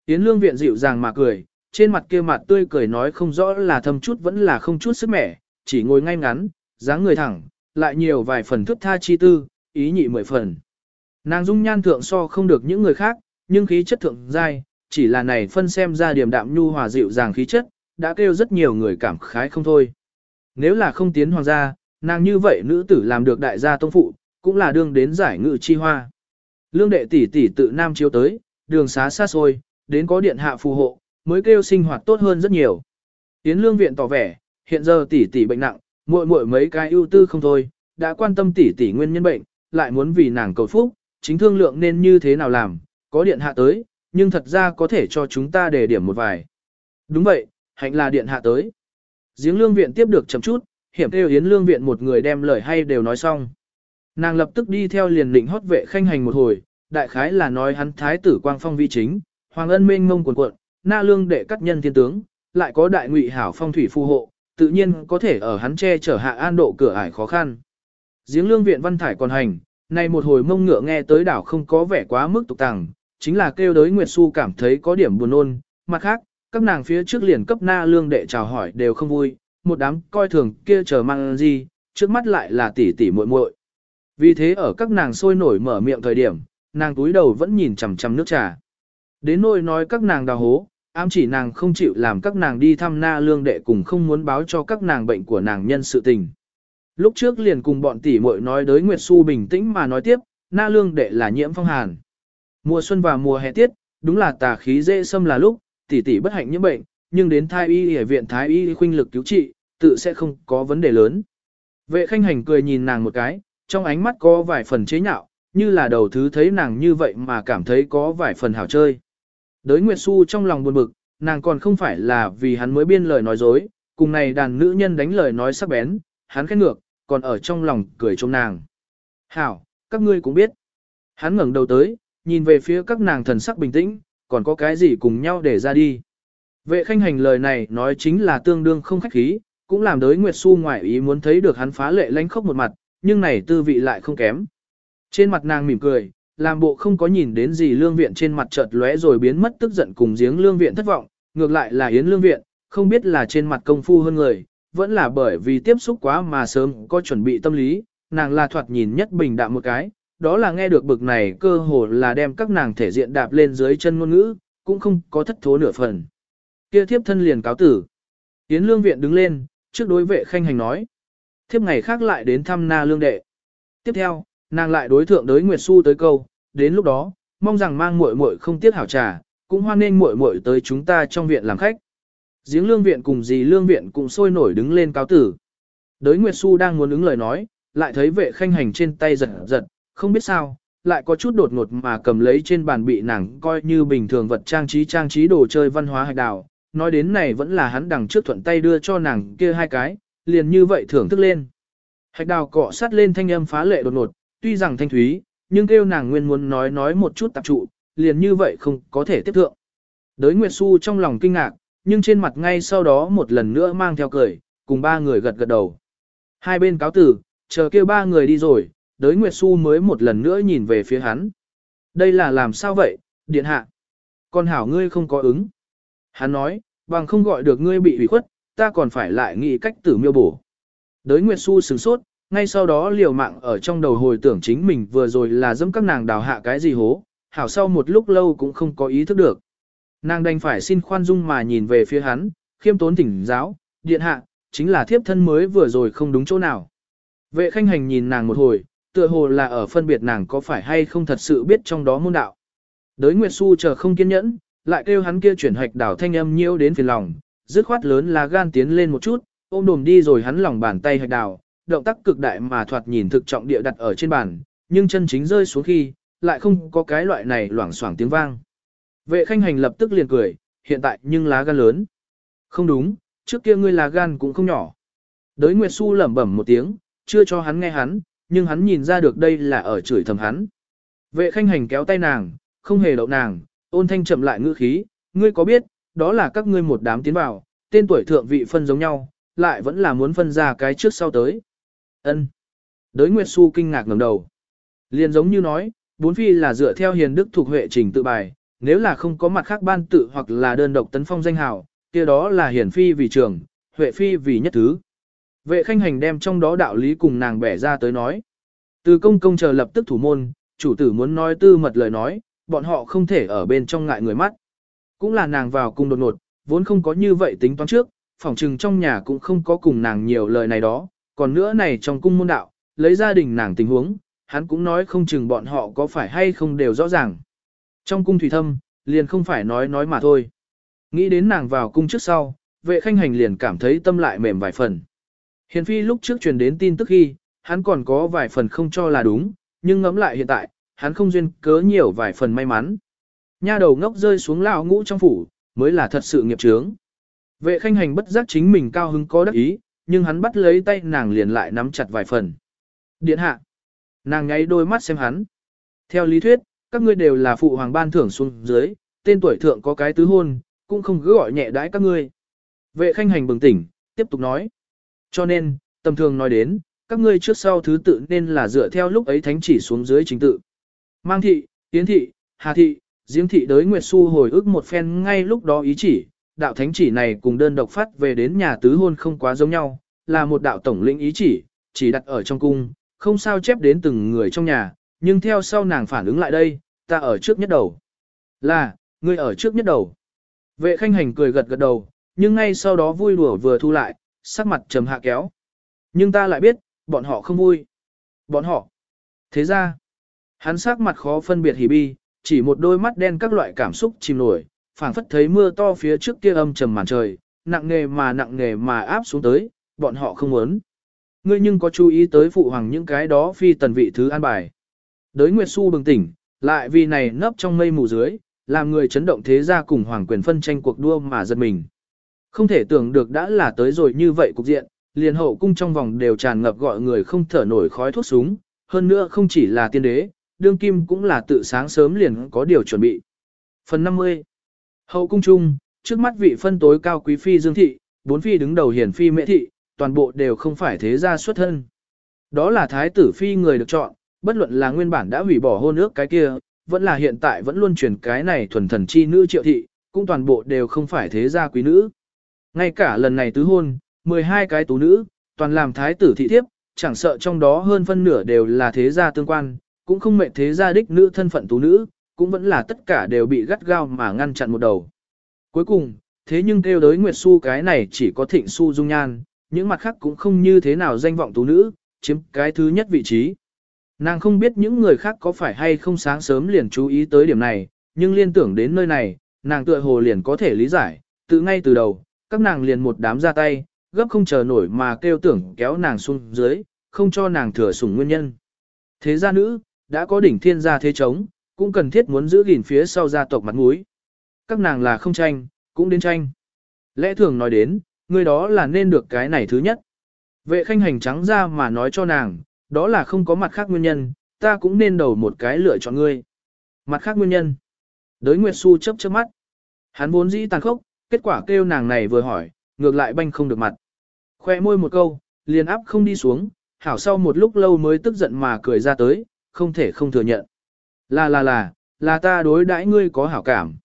Yến lương viện dịu dàng mà cười, trên mặt kia mặt tươi cười nói không rõ là thâm chút vẫn là không chút sức mẻ, chỉ ngồi ngay ngắn, dáng người thẳng, lại nhiều vài phần thức tha chi tư, ý nhị mười phần. Nàng dung nhan thượng so không được những người khác, nhưng khí chất thượng dai, chỉ là này phân xem ra điểm đạm nhu hòa dịu dàng khí chất, đã kêu rất nhiều người cảm khái không thôi. Nếu là không tiến hoàng gia, nàng như vậy nữ tử làm được đại gia tông phụ, cũng là đương đến giải ngự chi hoa. Lương đệ tỷ tỷ tự nam chiếu tới, đường xá xa xôi, đến có điện hạ phù hộ, mới kêu sinh hoạt tốt hơn rất nhiều. Tiến lương viện tỏ vẻ, hiện giờ tỷ tỷ bệnh nặng, muội muội mấy cái ưu tư không thôi, đã quan tâm tỷ tỷ nguyên nhân bệnh, lại muốn vì nàng cầu phúc, chính thương lượng nên như thế nào làm, có điện hạ tới, nhưng thật ra có thể cho chúng ta đề điểm một vài. Đúng vậy, hạnh là điện hạ tới. Giếng lương viện tiếp được chậm chút, hiểm kêu yến lương viện một người đem lời hay đều nói xong. Nàng lập tức đi theo liền định hót vệ khanh hành một hồi, đại khái là nói hắn thái tử quang phong vi chính, hoàng ân mênh mông quần quận, na lương đệ cắt nhân thiên tướng, lại có đại ngụy hảo phong thủy phù hộ, tự nhiên có thể ở hắn che chở hạ an độ cửa ải khó khăn. Giếng lương viện văn thải còn hành, này một hồi mông ngựa nghe tới đảo không có vẻ quá mức tục tàng, chính là kêu đới Nguyệt Xu cảm thấy có điểm buồn ôn, mặt khác, các nàng phía trước liền cấp na lương đệ chào hỏi đều không vui, một đám coi thường kia chờ mang gì, trước mắt lại là tỷ tỷ muội muội. Vì thế ở các nàng sôi nổi mở miệng thời điểm, nàng túi đầu vẫn nhìn chằm chằm nước trà. Đến nỗi nói các nàng đào hố, ám chỉ nàng không chịu làm các nàng đi thăm na lương đệ cùng không muốn báo cho các nàng bệnh của nàng nhân sự tình. Lúc trước liền cùng bọn tỷ muội nói đới Nguyệt Xu bình tĩnh mà nói tiếp, na lương đệ là nhiễm phong hàn. Mùa xuân và mùa hè tiết, đúng là tà khí dễ xâm là lúc, tỷ tỷ bất hạnh nhiễm bệnh, nhưng đến Thái y ở viện thái y khuynh lực cứu trị, tự sẽ không có vấn đề lớn. Vệ khanh hành cười nhìn nàng một cái, trong ánh mắt có vài phần chế nhạo, như là đầu thứ thấy nàng như vậy mà cảm thấy có vài phần hảo chơi. Đới Nguyệt Xu trong lòng buồn bực, nàng còn không phải là vì hắn mới biên lời nói dối, cùng này đàn nữ nhân đánh lời nói sắc bén, hắn khét ngược, còn ở trong lòng cười trông nàng. Hảo, các ngươi cũng biết. Hắn ngẩng đầu tới, nhìn về phía các nàng thần sắc bình tĩnh, còn có cái gì cùng nhau để ra đi. Vệ khanh hành lời này nói chính là tương đương không khách khí, cũng làm đới Nguyệt Xu ngoại ý muốn thấy được hắn phá lệ lánh khóc một mặt, nhưng này tư vị lại không kém. Trên mặt nàng mỉm cười, làm bộ không có nhìn đến gì lương viện trên mặt chợt lóe rồi biến mất tức giận cùng giếng lương viện thất vọng, ngược lại là yến lương viện, không biết là trên mặt công phu hơn người, vẫn là bởi vì tiếp xúc quá mà sớm có chuẩn bị tâm lý, nàng là thoạt nhìn nhất bình đạm một cái, đó là nghe được bực này cơ hồ là đem các nàng thể diện đạp lên dưới chân ngôn ngữ, cũng không có thất thố nửa phần. Kia thiếp thân liền cáo tử. Yến lương viện đứng lên, trước đối vệ khanh hành nói. Thiếp ngày khác lại đến thăm na lương đệ. Tiếp theo, nàng lại đối thượng đối Nguyệt Xu tới câu, đến lúc đó, mong rằng mang muội muội không tiếc hảo trà, cũng hoan nên muội muội tới chúng ta trong viện làm khách. Giếng lương viện cùng dì lương viện cũng sôi nổi đứng lên cáo tử. Đới Nguyệt Xu đang muốn ứng lời nói, lại thấy vệ khanh hành trên tay giật giật, không biết sao, lại có chút đột ngột mà cầm lấy trên bàn bị nàng coi như bình thường vật trang trí trang trí đồ chơi văn hóa hạch đào. Nói đến này vẫn là hắn đằng trước thuận tay đưa cho nàng kia hai cái, liền như vậy thưởng thức lên. Hạch đào cọ sát lên thanh âm phá lệ đột ngột, tuy rằng thanh thúy, nhưng kêu nàng nguyên muốn nói nói một chút tạp trụ, liền như vậy không có thể tiếp thượng. Đới Nguyệt Xu trong lòng kinh ngạc, nhưng trên mặt ngay sau đó một lần nữa mang theo cười, cùng ba người gật gật đầu. Hai bên cáo tử, chờ kêu ba người đi rồi, đới Nguyệt Xu mới một lần nữa nhìn về phía hắn. Đây là làm sao vậy, điện hạ? Con hảo ngươi không có ứng. Hắn nói, bằng không gọi được ngươi bị hủy khuất, ta còn phải lại nghĩ cách tử miêu bổ. Đới Nguyệt Xu sửng sốt, ngay sau đó liều mạng ở trong đầu hồi tưởng chính mình vừa rồi là dẫm các nàng đào hạ cái gì hố, hảo sau một lúc lâu cũng không có ý thức được. Nàng đành phải xin khoan dung mà nhìn về phía hắn, khiêm tốn thỉnh giáo, điện hạ, chính là thiếp thân mới vừa rồi không đúng chỗ nào. Vệ khanh hành nhìn nàng một hồi, tựa hồ là ở phân biệt nàng có phải hay không thật sự biết trong đó môn đạo. Đới Nguyệt Xu chờ không kiên nhẫn, lại kêu hắn kia chuyển hoạch đảo thanh âm nhiễu đến phiền lòng, dứt khoát lớn là gan tiến lên một chút, ôm đồm đi rồi hắn lòng bàn tay hạch đảo, động tác cực đại mà thoạt nhìn thực trọng địa đặt ở trên bàn, nhưng chân chính rơi xuống khi, lại không có cái loại này loảng xoảng tiếng vang. Vệ khanh hành lập tức liền cười, hiện tại nhưng lá gan lớn. Không đúng, trước kia ngươi lá gan cũng không nhỏ. Đới Nguyệt Xu lẩm bẩm một tiếng, chưa cho hắn nghe hắn, nhưng hắn nhìn ra được đây là ở chửi thầm hắn. Vệ khanh hành kéo tay nàng, không hề đậu nàng, ôn thanh chậm lại ngữ khí, ngươi có biết, đó là các ngươi một đám tiến vào, tên tuổi thượng vị phân giống nhau, lại vẫn là muốn phân ra cái trước sau tới. Ân. Đới Nguyệt Xu kinh ngạc ngẩng đầu. Liền giống như nói, bốn phi là dựa theo hiền đức thuộc huệ trình tự bài, nếu là không có mặt khác ban tự hoặc là đơn độc tấn phong danh hào, kia đó là hiển phi vì trường, huệ phi vì nhất thứ. Vệ khanh hành đem trong đó đạo lý cùng nàng bẻ ra tới nói. Từ công công chờ lập tức thủ môn, chủ tử muốn nói tư mật lời nói, bọn họ không thể ở bên trong ngại người mắt. Cũng là nàng vào cung đột ngột, vốn không có như vậy tính toán trước, phỏng trừng trong nhà cũng không có cùng nàng nhiều lời này đó, còn nữa này trong cung môn đạo, lấy gia đình nàng tình huống, hắn cũng nói không chừng bọn họ có phải hay không đều rõ ràng. Trong cung thủy thâm, liền không phải nói nói mà thôi. Nghĩ đến nàng vào cung trước sau, vệ khanh hành liền cảm thấy tâm lại mềm vài phần. Hiền phi lúc trước truyền đến tin tức khi, hắn còn có vài phần không cho là đúng, nhưng ngẫm lại hiện tại, hắn không duyên cớ nhiều vài phần may mắn. Nha đầu ngốc rơi xuống lão ngũ trong phủ, mới là thật sự nghiệp chướng. Vệ khanh hành bất giác chính mình cao hứng có đắc ý, nhưng hắn bắt lấy tay nàng liền lại nắm chặt vài phần. Điện hạ. Nàng nháy đôi mắt xem hắn. Theo lý thuyết, các ngươi đều là phụ hoàng ban thưởng xuống dưới, tên tuổi thượng có cái tứ hôn, cũng không cứ gọi nhẹ đãi các ngươi. Vệ khanh hành bừng tỉnh, tiếp tục nói. Cho nên, tầm thường nói đến, các ngươi trước sau thứ tự nên là dựa theo lúc ấy thánh chỉ xuống dưới chính tự. Mang thị, tiến thị, hà thị, diễm thị đới Nguyệt Xu hồi ức một phen ngay lúc đó ý chỉ, đạo thánh chỉ này cùng đơn độc phát về đến nhà tứ hôn không quá giống nhau, là một đạo tổng lĩnh ý chỉ, chỉ đặt ở trong cung, không sao chép đến từng người trong nhà, nhưng theo sau nàng phản ứng lại đây, ta ở trước nhất đầu. Là, ngươi ở trước nhất đầu. Vệ khanh hành cười gật gật đầu, nhưng ngay sau đó vui đùa vừa thu lại, sắc mặt trầm hạ kéo. Nhưng ta lại biết, bọn họ không vui. Bọn họ. Thế ra, hắn sắc mặt khó phân biệt hỉ bi, chỉ một đôi mắt đen các loại cảm xúc chìm nổi, phảng phất thấy mưa to phía trước kia âm trầm màn trời, nặng nghề mà nặng nghề mà áp xuống tới, bọn họ không muốn. Ngươi nhưng có chú ý tới phụ hoàng những cái đó phi tần vị thứ an bài. Đới Nguyệt Xu bừng tỉnh, lại vì này nấp trong mây mù dưới, làm người chấn động thế gia cùng hoàng quyền phân tranh cuộc đua mà giật mình. Không thể tưởng được đã là tới rồi như vậy cục diện, liền hậu cung trong vòng đều tràn ngập gọi người không thở nổi khói thuốc súng, hơn nữa không chỉ là tiên đế, đương kim cũng là tự sáng sớm liền có điều chuẩn bị. Phần 50 Hậu cung chung, trước mắt vị phân tối cao quý phi dương thị, bốn phi đứng đầu hiển phi Mễ thị, toàn bộ đều không phải thế gia xuất thân. Đó là thái tử phi người được chọn, bất luận là nguyên bản đã hủy bỏ hôn ước cái kia, vẫn là hiện tại vẫn luôn truyền cái này thuần thần chi nữ triệu thị, cũng toàn bộ đều không phải thế gia quý nữ. Ngay cả lần này tứ hôn, 12 cái tú nữ, toàn làm thái tử thị thiếp, chẳng sợ trong đó hơn phân nửa đều là thế gia tương quan, cũng không mệnh thế gia đích nữ thân phận tú nữ, cũng vẫn là tất cả đều bị gắt gao mà ngăn chặn một đầu. Cuối cùng, thế nhưng kêu đới Nguyệt Xu cái này chỉ có thịnh Xu dung nhan, những mặt khác cũng không như thế nào danh vọng tú nữ, chiếm cái thứ nhất vị trí. Nàng không biết những người khác có phải hay không sáng sớm liền chú ý tới điểm này, nhưng liên tưởng đến nơi này, nàng tựa hồ liền có thể lý giải, Tự ngay từ đầu, các nàng liền một đám ra tay, gấp không chờ nổi mà kêu tưởng kéo nàng xuống dưới, không cho nàng thừa sủng nguyên nhân. Thế gia nữ, đã có đỉnh thiên gia thế chống, cũng cần thiết muốn giữ gìn phía sau gia tộc mặt mũi. Các nàng là không tranh, cũng đến tranh. Lẽ thường nói đến, người đó là nên được cái này thứ nhất. Vệ khanh hành trắng ra mà nói cho nàng, đó là không có mặt khác nguyên nhân, ta cũng nên đầu một cái lựa chọn ngươi. Mặt khác nguyên nhân. Đới Nguyệt Xu chấp chớp mắt. Hắn vốn dĩ tàn khốc, kết quả kêu nàng này vừa hỏi, ngược lại banh không được mặt. Khoe môi một câu, liền áp không đi xuống, hảo sau một lúc lâu mới tức giận mà cười ra tới, không thể không thừa nhận. Là là là, là ta đối đãi ngươi có hảo cảm.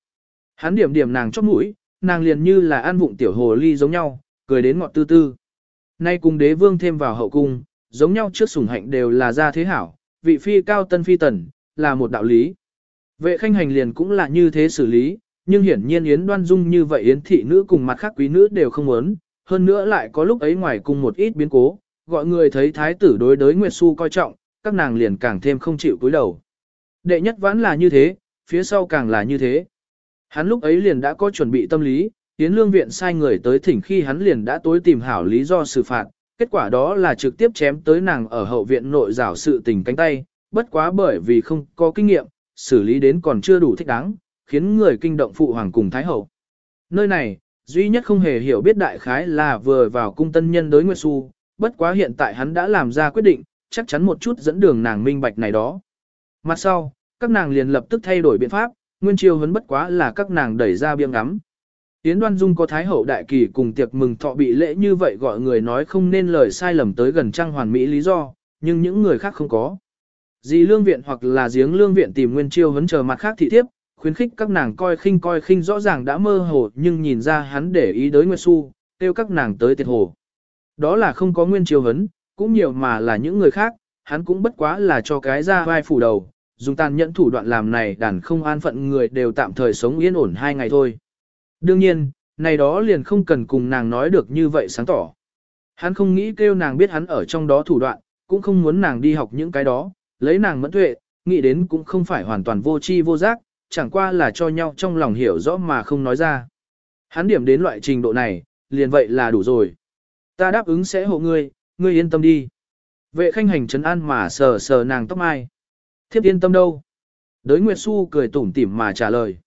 Hắn điểm điểm nàng chóp mũi, nàng liền như là ăn vụng tiểu hồ ly giống nhau, cười đến ngọt tư tư. Nay cùng đế vương thêm vào hậu cung, giống nhau trước sủng hạnh đều là gia thế hảo, vị phi cao tân phi tần, là một đạo lý. Vệ khanh hành liền cũng là như thế xử lý, nhưng hiển nhiên Yến Đoan Dung như vậy Yến thị nữ cùng mặt khác quý nữ đều không muốn, hơn nữa lại có lúc ấy ngoài cùng một ít biến cố, gọi người thấy thái tử đối đối Nguyệt Xu coi trọng, các nàng liền càng thêm không chịu cúi đầu. Đệ nhất vãn là như thế, phía sau càng là như thế. Hắn lúc ấy liền đã có chuẩn bị tâm lý, Yến Lương Viện sai người tới thỉnh khi hắn liền đã tối tìm hảo lý do xử phạt, kết quả đó là trực tiếp chém tới nàng ở hậu viện nội rảo sự tình cánh tay, bất quá bởi vì không có kinh nghiệm, xử lý đến còn chưa đủ thích đáng, khiến người kinh động phụ hoàng cùng thái hậu. Nơi này, duy nhất không hề hiểu biết đại khái là vừa vào cung tân nhân đối Nguyệt Xu, bất quá hiện tại hắn đã làm ra quyết định, chắc chắn một chút dẫn đường nàng minh bạch này đó. Mặt sau, các nàng liền lập tức thay đổi biện pháp, nguyên chiêu hấn bất quá là các nàng đẩy ra biêng ngắm. Yến Đoan Dung có thái hậu đại kỳ cùng tiệc mừng thọ bị lễ như vậy gọi người nói không nên lời sai lầm tới gần trang hoàn mỹ lý do, nhưng những người khác không có. Dì lương viện hoặc là giếng lương viện tìm nguyên chiêu vẫn chờ mặt khác thị thiếp, khuyến khích các nàng coi khinh coi khinh rõ ràng đã mơ hồ nhưng nhìn ra hắn để ý tới Nguyệt Xu, kêu các nàng tới tiệt hồ. Đó là không có nguyên chiêu hấn, cũng nhiều mà là những người khác, hắn cũng bất quá là cho cái ra vai phủ đầu, dùng tàn nhẫn thủ đoạn làm này đàn không an phận người đều tạm thời sống yên ổn hai ngày thôi. Đương nhiên, này đó liền không cần cùng nàng nói được như vậy sáng tỏ. Hắn không nghĩ kêu nàng biết hắn ở trong đó thủ đoạn, cũng không muốn nàng đi học những cái đó, lấy nàng mẫn tuệ, nghĩ đến cũng không phải hoàn toàn vô tri vô giác, chẳng qua là cho nhau trong lòng hiểu rõ mà không nói ra. Hắn điểm đến loại trình độ này, liền vậy là đủ rồi. Ta đáp ứng sẽ hộ ngươi, ngươi yên tâm đi. Vệ khanh hành trấn an mà sờ sờ nàng tóc mai. Thiếp yên tâm đâu? Đới Nguyệt Xu cười tủm tỉm mà trả lời.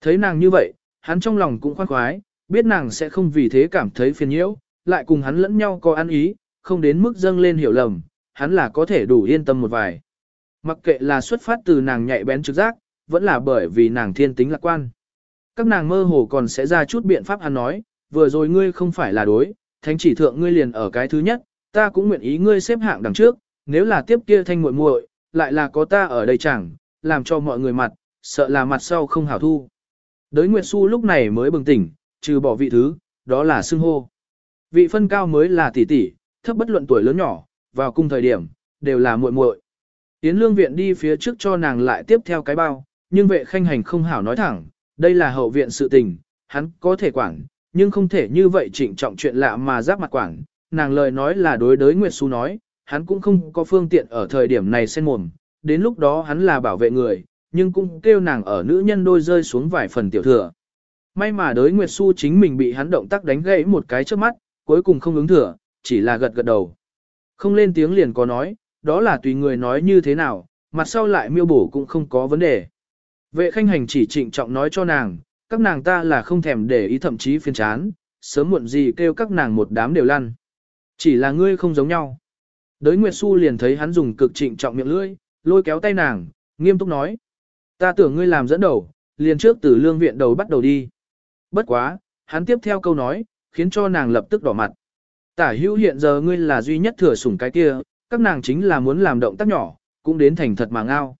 Thấy nàng như vậy, hắn trong lòng cũng khoan khoái, biết nàng sẽ không vì thế cảm thấy phiền nhiễu, lại cùng hắn lẫn nhau có ăn ý, không đến mức dâng lên hiểu lầm, hắn là có thể đủ yên tâm một vài. Mặc kệ là xuất phát từ nàng nhạy bén trực giác, vẫn là bởi vì nàng thiên tính lạc quan. Các nàng mơ hồ còn sẽ ra chút biện pháp hắn nói, vừa rồi ngươi không phải là đối, thánh chỉ thượng ngươi liền ở cái thứ nhất, ta cũng nguyện ý ngươi xếp hạng đằng trước, nếu là tiếp kia thanh muội muội, lại là có ta ở đây chẳng, làm cho mọi người mặt, sợ là mặt sau không hảo thu. Đới Nguyệt Xu lúc này mới bừng tỉnh, trừ bỏ vị thứ, đó là xưng hô. Vị phân cao mới là tỷ tỷ, thấp bất luận tuổi lớn nhỏ, vào cung thời điểm, đều là muội muội. Tiến lương viện đi phía trước cho nàng lại tiếp theo cái bao, nhưng vệ khanh hành không hảo nói thẳng, đây là hậu viện sự tình, hắn có thể quản, nhưng không thể như vậy trịnh trọng chuyện lạ mà giáp mặt quản. Nàng lời nói là đối đối Nguyệt Xu nói, hắn cũng không có phương tiện ở thời điểm này xen mồm, đến lúc đó hắn là bảo vệ người, nhưng cũng kêu nàng ở nữ nhân đôi rơi xuống vài phần tiểu thừa. May mà đối Nguyệt Xu chính mình bị hắn động tác đánh gãy một cái trước mắt, cuối cùng không ứng thừa, chỉ là gật gật đầu. Không lên tiếng liền có nói, đó là tùy người nói như thế nào, mặt sau lại miêu bổ cũng không có vấn đề. Vệ khanh hành chỉ trịnh trọng nói cho nàng, các nàng ta là không thèm để ý thậm chí phiền chán, sớm muộn gì kêu các nàng một đám đều lăn. Chỉ là ngươi không giống nhau. Đới Nguyệt Xu liền thấy hắn dùng cực trịnh trọng miệng lưỡi, lôi kéo tay nàng, nghiêm túc nói. Ta tưởng ngươi làm dẫn đầu, liền trước từ lương viện đầu bắt đầu đi. Bất quá, hắn tiếp theo câu nói, khiến cho nàng lập tức đỏ mặt. Tả hữu hiện giờ ngươi là duy nhất thừa sủng cái kia, các nàng chính là muốn làm động tác nhỏ, cũng đến thành thật mà ngao.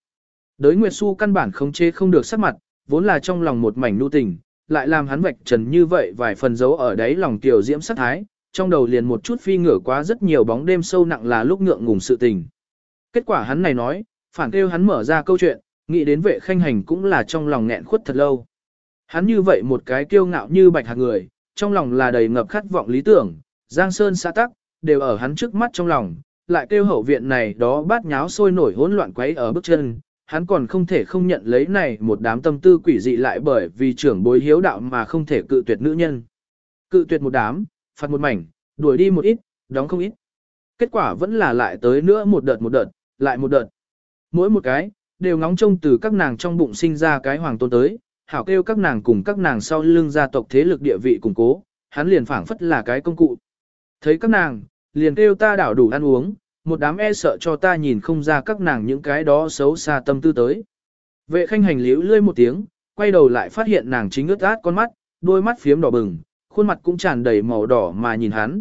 Đới Nguyệt Xu căn bản không chê không được sắc mặt, vốn là trong lòng một mảnh nu tình, lại làm hắn vạch trần như vậy vài phần dấu ở đáy lòng tiểu diễm sắc thái, trong đầu liền một chút phi ngửa quá rất nhiều bóng đêm sâu nặng là lúc ngượng ngùng sự tình. Kết quả hắn này nói, phản kêu hắn mở ra câu chuyện, nghĩ đến vệ khanh hành cũng là trong lòng nghẹn khuất thật lâu. Hắn như vậy một cái kiêu ngạo như bạch hạt người, trong lòng là đầy ngập khát vọng lý tưởng, giang sơn xã tắc, đều ở hắn trước mắt trong lòng, lại kêu hậu viện này đó bát nháo sôi nổi hỗn loạn quấy ở bước chân, hắn còn không thể không nhận lấy này một đám tâm tư quỷ dị lại bởi vì trưởng bối hiếu đạo mà không thể cự tuyệt nữ nhân. Cự tuyệt một đám, phạt một mảnh, đuổi đi một ít, đóng không ít. Kết quả vẫn là lại tới nữa một đợt một đợt, lại một đợt. Mỗi một cái, đều ngóng trông từ các nàng trong bụng sinh ra cái hoàng tôn tới, hảo kêu các nàng cùng các nàng sau lưng gia tộc thế lực địa vị củng cố, hắn liền phảng phất là cái công cụ. Thấy các nàng, liền kêu ta đảo đủ ăn uống, một đám e sợ cho ta nhìn không ra các nàng những cái đó xấu xa tâm tư tới. Vệ khanh hành liễu lươi một tiếng, quay đầu lại phát hiện nàng chính ướt át con mắt, đôi mắt phiếm đỏ bừng, khuôn mặt cũng tràn đầy màu đỏ mà nhìn hắn.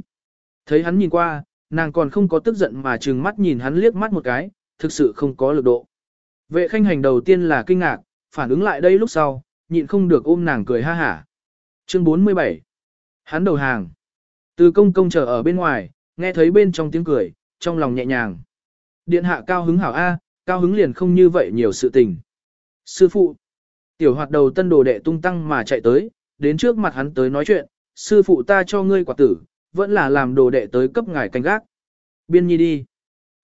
Thấy hắn nhìn qua, nàng còn không có tức giận mà trừng mắt nhìn hắn liếc mắt một cái, thực sự không có lực độ. Vệ khanh hành đầu tiên là kinh ngạc, phản ứng lại đây lúc sau, nhịn không được ôm nàng cười ha hả. Chương 47 Hắn đầu hàng. Từ công công chờ ở bên ngoài, nghe thấy bên trong tiếng cười, trong lòng nhẹ nhàng. Điện hạ cao hứng hảo A, cao hứng liền không như vậy nhiều sự tình. Sư phụ. Tiểu hoạt đầu tân đồ đệ tung tăng mà chạy tới, đến trước mặt hắn tới nói chuyện, sư phụ ta cho ngươi quả tử, vẫn là làm đồ đệ tới cấp ngài canh gác. Biên nhi đi.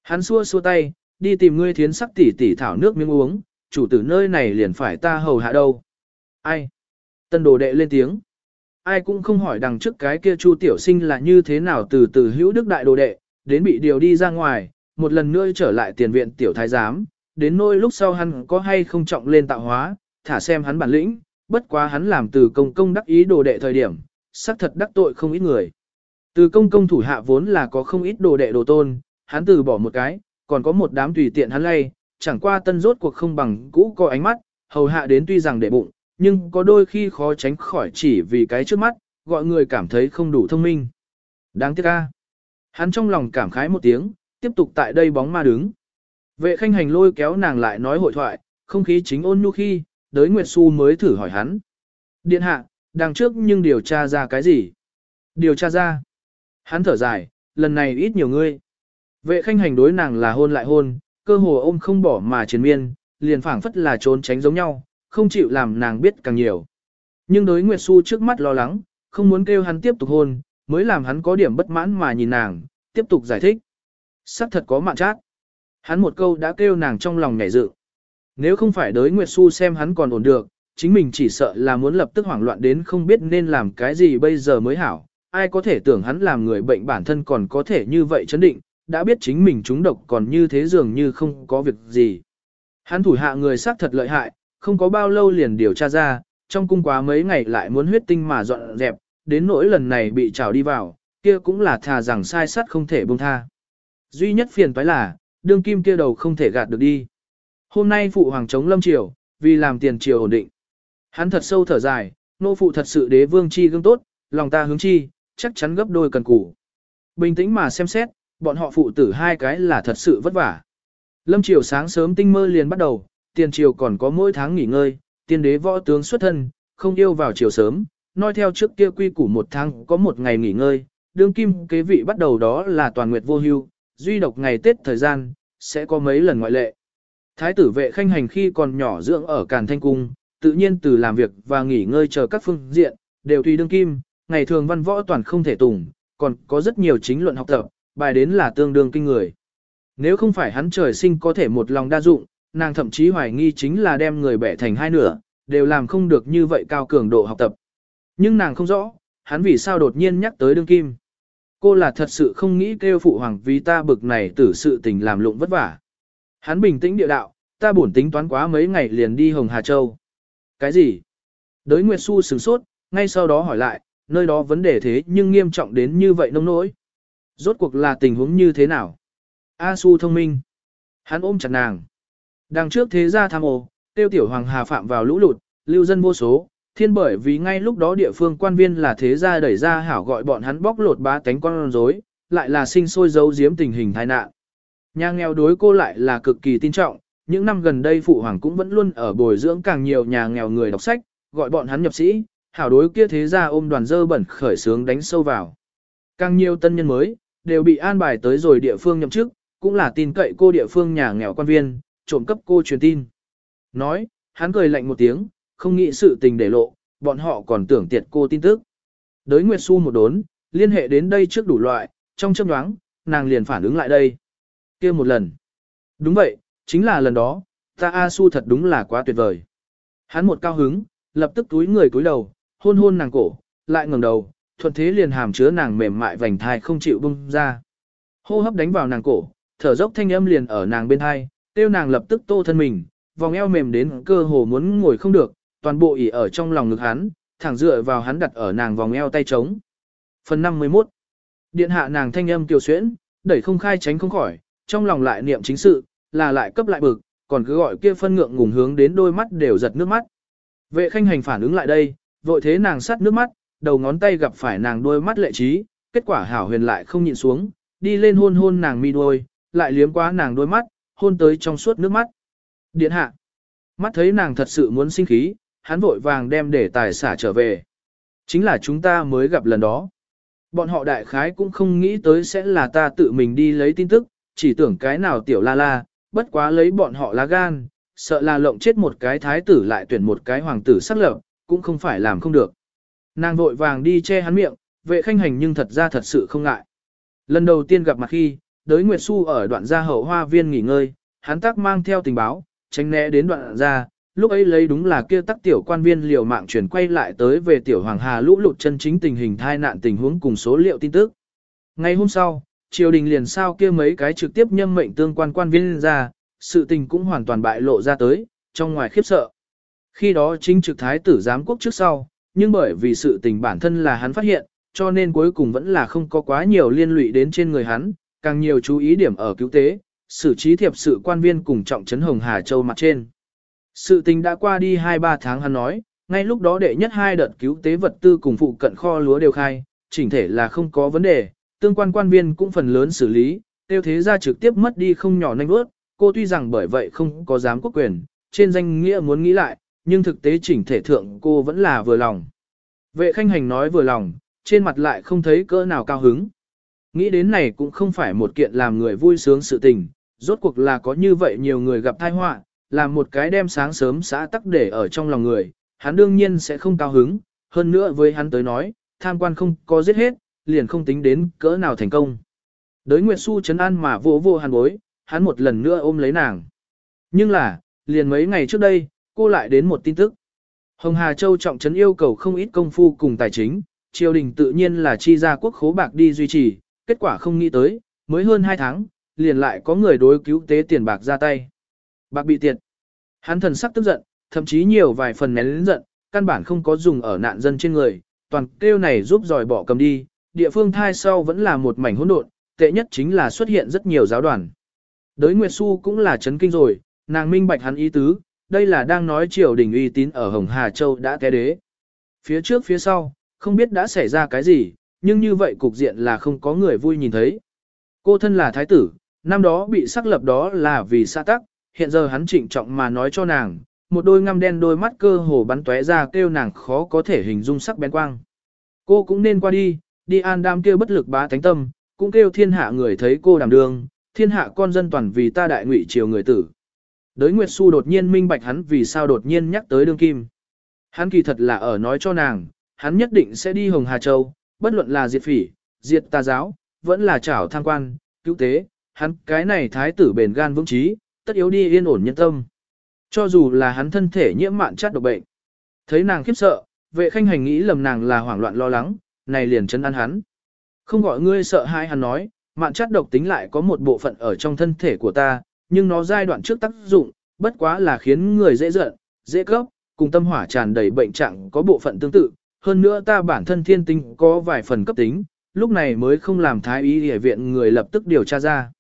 Hắn xua xua tay, đi tìm ngươi thiến sắc tỷ tỷ thảo nước miếng uống, chủ tử nơi này liền phải ta hầu hạ đâu. Ai? Tân đồ đệ lên tiếng. Ai cũng không hỏi đằng trước cái kia chu tiểu sinh là như thế nào từ từ hữu đức đại đồ đệ, đến bị điều đi ra ngoài, một lần nữa trở lại tiền viện tiểu thái giám, đến nỗi lúc sau hắn có hay không trọng lên tạo hóa, thả xem hắn bản lĩnh, bất quá hắn làm từ công công đắc ý đồ đệ thời điểm, xác thật đắc tội không ít người. Từ công công thủ hạ vốn là có không ít đồ đệ đồ tôn, hắn từ bỏ một cái, còn có một đám tùy tiện hắn lay, chẳng qua tân rốt cuộc không bằng cũ có ánh mắt, hầu hạ đến tuy rằng để bụng, nhưng có đôi khi khó tránh khỏi chỉ vì cái trước mắt, gọi người cảm thấy không đủ thông minh. Đáng tiếc ca. Hắn trong lòng cảm khái một tiếng, tiếp tục tại đây bóng ma đứng. Vệ khanh hành lôi kéo nàng lại nói hội thoại, không khí chính ôn nhu khi, đới Nguyệt Xu mới thử hỏi hắn. Điện hạ, đằng trước nhưng điều tra ra cái gì? Điều tra ra. Hắn thở dài, lần này ít nhiều ngươi. Vệ khanh hành đối nàng là hôn lại hôn, cơ hồ ôm không bỏ mà chiến miên, liền phảng phất là trốn tránh giống nhau, không chịu làm nàng biết càng nhiều. Nhưng đối Nguyệt Xu trước mắt lo lắng, không muốn kêu hắn tiếp tục hôn, mới làm hắn có điểm bất mãn mà nhìn nàng, tiếp tục giải thích. Sắc thật có mạn chát. Hắn một câu đã kêu nàng trong lòng nhảy dự. Nếu không phải đối Nguyệt Xu xem hắn còn ổn được, chính mình chỉ sợ là muốn lập tức hoảng loạn đến không biết nên làm cái gì bây giờ mới hảo. Ai có thể tưởng hắn làm người bệnh bản thân còn có thể như vậy chấn định, đã biết chính mình trúng độc còn như thế dường như không có việc gì. Hắn thủ hạ người xác thật lợi hại, không có bao lâu liền điều tra ra, trong cung quá mấy ngày lại muốn huyết tinh mà dọn dẹp, đến nỗi lần này bị trào đi vào, kia cũng là thà rằng sai sắt không thể buông tha. Duy nhất phiền toái là, đương kim kia đầu không thể gạt được đi. Hôm nay phụ hoàng chống lâm triều, vì làm tiền triều ổn định. Hắn thật sâu thở dài, nô phụ thật sự đế vương chi gương tốt, lòng ta hướng chi, chắc chắn gấp đôi cần củ. Bình tĩnh mà xem xét, bọn họ phụ tử hai cái là thật sự vất vả. Lâm triều sáng sớm tinh mơ liền bắt đầu, tiền triều còn có mỗi tháng nghỉ ngơi, tiên đế võ tướng xuất thân, không yêu vào chiều sớm, nói theo trước kia quy củ một tháng có một ngày nghỉ ngơi, đương kim kế vị bắt đầu đó là toàn nguyệt vô hưu, duy độc ngày Tết thời gian, sẽ có mấy lần ngoại lệ. Thái tử vệ khanh hành khi còn nhỏ dưỡng ở Càn Thanh Cung, tự nhiên từ làm việc và nghỉ ngơi chờ các phương diện, đều tùy đương kim, ngày thường văn võ toàn không thể tùng, còn có rất nhiều chính luận học tập, bài đến là tương đương kinh người. Nếu không phải hắn trời sinh có thể một lòng đa dụng, nàng thậm chí hoài nghi chính là đem người bẻ thành hai nửa, đều làm không được như vậy cao cường độ học tập. Nhưng nàng không rõ, hắn vì sao đột nhiên nhắc tới đương kim. Cô là thật sự không nghĩ kêu phụ hoàng vì ta bực này tử sự tình làm lụng vất vả. Hắn bình tĩnh địa đạo, ta bổn tính toán quá mấy ngày liền đi Hồng Hà Châu. Cái gì? Đới Nguyệt Xu sửng sốt, ngay sau đó hỏi lại, nơi đó vấn đề thế nhưng nghiêm trọng đến như vậy nông nỗi. Rốt cuộc là tình huống như thế nào? A Su thông minh. Hắn ôm chặt nàng. Đằng trước thế gia tham ô, tiêu tiểu hoàng hà phạm vào lũ lụt, lưu dân vô số, thiên bởi vì ngay lúc đó địa phương quan viên là thế gia đẩy ra hảo gọi bọn hắn bóc lột ba tánh con rối, lại là sinh sôi giấu giếm tình hình tai nạn. Nhà nghèo đối cô lại là cực kỳ tin trọng, những năm gần đây phụ hoàng cũng vẫn luôn ở bồi dưỡng càng nhiều nhà nghèo người đọc sách, gọi bọn hắn nhập sĩ, hảo đối kia thế gia ôm đoàn dơ bẩn khởi sướng đánh sâu vào. Càng nhiều tân nhân mới, đều bị an bài tới rồi địa phương nhậm chức, cũng là tin cậy cô địa phương nhà nghèo quan viên, trộm cấp cô truyền tin. Nói, hắn cười lạnh một tiếng, không nghĩ sự tình để lộ, bọn họ còn tưởng tiệt cô tin tức. Đới Nguyệt Xu một đốn, liên hệ đến đây trước đủ loại, trong chớp đoáng, nàng liền phản ứng lại đây. kia một lần. Đúng vậy, chính là lần đó, ta A Su thật đúng là quá tuyệt vời. Hắn một cao hứng, lập tức túi người cúi đầu, hôn hôn nàng cổ, lại ngẩng đầu, thuận thế liền hàm chứa nàng mềm mại vành thai không chịu bung ra. Hô hấp đánh vào nàng cổ, thở dốc thanh âm liền ở nàng bên thai, tiêu nàng lập tức tô thân mình, vòng eo mềm đến cơ hồ muốn ngồi không được, toàn bộ ỉ ở trong lòng ngực hắn, thẳng dựa vào hắn đặt ở nàng vòng eo tay trống. Phần 51 Điện hạ nàng thanh âm kiều xuyễn, đẩy không khai tránh không khỏi, trong lòng lại niệm chính sự, là lại cấp lại bực, còn cứ gọi kia phân ngượng ngùng hướng đến đôi mắt đều giật nước mắt. Vệ khanh hành phản ứng lại đây, vội thế nàng sắt nước mắt, đầu ngón tay gặp phải nàng đôi mắt lệ trí, kết quả hảo huyền lại không nhịn xuống, đi lên hôn hôn nàng mi đôi, lại liếm quá nàng đôi mắt, hôn tới trong suốt nước mắt. Điện hạ, mắt thấy nàng thật sự muốn sinh khí, hắn vội vàng đem để tài xả trở về. Chính là chúng ta mới gặp lần đó. Bọn họ đại khái cũng không nghĩ tới sẽ là ta tự mình đi lấy tin tức, chỉ tưởng cái nào tiểu la la, bất quá lấy bọn họ lá gan, sợ là lộng chết một cái thái tử lại tuyển một cái hoàng tử sắc lập, cũng không phải làm không được. Nàng vội vàng đi che hắn miệng, vệ khanh hành nhưng thật ra thật sự không ngại. Lần đầu tiên gặp mặt khi, đới Nguyệt Xu ở đoạn gia hậu hoa viên nghỉ ngơi, hắn tác mang theo tình báo, tránh né đến đoạn gia, lúc ấy lấy đúng là kia tắc tiểu quan viên liều mạng chuyển quay lại tới về tiểu hoàng hà lũ lụt chân chính tình hình thai nạn tình huống cùng số liệu tin tức. Ngày hôm sau, triều đình liền sao kia mấy cái trực tiếp nhâm mệnh tương quan quan viên ra, sự tình cũng hoàn toàn bại lộ ra tới, trong ngoài khiếp sợ. Khi đó chính trực thái tử giám quốc trước sau, nhưng bởi vì sự tình bản thân là hắn phát hiện, cho nên cuối cùng vẫn là không có quá nhiều liên lụy đến trên người hắn, càng nhiều chú ý điểm ở cứu tế, xử trí thiệp sự quan viên cùng trọng trấn Hồng Hà Châu mặt trên. Sự tình đã qua đi 2-3 tháng hắn nói, ngay lúc đó đệ nhất hai đợt cứu tế vật tư cùng phụ cận kho lúa đều khai, chỉnh thể là không có vấn đề, tương quan quan viên cũng phần lớn xử lý, tiêu thế ra trực tiếp mất đi không nhỏ nhanh bước, cô tuy rằng bởi vậy không có dám quốc quyền, trên danh nghĩa muốn nghĩ lại, nhưng thực tế chỉnh thể thượng cô vẫn là vừa lòng. Vệ khanh hành nói vừa lòng, trên mặt lại không thấy cỡ nào cao hứng. Nghĩ đến này cũng không phải một kiện làm người vui sướng sự tình, rốt cuộc là có như vậy nhiều người gặp tai họa, làm một cái đem sáng sớm xã tắc để ở trong lòng người, hắn đương nhiên sẽ không cao hứng, hơn nữa với hắn tới nói, tham quan không có giết hết, liền không tính đến cỡ nào thành công. Đới Nguyệt Xu chấn an mà vô vô hàn bối, hắn một lần nữa ôm lấy nàng. Nhưng là, liền mấy ngày trước đây, cô lại đến một tin tức. Hồng Hà Châu trọng trấn yêu cầu không ít công phu cùng tài chính, triều đình tự nhiên là chi ra quốc khố bạc đi duy trì, kết quả không nghĩ tới, mới hơn 2 tháng, liền lại có người đối cứu tế tiền bạc ra tay. Bạc bị tiệt. Hắn thần sắc tức giận, thậm chí nhiều vài phần nén lĩnh giận, căn bản không có dùng ở nạn dân trên người, toàn kêu này giúp dòi bỏ cầm đi, địa phương thai sau vẫn là một mảnh hỗn độn, tệ nhất chính là xuất hiện rất nhiều giáo đoàn. Đới Nguyệt Xu cũng là chấn kinh rồi, nàng minh bạch hắn ý tứ, đây là đang nói triều đình uy tín ở Hồng Hà Châu đã té đế. Phía trước phía sau, không biết đã xảy ra cái gì, nhưng như vậy cục diện là không có người vui nhìn thấy. Cô thân là thái tử, năm đó bị xác lập đó là vì xa tắc, hiện giờ hắn trịnh trọng mà nói cho nàng, một đôi ngăm đen đôi mắt cơ hồ bắn tóe ra kêu nàng khó có thể hình dung sắc bén quang. Cô cũng nên qua đi, đi an đam kêu bất lực bá thánh tâm, cũng kêu thiên hạ người thấy cô đảm đường, thiên hạ con dân toàn vì ta đại ngụy triều người tử. Đới Nguyệt Xu đột nhiên minh bạch hắn vì sao đột nhiên nhắc tới đương kim. Hắn kỳ thật là ở nói cho nàng, hắn nhất định sẽ đi Hồng Hà Châu, bất luận là diệt phỉ, diệt tà giáo, vẫn là trảo tham quan, cứu tế, hắn cái này thái tử bền gan vững trí, tất yếu đi yên ổn nhân tâm. Cho dù là hắn thân thể nhiễm mạn chát độc bệnh. Thấy nàng khiếp sợ, vệ khanh hành nghĩ lầm nàng là hoảng loạn lo lắng, này liền chân ăn hắn. Không gọi ngươi sợ hai hắn nói, mạn chát độc tính lại có một bộ phận ở trong thân thể của ta, nhưng nó giai đoạn trước tác dụng, bất quá là khiến người dễ giận, dễ cấp, cùng tâm hỏa tràn đầy bệnh trạng có bộ phận tương tự, hơn nữa ta bản thân thiên tinh có vài phần cấp tính, lúc này mới không làm thái y hệ viện người lập tức điều tra ra.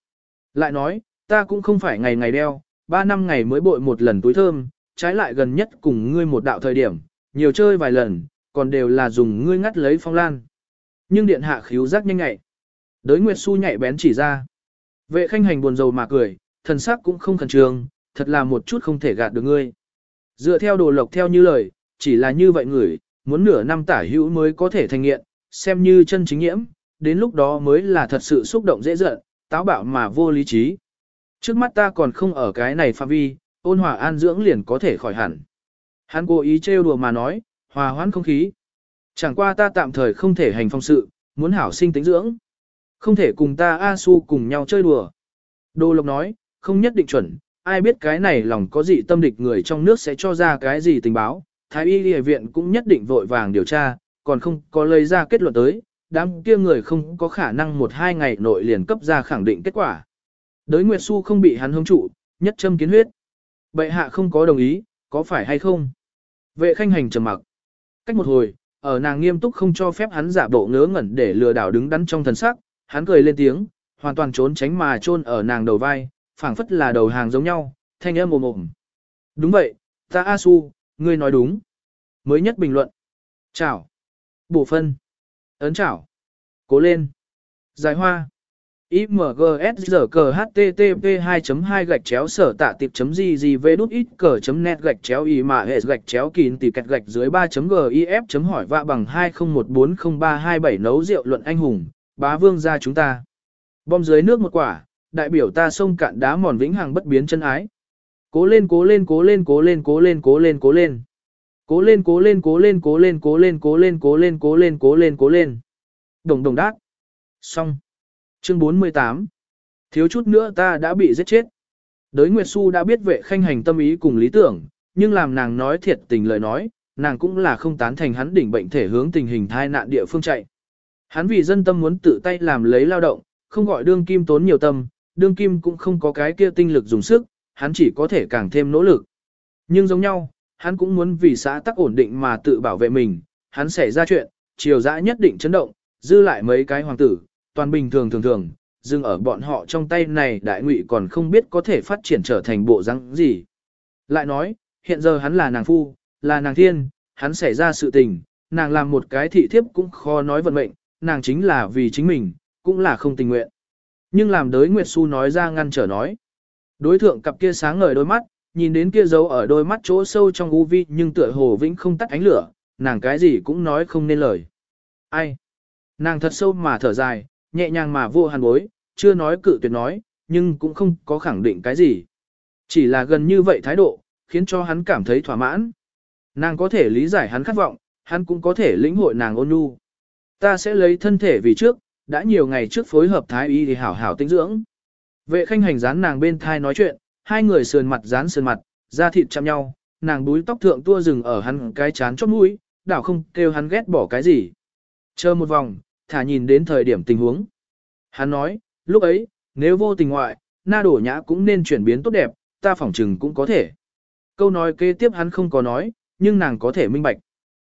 Lại nói, ta cũng không phải ngày ngày đeo, ba năm ngày mới bội một lần túi thơm, trái lại gần nhất cùng ngươi một đạo thời điểm, nhiều chơi vài lần, còn đều là dùng ngươi ngắt lấy phong lan. Nhưng điện hạ khíu giác nhanh nhạy. Đới Nguyệt Xu nhạy bén chỉ ra. Vệ khanh hành buồn rầu mà cười, thần sắc cũng không khẩn trương, thật là một chút không thể gạt được ngươi. Dựa theo đồ lộc theo như lời, chỉ là như vậy người, muốn nửa năm tả hữu mới có thể thành nghiện, xem như chân chính nhiễm, đến lúc đó mới là thật sự xúc động dễ dợn, táo bạo mà vô lý trí. Trước mắt ta còn không ở cái này phạm vi, ôn hòa an dưỡng liền có thể khỏi hẳn. Hắn cố ý trêu đùa mà nói, hòa hoãn không khí. Chẳng qua ta tạm thời không thể hành phong sự, muốn hảo sinh tính dưỡng. Không thể cùng ta A Su cùng nhau chơi đùa. Đô Lộc nói, không nhất định chuẩn, ai biết cái này lòng có gì tâm địch người trong nước sẽ cho ra cái gì tình báo. Thái y y viện cũng nhất định vội vàng điều tra, còn không có lấy ra kết luận tới, đám kia người không có khả năng một hai ngày nội liền cấp ra khẳng định kết quả. Đới Nguyệt Xu không bị hắn hống trụ, nhất châm kiến huyết. Bệ hạ không có đồng ý, có phải hay không? Vệ khanh hành trầm mặc. Cách một hồi, ở nàng nghiêm túc không cho phép hắn giả bộ ngớ ngẩn để lừa đảo đứng đắn trong thần sắc, hắn cười lên tiếng, hoàn toàn trốn tránh mà chôn ở nàng đầu vai, phảng phất là đầu hàng giống nhau, thanh âm ồm ồm. Đúng vậy, ta A Su, ngươi nói đúng. Mới nhất bình luận. Chào. Bổ phân. Ấn chảo. Cố lên. Giải hoa. IMGS giờ cờ HTTP 2 2 gạch chéo sở tạ tiệp chấm gì gì về đút ít cờ chấm net gạch chéo y mà hệ gạch chéo kín tỷ kẹt gạch dưới 3 chấm GIF chấm hỏi vạ bằng 20140327 nấu rượu luận anh hùng, bá vương ra chúng ta. Bom dưới nước một quả, đại biểu ta sông cạn đá mòn vĩnh hằng bất biến chân ái. Cố lên cố lên cố lên cố lên cố lên cố lên cố lên. Cố lên cố lên cố lên cố lên cố lên cố lên cố lên cố lên cố lên cố lên. Đồng đồng đát. Xong. Chương 48. Thiếu chút nữa ta đã bị giết chết. Đới Nguyệt Xu đã biết vệ khanh hành tâm ý cùng lý tưởng, nhưng làm nàng nói thiệt tình lời nói, nàng cũng là không tán thành hắn đỉnh bệnh thể hướng tình hình thai nạn địa phương chạy. Hắn vì dân tâm muốn tự tay làm lấy lao động, không gọi đương kim tốn nhiều tâm, đương kim cũng không có cái kia tinh lực dùng sức, hắn chỉ có thể càng thêm nỗ lực. Nhưng giống nhau, hắn cũng muốn vì xã tắc ổn định mà tự bảo vệ mình, hắn xảy ra chuyện, triều dã nhất định chấn động, dư lại mấy cái hoàng tử, toàn bình thường thường thường, dừng ở bọn họ trong tay này đại ngụy còn không biết có thể phát triển trở thành bộ răng gì. Lại nói, hiện giờ hắn là nàng phu, là nàng thiên, hắn xảy ra sự tình, nàng làm một cái thị thiếp cũng khó nói vận mệnh, nàng chính là vì chính mình, cũng là không tình nguyện. Nhưng làm đới Nguyệt Xu nói ra ngăn trở nói. Đối thượng cặp kia sáng ngời đôi mắt, nhìn đến kia dấu ở đôi mắt chỗ sâu trong u vi nhưng tựa hồ vĩnh không tắt ánh lửa, nàng cái gì cũng nói không nên lời. Ai? Nàng thật sâu mà thở dài, nhẹ nhàng mà vô hàn bối, chưa nói cự tuyệt nói, nhưng cũng không có khẳng định cái gì. Chỉ là gần như vậy thái độ, khiến cho hắn cảm thấy thỏa mãn. Nàng có thể lý giải hắn khát vọng, hắn cũng có thể lĩnh hội nàng ôn nhu. Ta sẽ lấy thân thể vì trước, đã nhiều ngày trước phối hợp thái y thì hảo hảo tinh dưỡng. Vệ khanh hành dán nàng bên thai nói chuyện, hai người sườn mặt dán sườn mặt, da thịt chạm nhau, nàng búi tóc thượng tua rừng ở hắn cái chán chót mũi, đảo không kêu hắn ghét bỏ cái gì. Chờ một vòng, thả nhìn đến thời điểm tình huống. Hắn nói, lúc ấy, nếu vô tình ngoại, na đổ nhã cũng nên chuyển biến tốt đẹp, ta phỏng chừng cũng có thể. Câu nói kế tiếp hắn không có nói, nhưng nàng có thể minh bạch.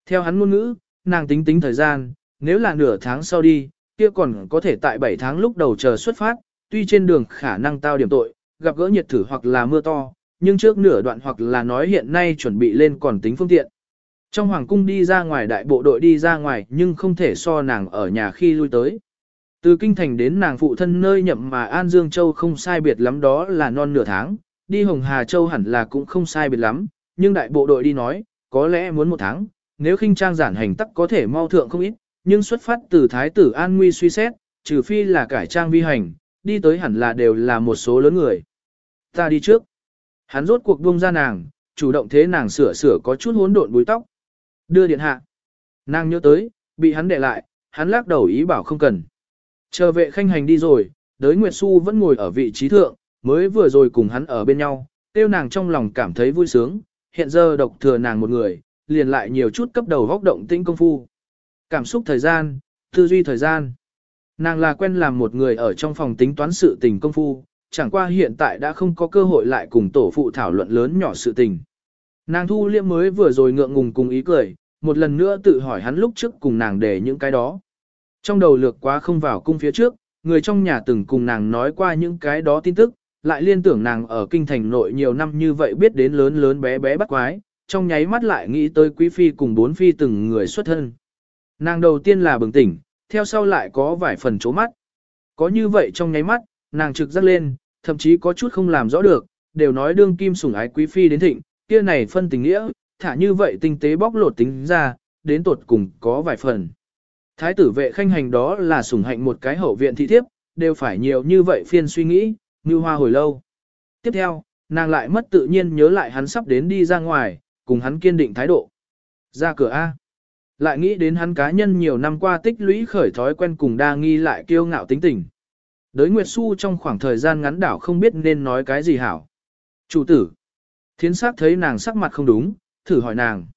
Theo hắn ngôn ngữ, nàng tính tính thời gian, nếu là nửa tháng sau đi, kia còn có thể tại 7 tháng lúc đầu chờ xuất phát, tuy trên đường khả năng tao điểm tội, gặp gỡ nhiệt thử hoặc là mưa to, nhưng trước nửa đoạn hoặc là nói hiện nay chuẩn bị lên còn tính phương tiện. Trong hoàng cung đi ra ngoài đại bộ đội đi ra ngoài nhưng không thể so nàng ở nhà khi lui tới. Từ kinh thành đến nàng phụ thân nơi nhậm mà An Dương Châu không sai biệt lắm đó là non nửa tháng, đi Hồng Hà Châu hẳn là cũng không sai biệt lắm, nhưng đại bộ đội đi nói, có lẽ muốn một tháng, nếu khinh trang giản hành tắc có thể mau thượng không ít, nhưng xuất phát từ Thái tử An Nguy suy xét, trừ phi là cải trang vi hành, đi tới hẳn là đều là một số lớn người. Ta đi trước. Hắn rốt cuộc buông ra nàng, chủ động thế nàng sửa sửa có chút hỗn độn búi tóc. Đưa điện hạ. Nàng nhớ tới, bị hắn để lại, hắn lắc đầu ý bảo không cần. Chờ vệ khanh hành đi rồi, đới Nguyệt Xu vẫn ngồi ở vị trí thượng, mới vừa rồi cùng hắn ở bên nhau, tiêu nàng trong lòng cảm thấy vui sướng, hiện giờ độc thừa nàng một người, liền lại nhiều chút cấp đầu góc động tĩnh công phu. Cảm xúc thời gian, tư duy thời gian. Nàng là quen làm một người ở trong phòng tính toán sự tình công phu, chẳng qua hiện tại đã không có cơ hội lại cùng tổ phụ thảo luận lớn nhỏ sự tình. Nàng thu liễm mới vừa rồi ngượng ngùng cùng ý cười, một lần nữa tự hỏi hắn lúc trước cùng nàng để những cái đó. Trong đầu lược quá không vào cung phía trước, người trong nhà từng cùng nàng nói qua những cái đó tin tức, lại liên tưởng nàng ở kinh thành nội nhiều năm như vậy biết đến lớn lớn bé bé bắt quái, trong nháy mắt lại nghĩ tới quý phi cùng bốn phi từng người xuất thân. Nàng đầu tiên là bừng tỉnh, theo sau lại có vài phần chố mắt. Có như vậy trong nháy mắt, nàng trực giác lên, thậm chí có chút không làm rõ được, đều nói đương kim sủng ái quý phi đến thịnh, kia này phân tình nghĩa, thả như vậy tinh tế bóc lột tính ra, đến tột cùng có vài phần. Thái tử vệ khanh hành đó là sủng hạnh một cái hậu viện thị thiếp, đều phải nhiều như vậy phiên suy nghĩ, như hoa hồi lâu. Tiếp theo, nàng lại mất tự nhiên nhớ lại hắn sắp đến đi ra ngoài, cùng hắn kiên định thái độ. Ra cửa A. Lại nghĩ đến hắn cá nhân nhiều năm qua tích lũy khởi thói quen cùng đa nghi lại kiêu ngạo tính tình. Đới Nguyệt Xu trong khoảng thời gian ngắn đảo không biết nên nói cái gì hảo. Chủ tử. Thiến sắc thấy nàng sắc mặt không đúng, thử hỏi nàng.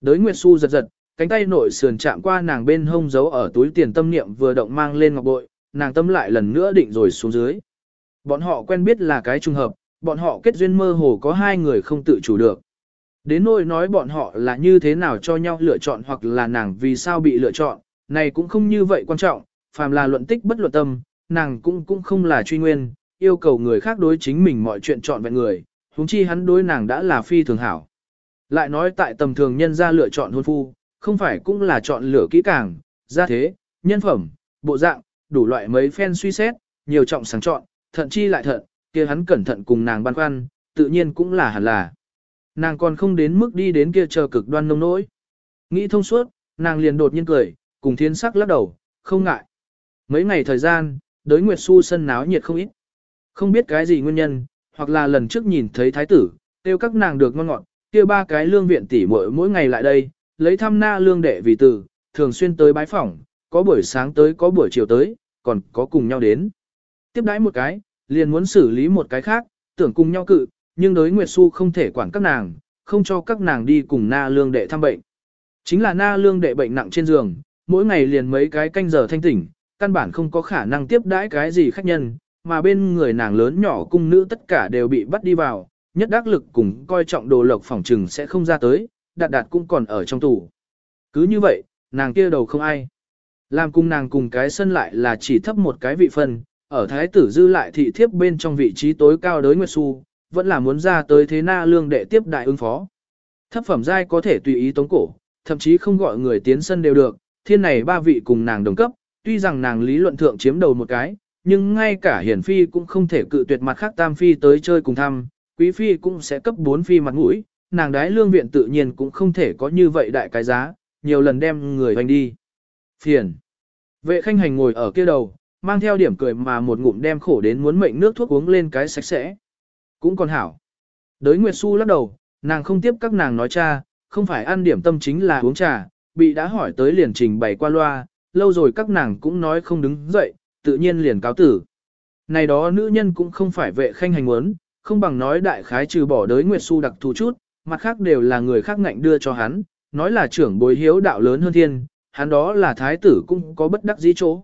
Đới Nguyệt Xu giật giật, cánh tay nội sườn chạm qua nàng bên hông giấu ở túi tiền tâm niệm vừa động mang lên ngọc bội, nàng tâm lại lần nữa định rồi xuống dưới. Bọn họ quen biết là cái trùng hợp, bọn họ kết duyên mơ hồ có hai người không tự chủ được. Đến nỗi nói bọn họ là như thế nào cho nhau lựa chọn hoặc là nàng vì sao bị lựa chọn, này cũng không như vậy quan trọng, phàm là luận tích bất luận tâm, nàng cũng cũng không là truy nguyên, yêu cầu người khác đối chính mình mọi chuyện chọn vẹn người, huống chi hắn đối nàng đã là phi thường hảo. Lại nói tại tầm thường nhân ra lựa chọn hôn phu, không phải cũng là chọn lựa kỹ càng, gia thế, nhân phẩm, bộ dạng, đủ loại mấy phen suy xét, nhiều trọng sáng chọn, thận chi lại thận, kia hắn cẩn thận cùng nàng băn khoăn, tự nhiên cũng là hẳn là. Nàng còn không đến mức đi đến kia chờ cực đoan nông nỗi. Nghĩ thông suốt, nàng liền đột nhiên cười, cùng thiên sắc lắc đầu, không ngại. Mấy ngày thời gian, đới Nguyệt Xu sân náo nhiệt không ít. Không biết cái gì nguyên nhân, hoặc là lần trước nhìn thấy thái tử, tiêu các nàng được ngon ngọt, kia ba cái lương viện tỷ mỗi mỗi ngày lại đây, lấy thăm na lương đệ vì tử, thường xuyên tới bái phỏng, có buổi sáng tới có buổi chiều tới, còn có cùng nhau đến. Tiếp đãi một cái, liền muốn xử lý một cái khác, tưởng cùng nhau cự, nhưng đối Nguyệt Xu không thể quản các nàng, không cho các nàng đi cùng na lương đệ thăm bệnh. Chính là na lương đệ bệnh nặng trên giường, mỗi ngày liền mấy cái canh giờ thanh tỉnh, căn bản không có khả năng tiếp đãi cái gì khách nhân, mà bên người nàng lớn nhỏ cung nữ tất cả đều bị bắt đi vào, nhất đắc lực cùng coi trọng đồ lộc phòng trừng sẽ không ra tới, đạt đạt cũng còn ở trong tủ. Cứ như vậy, nàng kia đầu không ai. Làm cung nàng cùng cái sân lại là chỉ thấp một cái vị phân, ở thái tử dư lại thị thiếp bên trong vị trí tối cao đối Nguyệt Xu, vẫn là muốn ra tới thế na lương đệ tiếp đại ứng phó. Thấp phẩm giai có thể tùy ý tống cổ, thậm chí không gọi người tiến sân đều được, thiên này ba vị cùng nàng đồng cấp, tuy rằng nàng lý luận thượng chiếm đầu một cái, nhưng ngay cả hiển phi cũng không thể cự tuyệt mặt khác tam phi tới chơi cùng thăm, quý phi cũng sẽ cấp bốn phi mặt mũi, nàng đái lương viện tự nhiên cũng không thể có như vậy đại cái giá, nhiều lần đem người hoành đi. Phiền. Vệ khanh hành ngồi ở kia đầu, mang theo điểm cười mà một ngụm đem khổ đến muốn mệnh nước thuốc uống lên cái sạch sẽ. Cũng còn hảo. Đới Nguyệt Xu lắc đầu, nàng không tiếp các nàng nói cha, không phải ăn điểm tâm chính là uống trà, bị đã hỏi tới liền trình bày qua loa, lâu rồi các nàng cũng nói không đứng dậy, tự nhiên liền cáo tử. Này đó nữ nhân cũng không phải vệ khanh hành muốn, không bằng nói đại khái trừ bỏ đới Nguyệt Xu đặc thù chút, mặt khác đều là người khác ngạnh đưa cho hắn, nói là trưởng bối hiếu đạo lớn hơn thiên, hắn đó là thái tử cũng có bất đắc dĩ chỗ.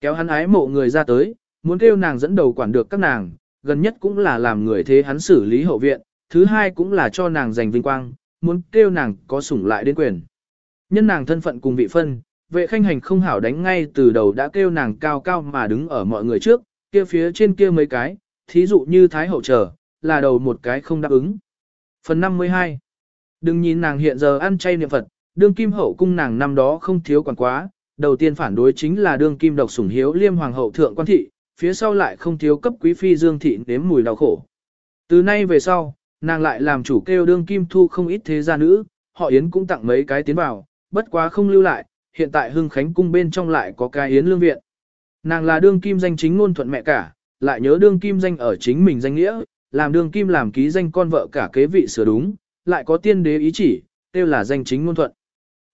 Kéo hắn ái mộ người ra tới, muốn kêu nàng dẫn đầu quản được các nàng, gần nhất cũng là làm người thế hắn xử lý hậu viện, thứ hai cũng là cho nàng giành vinh quang, muốn kêu nàng có sủng lại đến quyền. Nhân nàng thân phận cùng vị phân, vệ khanh hành không hảo đánh ngay từ đầu đã kêu nàng cao cao mà đứng ở mọi người trước, kia phía trên kia mấy cái, thí dụ như Thái Hậu trở, là đầu một cái không đáp ứng. Phần 52 Đừng nhìn nàng hiện giờ ăn chay niệm Phật, đương kim hậu cung nàng năm đó không thiếu quản quá, đầu tiên phản đối chính là đương kim độc sủng hiếu liêm hoàng hậu thượng quan thị, phía sau lại không thiếu cấp quý phi dương thị nếm mùi đau khổ. Từ nay về sau, nàng lại làm chủ kêu đương kim thu không ít thế gia nữ, họ yến cũng tặng mấy cái tiến vào, bất quá không lưu lại, hiện tại hưng khánh cung bên trong lại có cái yến lương viện. Nàng là đương kim danh chính ngôn thuận mẹ cả, lại nhớ đương kim danh ở chính mình danh nghĩa, làm đương kim làm ký danh con vợ cả kế vị sửa đúng, lại có tiên đế ý chỉ, tiêu là danh chính ngôn thuận.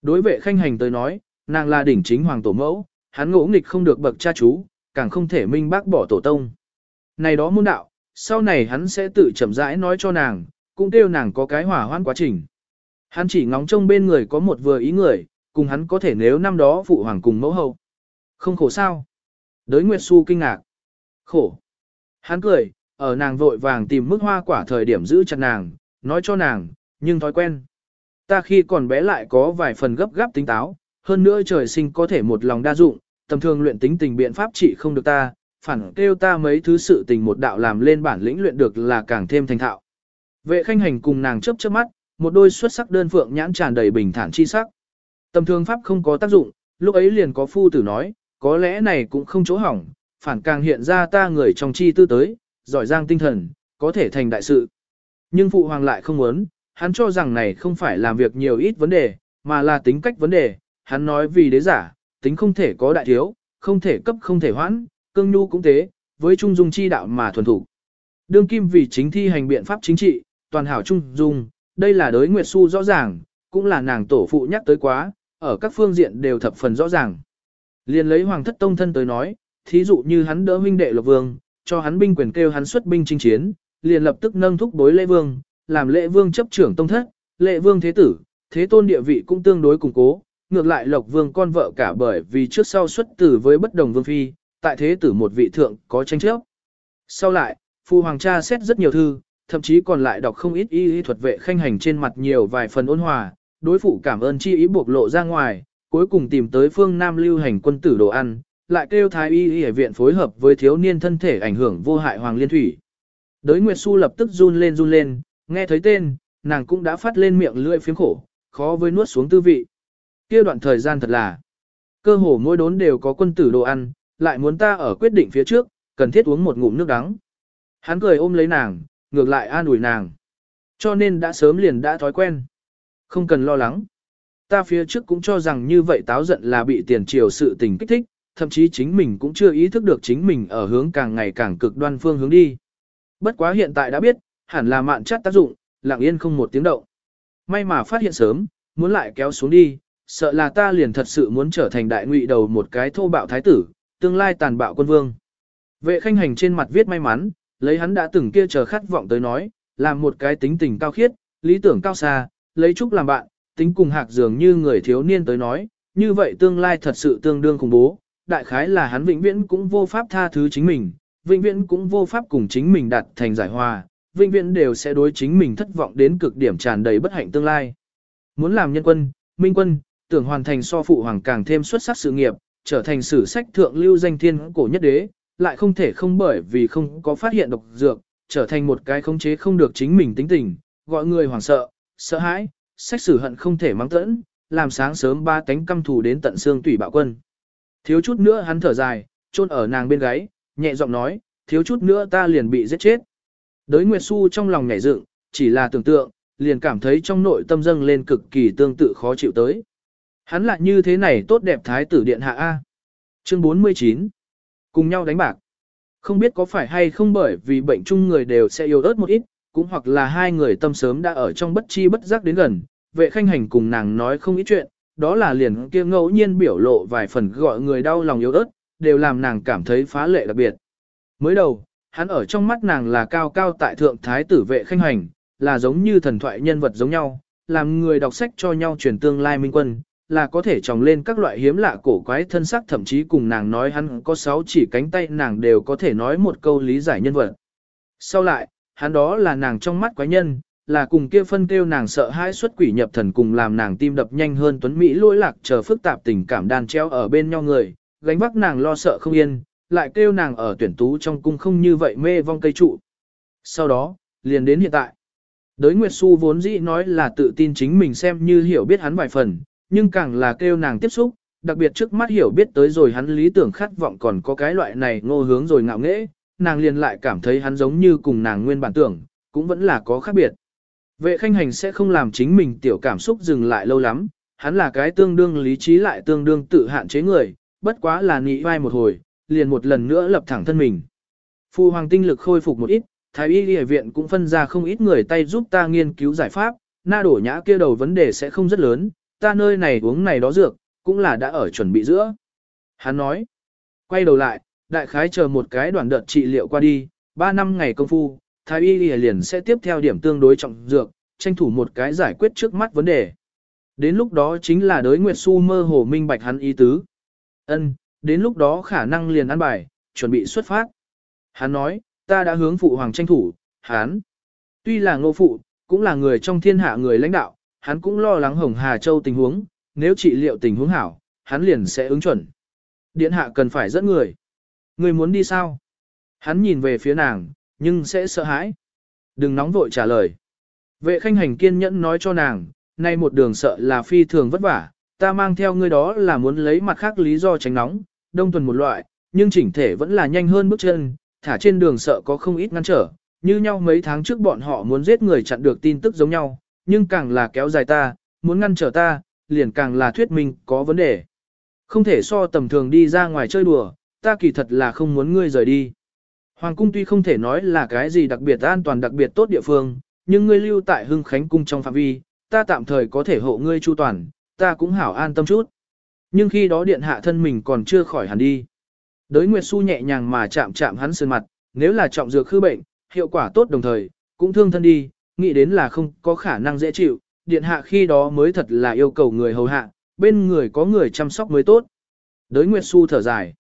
Đối vệ khanh hành tới nói, nàng là đỉnh chính hoàng tổ mẫu, hắn ngỗ nghịch không được bậc cha chú, càng không thể minh bác bỏ tổ tông. Này đó môn đạo, sau này hắn sẽ tự chậm rãi nói cho nàng, cũng kêu nàng có cái hỏa hoãn quá trình. Hắn chỉ ngóng trông bên người có một vừa ý người, cùng hắn có thể nếu năm đó phụ hoàng cùng mẫu hậu. Không khổ sao? Đới Nguyệt Xu kinh ngạc. Khổ. Hắn cười, ở nàng vội vàng tìm mức hoa quả thời điểm giữ chặt nàng, nói cho nàng, nhưng thói quen. Ta khi còn bé lại có vài phần gấp gáp tính táo, hơn nữa trời sinh có thể một lòng đa dụng, tầm thường luyện tính tình biện pháp trị không được ta, phản kêu ta mấy thứ sự tình một đạo làm lên bản lĩnh luyện được là càng thêm thành thạo. Vệ khanh hành cùng nàng chớp chớp mắt, một đôi xuất sắc đơn phượng nhãn tràn đầy bình thản chi sắc. Tầm thường pháp không có tác dụng, lúc ấy liền có phu tử nói, có lẽ này cũng không chỗ hỏng, phản càng hiện ra ta người trong chi tư tới, giỏi giang tinh thần, có thể thành đại sự. Nhưng phụ hoàng lại không muốn, hắn cho rằng này không phải làm việc nhiều ít vấn đề, mà là tính cách vấn đề, hắn nói vì đế giả, tính không thể có đại thiếu, không thể cấp không thể hoãn, cương nhu cũng thế, với trung dung chi đạo mà thuần thủ. Đương kim vì chính thi hành biện pháp chính trị, toàn hảo trung dung, đây là đối Nguyệt Xu rõ ràng, cũng là nàng tổ phụ nhắc tới quá, ở các phương diện đều thập phần rõ ràng. Liên lấy Hoàng thất tông thân tới nói, thí dụ như hắn đỡ huynh đệ Lộc Vương, cho hắn binh quyền kêu hắn xuất binh chinh chiến, liền lập tức nâng thúc bối lễ vương, làm lễ vương chấp trưởng tông thất, lễ vương thế tử, thế tôn địa vị cũng tương đối củng cố, ngược lại Lộc Vương con vợ cả bởi vì trước sau xuất tử với bất đồng vương phi, tại thế tử một vị thượng có tranh chấp. Sau lại, phu hoàng cha xét rất nhiều thư, thậm chí còn lại đọc không ít y y thuật vệ khanh hành trên mặt nhiều vài phần ôn hòa, đối phụ cảm ơn chi ý buộc lộ ra ngoài, cuối cùng tìm tới phương Nam lưu hành quân tử đồ ăn, lại kêu thái y y viện phối hợp với thiếu niên thân thể ảnh hưởng vô hại hoàng liên thủy. Đới Nguyệt Xu lập tức run lên run lên, nghe thấy tên, nàng cũng đã phát lên miệng lưỡi phiếm khổ, khó với nuốt xuống tư vị. Kia đoạn thời gian thật là, cơ hồ mỗi đốn đều có quân tử đồ ăn, lại muốn ta ở quyết định phía trước, cần thiết uống một ngụm nước đắng. Hắn cười ôm lấy nàng, ngược lại an ủi nàng. Cho nên đã sớm liền đã thói quen. Không cần lo lắng. Ta phía trước cũng cho rằng như vậy táo giận là bị tiền triều sự tình kích thích, thậm chí chính mình cũng chưa ý thức được chính mình ở hướng càng ngày càng cực đoan phương hướng đi. Bất quá hiện tại đã biết, hẳn là mạn chất tác dụng, lặng yên không một tiếng động. May mà phát hiện sớm, muốn lại kéo xuống đi, sợ là ta liền thật sự muốn trở thành đại ngụy đầu một cái thô bạo thái tử, tương lai tàn bạo quân vương. Vệ khanh hành trên mặt viết may mắn, lấy hắn đã từng kia chờ khát vọng tới nói, làm một cái tính tình cao khiết, lý tưởng cao xa, lấy trúc làm bạn, tính cùng hạc dường như người thiếu niên tới nói, như vậy tương lai thật sự tương đương khủng bố, đại khái là hắn vĩnh viễn cũng vô pháp tha thứ chính mình, vĩnh viễn cũng vô pháp cùng chính mình đạt thành giải hòa, vĩnh viễn đều sẽ đối chính mình thất vọng đến cực điểm tràn đầy bất hạnh tương lai. Muốn làm nhân quân, minh quân, tưởng hoàn thành so phụ hoàng càng thêm xuất sắc sự nghiệp, trở thành sử sách thượng lưu danh thiên cổ nhất đế, lại không thể không bởi vì không có phát hiện độc dược, trở thành một cái khống chế không được chính mình tính tình, gọi người hoảng sợ, sợ hãi, sách sử hận không thể mang tẫn, làm sáng sớm ba cánh căm thù đến tận xương tủy bạo quân. Thiếu chút nữa hắn thở dài, chôn ở nàng bên gáy, nhẹ giọng nói, thiếu chút nữa ta liền bị giết chết. Đới Nguyệt Xu trong lòng nhảy dựng, chỉ là tưởng tượng, liền cảm thấy trong nội tâm dâng lên cực kỳ tương tự khó chịu tới. Hắn lại như thế này tốt đẹp thái tử điện hạ A. Chương 49 Cùng nhau đánh bạc. Không biết có phải hay không bởi vì bệnh chung người đều sẽ yếu ớt một ít, cũng hoặc là hai người tâm sớm đã ở trong bất chi bất giác đến gần, vệ khanh hành cùng nàng nói không ít chuyện, đó là liền kia ngẫu nhiên biểu lộ vài phần gọi người đau lòng yếu ớt, đều làm nàng cảm thấy phá lệ đặc biệt. Mới đầu, hắn ở trong mắt nàng là cao cao tại thượng thái tử vệ khanh hành, là giống như thần thoại nhân vật giống nhau, làm người đọc sách cho nhau truyền tương lai minh quân, là có thể trồng lên các loại hiếm lạ cổ quái thân sắc thậm chí cùng nàng nói hắn có sáu chỉ cánh tay nàng đều có thể nói một câu lý giải nhân vật. Sau lại, hắn đó là nàng trong mắt quái nhân, là cùng kia phân kêu nàng sợ hãi xuất quỷ nhập thần cùng làm nàng tim đập nhanh hơn tuấn Mỹ lỗi lạc chờ phức tạp tình cảm đan treo ở bên nhau người, gánh vác nàng lo sợ không yên, lại kêu nàng ở tuyển tú trong cung không như vậy mê vong cây trụ. Sau đó, liền đến hiện tại. Đới Nguyệt Xu vốn dĩ nói là tự tin chính mình xem như hiểu biết hắn vài phần, nhưng càng là kêu nàng tiếp xúc, đặc biệt trước mắt hiểu biết tới rồi hắn lý tưởng khát vọng còn có cái loại này ngô hướng rồi ngạo nghễ, nàng liền lại cảm thấy hắn giống như cùng nàng nguyên bản tưởng, cũng vẫn là có khác biệt. Vệ khanh hành sẽ không làm chính mình tiểu cảm xúc dừng lại lâu lắm, hắn là cái tương đương lý trí lại tương đương tự hạn chế người, bất quá là nghĩ vai một hồi, liền một lần nữa lập thẳng thân mình. Phu hoàng tinh lực khôi phục một ít, thái y y viện cũng phân ra không ít người tay giúp ta nghiên cứu giải pháp, na đổ nhã kia đầu vấn đề sẽ không rất lớn, ta nơi này uống này đó dược, cũng là đã ở chuẩn bị giữa. Hắn nói, quay đầu lại, đại khái chờ một cái đoạn đợt trị liệu qua đi, 3 năm ngày công phu, thái y liền sẽ tiếp theo điểm tương đối trọng dược, tranh thủ một cái giải quyết trước mắt vấn đề. Đến lúc đó chính là đới Nguyệt Xu mơ hồ minh bạch hắn ý tứ. Ân, đến lúc đó khả năng liền ăn bài, chuẩn bị xuất phát. Hắn nói, ta đã hướng phụ hoàng tranh thủ, hắn. Tuy là ngô phụ, cũng là người trong thiên hạ người lãnh đạo, hắn cũng lo lắng Hồng Hà Châu tình huống, nếu trị liệu tình huống hảo, hắn liền sẽ ứng chuẩn. Điện hạ cần phải dẫn người. Người muốn đi sao? Hắn nhìn về phía nàng, nhưng sẽ sợ hãi. Đừng nóng vội trả lời. Vệ khanh hành kiên nhẫn nói cho nàng, nay một đường sợ là phi thường vất vả, ta mang theo ngươi đó là muốn lấy mặt khác lý do tránh nóng, đông tuần một loại, nhưng chỉnh thể vẫn là nhanh hơn bước chân, thả trên đường sợ có không ít ngăn trở, như nhau mấy tháng trước bọn họ muốn giết người chặn được tin tức giống nhau, nhưng càng là kéo dài ta, muốn ngăn trở ta, liền càng là thuyết minh có vấn đề. Không thể so tầm thường đi ra ngoài chơi đùa, ta kỳ thật là không muốn ngươi rời đi. Hoàng cung tuy không thể nói là cái gì đặc biệt an toàn đặc biệt tốt địa phương, nhưng ngươi lưu tại Hưng Khánh cung trong phạm vi, ta tạm thời có thể hộ ngươi chu toàn, ta cũng hảo an tâm chút. Nhưng khi đó điện hạ thân mình còn chưa khỏi hẳn đi. Đới Nguyệt Xu nhẹ nhàng mà chạm chạm hắn sơn mặt, nếu là trọng dược khư bệnh, hiệu quả tốt đồng thời, cũng thương thân đi, nghĩ đến là không có khả năng dễ chịu, điện hạ khi đó mới thật là yêu cầu người hầu hạ, bên người có người chăm sóc mới tốt. Đới Nguyệt Xu thở dài.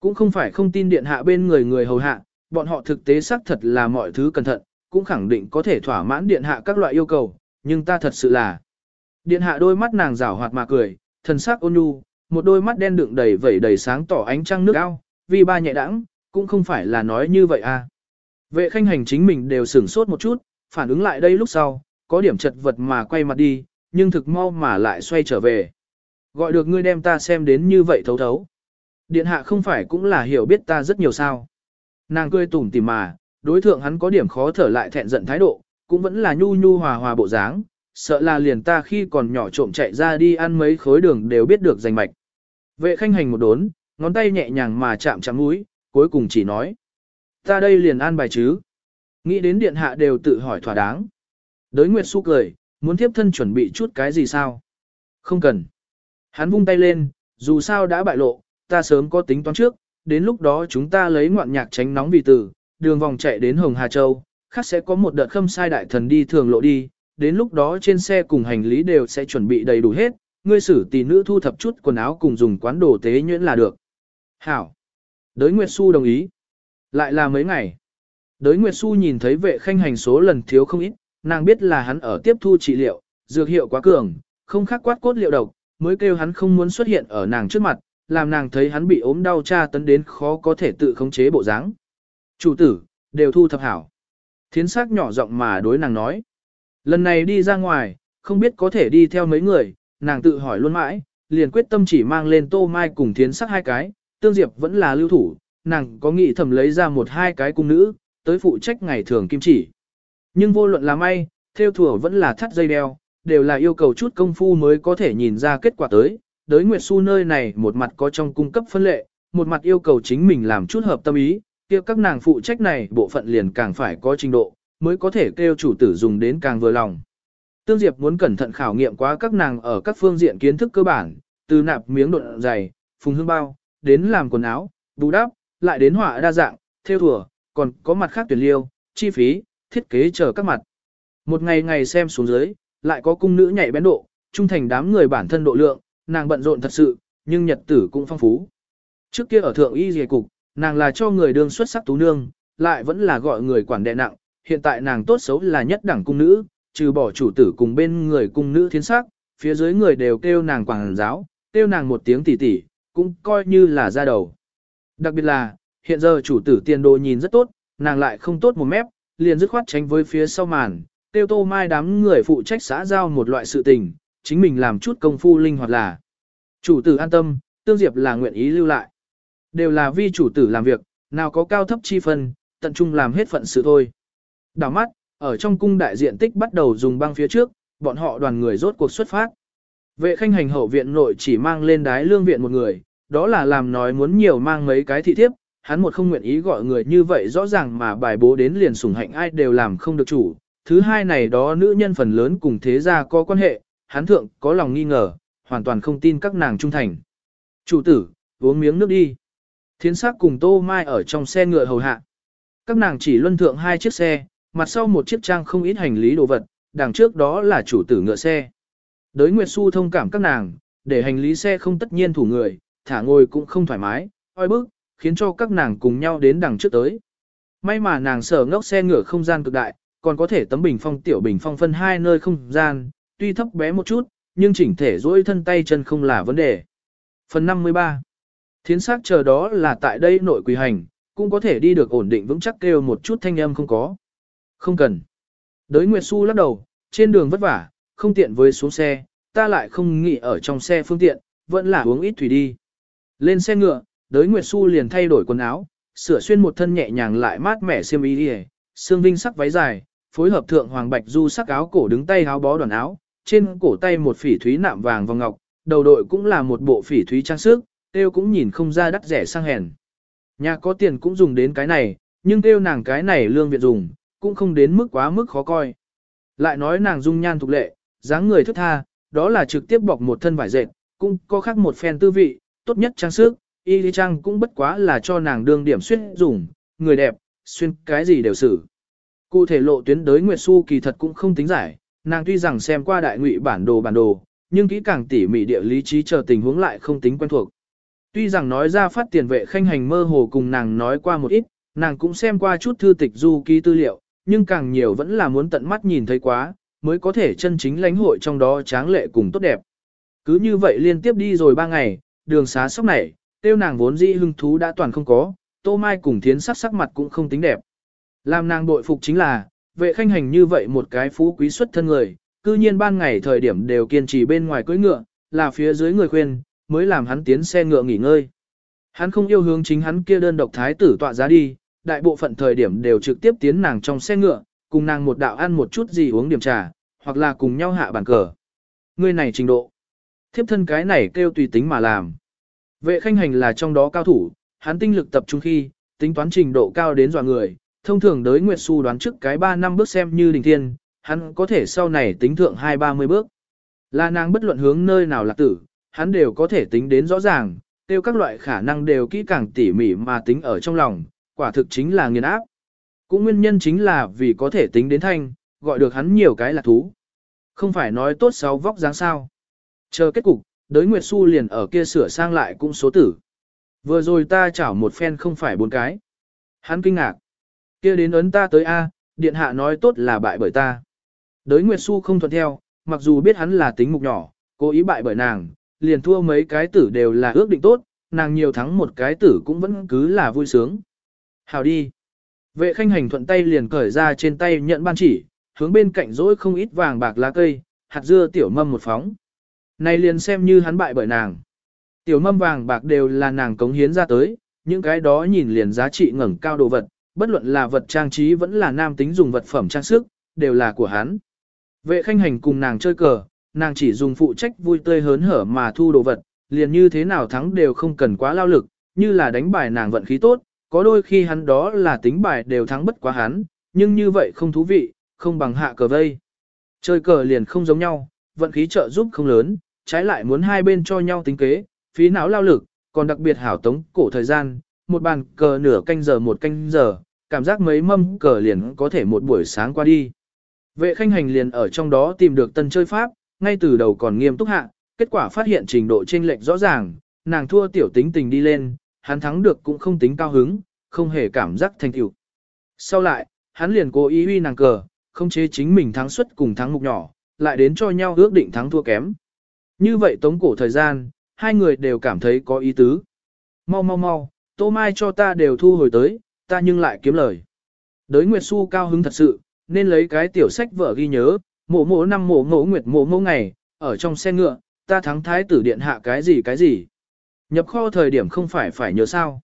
Cũng không phải không tin điện hạ bên người người hầu hạ, bọn họ thực tế xác thật là mọi thứ cẩn thận, cũng khẳng định có thể thỏa mãn điện hạ các loại yêu cầu, nhưng ta thật sự là. Điện hạ đôi mắt nàng rảo hoạt mà cười, thần sắc ôn nhu, một đôi mắt đen đựng đầy vẩy đầy sáng tỏ ánh trăng nước ao, vì ba nhẹ đãng, cũng không phải là nói như vậy à. Vệ khanh hành chính mình đều sửng sốt một chút, phản ứng lại đây lúc sau, có điểm chật vật mà quay mặt đi, nhưng thực mau mà lại xoay trở về. Gọi được ngươi đem ta xem đến như vậy thấu thấu. Điện hạ không phải cũng là hiểu biết ta rất nhiều sao. Nàng cười tủm tỉm mà, đối thượng hắn có điểm khó thở lại thẹn giận thái độ, cũng vẫn là nhu nhu hòa hòa bộ dáng, sợ là liền ta khi còn nhỏ trộm chạy ra đi ăn mấy khối đường đều biết được danh mạch. Vệ khanh hành một đốn, ngón tay nhẹ nhàng mà chạm chạm mũi, cuối cùng chỉ nói. Ta đây liền an bài chứ. Nghĩ đến điện hạ đều tự hỏi thỏa đáng. Đới Nguyệt Xu cười, muốn tiếp thân chuẩn bị chút cái gì sao? Không cần. Hắn vung tay lên, dù sao đã bại lộ, ta sớm có tính toán trước, đến lúc đó chúng ta lấy ngoạn nhạc tránh nóng vì tử, đường vòng chạy đến Hồng Hà Châu, khác sẽ có một đợt khâm sai đại thần đi thường lộ đi, đến lúc đó trên xe cùng hành lý đều sẽ chuẩn bị đầy đủ hết, ngươi xử tỷ nữ thu thập chút quần áo cùng dùng quán đồ tế nhuyễn là được. Hảo. Đới Nguyệt Xu đồng ý. Lại là mấy ngày. Đới Nguyệt Xu nhìn thấy vệ khanh hành số lần thiếu không ít, nàng biết là hắn ở tiếp thu trị liệu, dược hiệu quá cường, không khắc quát cốt liệu độc, mới kêu hắn không muốn xuất hiện ở nàng trước mặt, làm nàng thấy hắn bị ốm đau tra tấn đến khó có thể tự khống chế bộ dáng. Chủ tử, đều thu thập hảo. Thiến sắc nhỏ giọng mà đối nàng nói. Lần này đi ra ngoài, không biết có thể đi theo mấy người, nàng tự hỏi luôn mãi, liền quyết tâm chỉ mang lên tô mai cùng thiến sắc hai cái, tương diệp vẫn là lưu thủ, nàng có nghĩ thầm lấy ra một hai cái cung nữ, tới phụ trách ngày thường kim chỉ. Nhưng vô luận là may, theo thủa vẫn là thắt dây đeo, đều là yêu cầu chút công phu mới có thể nhìn ra kết quả tới. Đới Nguyệt Xu nơi này một mặt có trong cung cấp phân lệ, một mặt yêu cầu chính mình làm chút hợp tâm ý, kia các nàng phụ trách này bộ phận liền càng phải có trình độ, mới có thể kêu chủ tử dùng đến càng vừa lòng. Tương Diệp muốn cẩn thận khảo nghiệm quá các nàng ở các phương diện kiến thức cơ bản, từ nạp miếng độn dày, phùng hương bao, đến làm quần áo, bù đắp, lại đến họa đa dạng, theo thùa, còn có mặt khác tuyển liêu, chi phí, thiết kế chờ các mặt. Một ngày ngày xem xuống dưới, lại có cung nữ nhảy bén độ, trung thành đám người bản thân độ lượng, nàng bận rộn thật sự, nhưng nhật tử cũng phong phú. Trước kia ở thượng y dề cục, nàng là cho người đương xuất sắc tú nương, lại vẫn là gọi người quản đệ nặng, hiện tại nàng tốt xấu là nhất đẳng cung nữ, trừ bỏ chủ tử cùng bên người cung nữ thiến sắc, phía dưới người đều kêu nàng quảng giáo, kêu nàng một tiếng tỷ tỷ, cũng coi như là ra đầu. Đặc biệt là, hiện giờ chủ tử tiền đồ nhìn rất tốt, nàng lại không tốt một mép, liền dứt khoát tránh với phía sau màn, tiêu tô mai đám người phụ trách xã giao một loại sự tình, chính mình làm chút công phu linh hoạt là. Chủ tử an tâm, tương diệp là nguyện ý lưu lại. Đều là vi chủ tử làm việc, nào có cao thấp chi phân, tận trung làm hết phận sự thôi. Đảo mắt, ở trong cung đại diện tích bắt đầu dùng băng phía trước, bọn họ đoàn người rốt cuộc xuất phát. Vệ khanh hành hậu viện nội chỉ mang lên đái lương viện một người, đó là làm nói muốn nhiều mang mấy cái thị thiếp, hắn một không nguyện ý gọi người như vậy rõ ràng mà bài bố đến liền sủng hạnh ai đều làm không được chủ. Thứ hai này đó nữ nhân phần lớn cùng thế gia có quan hệ, hắn thượng có lòng nghi ngờ, hoàn toàn không tin các nàng trung thành. Chủ tử, uống miếng nước đi. Thiến sắc cùng Tô Mai ở trong xe ngựa hầu hạ. Các nàng chỉ luân thượng hai chiếc xe, mặt sau một chiếc trang không ít hành lý đồ vật, đằng trước đó là chủ tử ngựa xe. Đới Nguyệt Xu thông cảm các nàng, để hành lý xe không tất nhiên thủ người, thả ngồi cũng không thoải mái, oi bức, khiến cho các nàng cùng nhau đến đằng trước tới. May mà nàng sở ngốc xe ngựa không gian cực đại, còn có thể tấm bình phong tiểu bình phong phân hai nơi không gian, tuy thấp bé một chút, nhưng chỉnh thể duỗi thân tay chân không là vấn đề. Phần 53 Thiến xác chờ đó là tại đây nội quỳ hành, cũng có thể đi được ổn định vững chắc kêu một chút thanh âm không có. Không cần. Đới Nguyệt Xu lắc đầu, trên đường vất vả, không tiện với xuống xe, ta lại không nghĩ ở trong xe phương tiện, vẫn là uống ít thủy đi. Lên xe ngựa, đới Nguyệt Xu liền thay đổi quần áo, sửa xuyên một thân nhẹ nhàng lại mát mẻ xiêm y đi xương vinh sắc váy dài, phối hợp thượng hoàng bạch du sắc áo cổ đứng tay áo bó đoàn áo, trên cổ tay một phỉ thúy nạm vàng và ngọc, đầu đội cũng là một bộ phỉ thúy trang sức, tiêu cũng nhìn không ra đắt rẻ sang hèn. Nhà có tiền cũng dùng đến cái này, nhưng tiêu nàng cái này lương viện dùng, cũng không đến mức quá mức khó coi. Lại nói nàng dung nhan thục lệ, dáng người thức tha, đó là trực tiếp bọc một thân vải dệt, cũng có khác một phen tư vị, tốt nhất trang sức, y lý trang cũng bất quá là cho nàng đương điểm xuyên dùng, người đẹp, xuyên cái gì đều xử. Cụ thể lộ tuyến đới Nguyệt Xu kỳ thật cũng không tính giải, nàng tuy rằng xem qua đại ngụy bản đồ bản đồ, nhưng kỹ càng tỉ mỉ địa lý trí chờ tình huống lại không tính quen thuộc. Tuy rằng nói ra phát tiền vệ khanh hành mơ hồ cùng nàng nói qua một ít, nàng cũng xem qua chút thư tịch du ký tư liệu, nhưng càng nhiều vẫn là muốn tận mắt nhìn thấy quá, mới có thể chân chính lãnh hội trong đó tráng lệ cùng tốt đẹp. Cứ như vậy liên tiếp đi rồi ba ngày, đường xá sóc này, tiêu nàng vốn dĩ hưng thú đã toàn không có, tô mai cùng thiến sắc sắc mặt cũng không tính đẹp. Làm nàng bội phục chính là, vệ khanh hành như vậy một cái phú quý xuất thân người, cư nhiên ban ngày thời điểm đều kiên trì bên ngoài cưỡi ngựa, là phía dưới người khuyên, mới làm hắn tiến xe ngựa nghỉ ngơi. Hắn không yêu hướng chính hắn kia đơn độc thái tử tọa giá đi, đại bộ phận thời điểm đều trực tiếp tiến nàng trong xe ngựa, cùng nàng một đạo ăn một chút gì uống điểm trà, hoặc là cùng nhau hạ bàn cờ. Người này trình độ. Thiếp thân cái này kêu tùy tính mà làm. Vệ khanh hành là trong đó cao thủ, hắn tinh lực tập trung khi, tính toán trình độ cao đến dọa người, thông thường đới Nguyệt Xu đoán trước cái 3 năm bước xem như đỉnh thiên, hắn có thể sau này tính thượng 2-30 bước. Là nàng bất luận hướng nơi nào là tử, hắn đều có thể tính đến rõ ràng, tiêu các loại khả năng đều kỹ càng tỉ mỉ mà tính ở trong lòng, quả thực chính là nghiền áp. Cũng nguyên nhân chính là vì có thể tính đến thanh, gọi được hắn nhiều cái là thú. Không phải nói tốt xấu vóc dáng sao. Chờ kết cục, đới Nguyệt Xu liền ở kia sửa sang lại cũng số tử. Vừa rồi ta chảo một phen không phải bốn cái. Hắn kinh ngạc. Kia đến ấn ta tới A, điện hạ nói tốt là bại bởi ta. Đới Nguyệt Xu không thuận theo, mặc dù biết hắn là tính mục nhỏ, cố ý bại bởi nàng, liền thua mấy cái tử đều là ước định tốt, nàng nhiều thắng một cái tử cũng vẫn cứ là vui sướng. Hào đi. Vệ khanh hành thuận tay liền cởi ra trên tay nhận ban chỉ, hướng bên cạnh rỗi không ít vàng bạc lá cây, hạt dưa tiểu mâm một phóng. Này liền xem như hắn bại bởi nàng. Tiểu mâm vàng bạc đều là nàng cống hiến ra tới, những cái đó nhìn liền giá trị ngẩng cao đồ vật, bất luận là vật trang trí vẫn là nam tính dùng vật phẩm trang sức, đều là của hắn. Vệ khanh hành cùng nàng chơi cờ, nàng chỉ dùng phụ trách vui tươi hớn hở mà thu đồ vật, liền như thế nào thắng đều không cần quá lao lực, như là đánh bài nàng vận khí tốt, có đôi khi hắn đó là tính bài đều thắng bất quá hắn, nhưng như vậy không thú vị, không bằng hạ cờ vây. Chơi cờ liền không giống nhau, vận khí trợ giúp không lớn, trái lại muốn hai bên cho nhau tính kế, phí não lao lực, còn đặc biệt hảo tống cổ thời gian, một bàn cờ nửa canh giờ một canh giờ, cảm giác mấy mâm cờ liền có thể một buổi sáng qua đi. Vệ khanh hành liền ở trong đó tìm được tân chơi pháp, ngay từ đầu còn nghiêm túc hạ, kết quả phát hiện trình độ chênh lệch rõ ràng, nàng thua tiểu tính tình đi lên, hắn thắng được cũng không tính cao hứng, không hề cảm giác thành tựu. Sau lại, hắn liền cố ý uy nàng cờ, không chế chính mình thắng suất cùng thắng mục nhỏ, lại đến cho nhau ước định thắng thua kém. Như vậy tống cổ thời gian, hai người đều cảm thấy có ý tứ. Mau mau mau, tô mai cho ta đều thu hồi tới, ta nhưng lại kiếm lời. Đới Nguyệt Xu cao hứng thật sự, nên lấy cái tiểu sách vở ghi nhớ, mổ mổ năm mổ mổ nguyệt mổ mổ ngày, ở trong xe ngựa, ta thắng thái tử điện hạ cái gì cái gì. Nhập kho thời điểm không phải phải nhớ sao.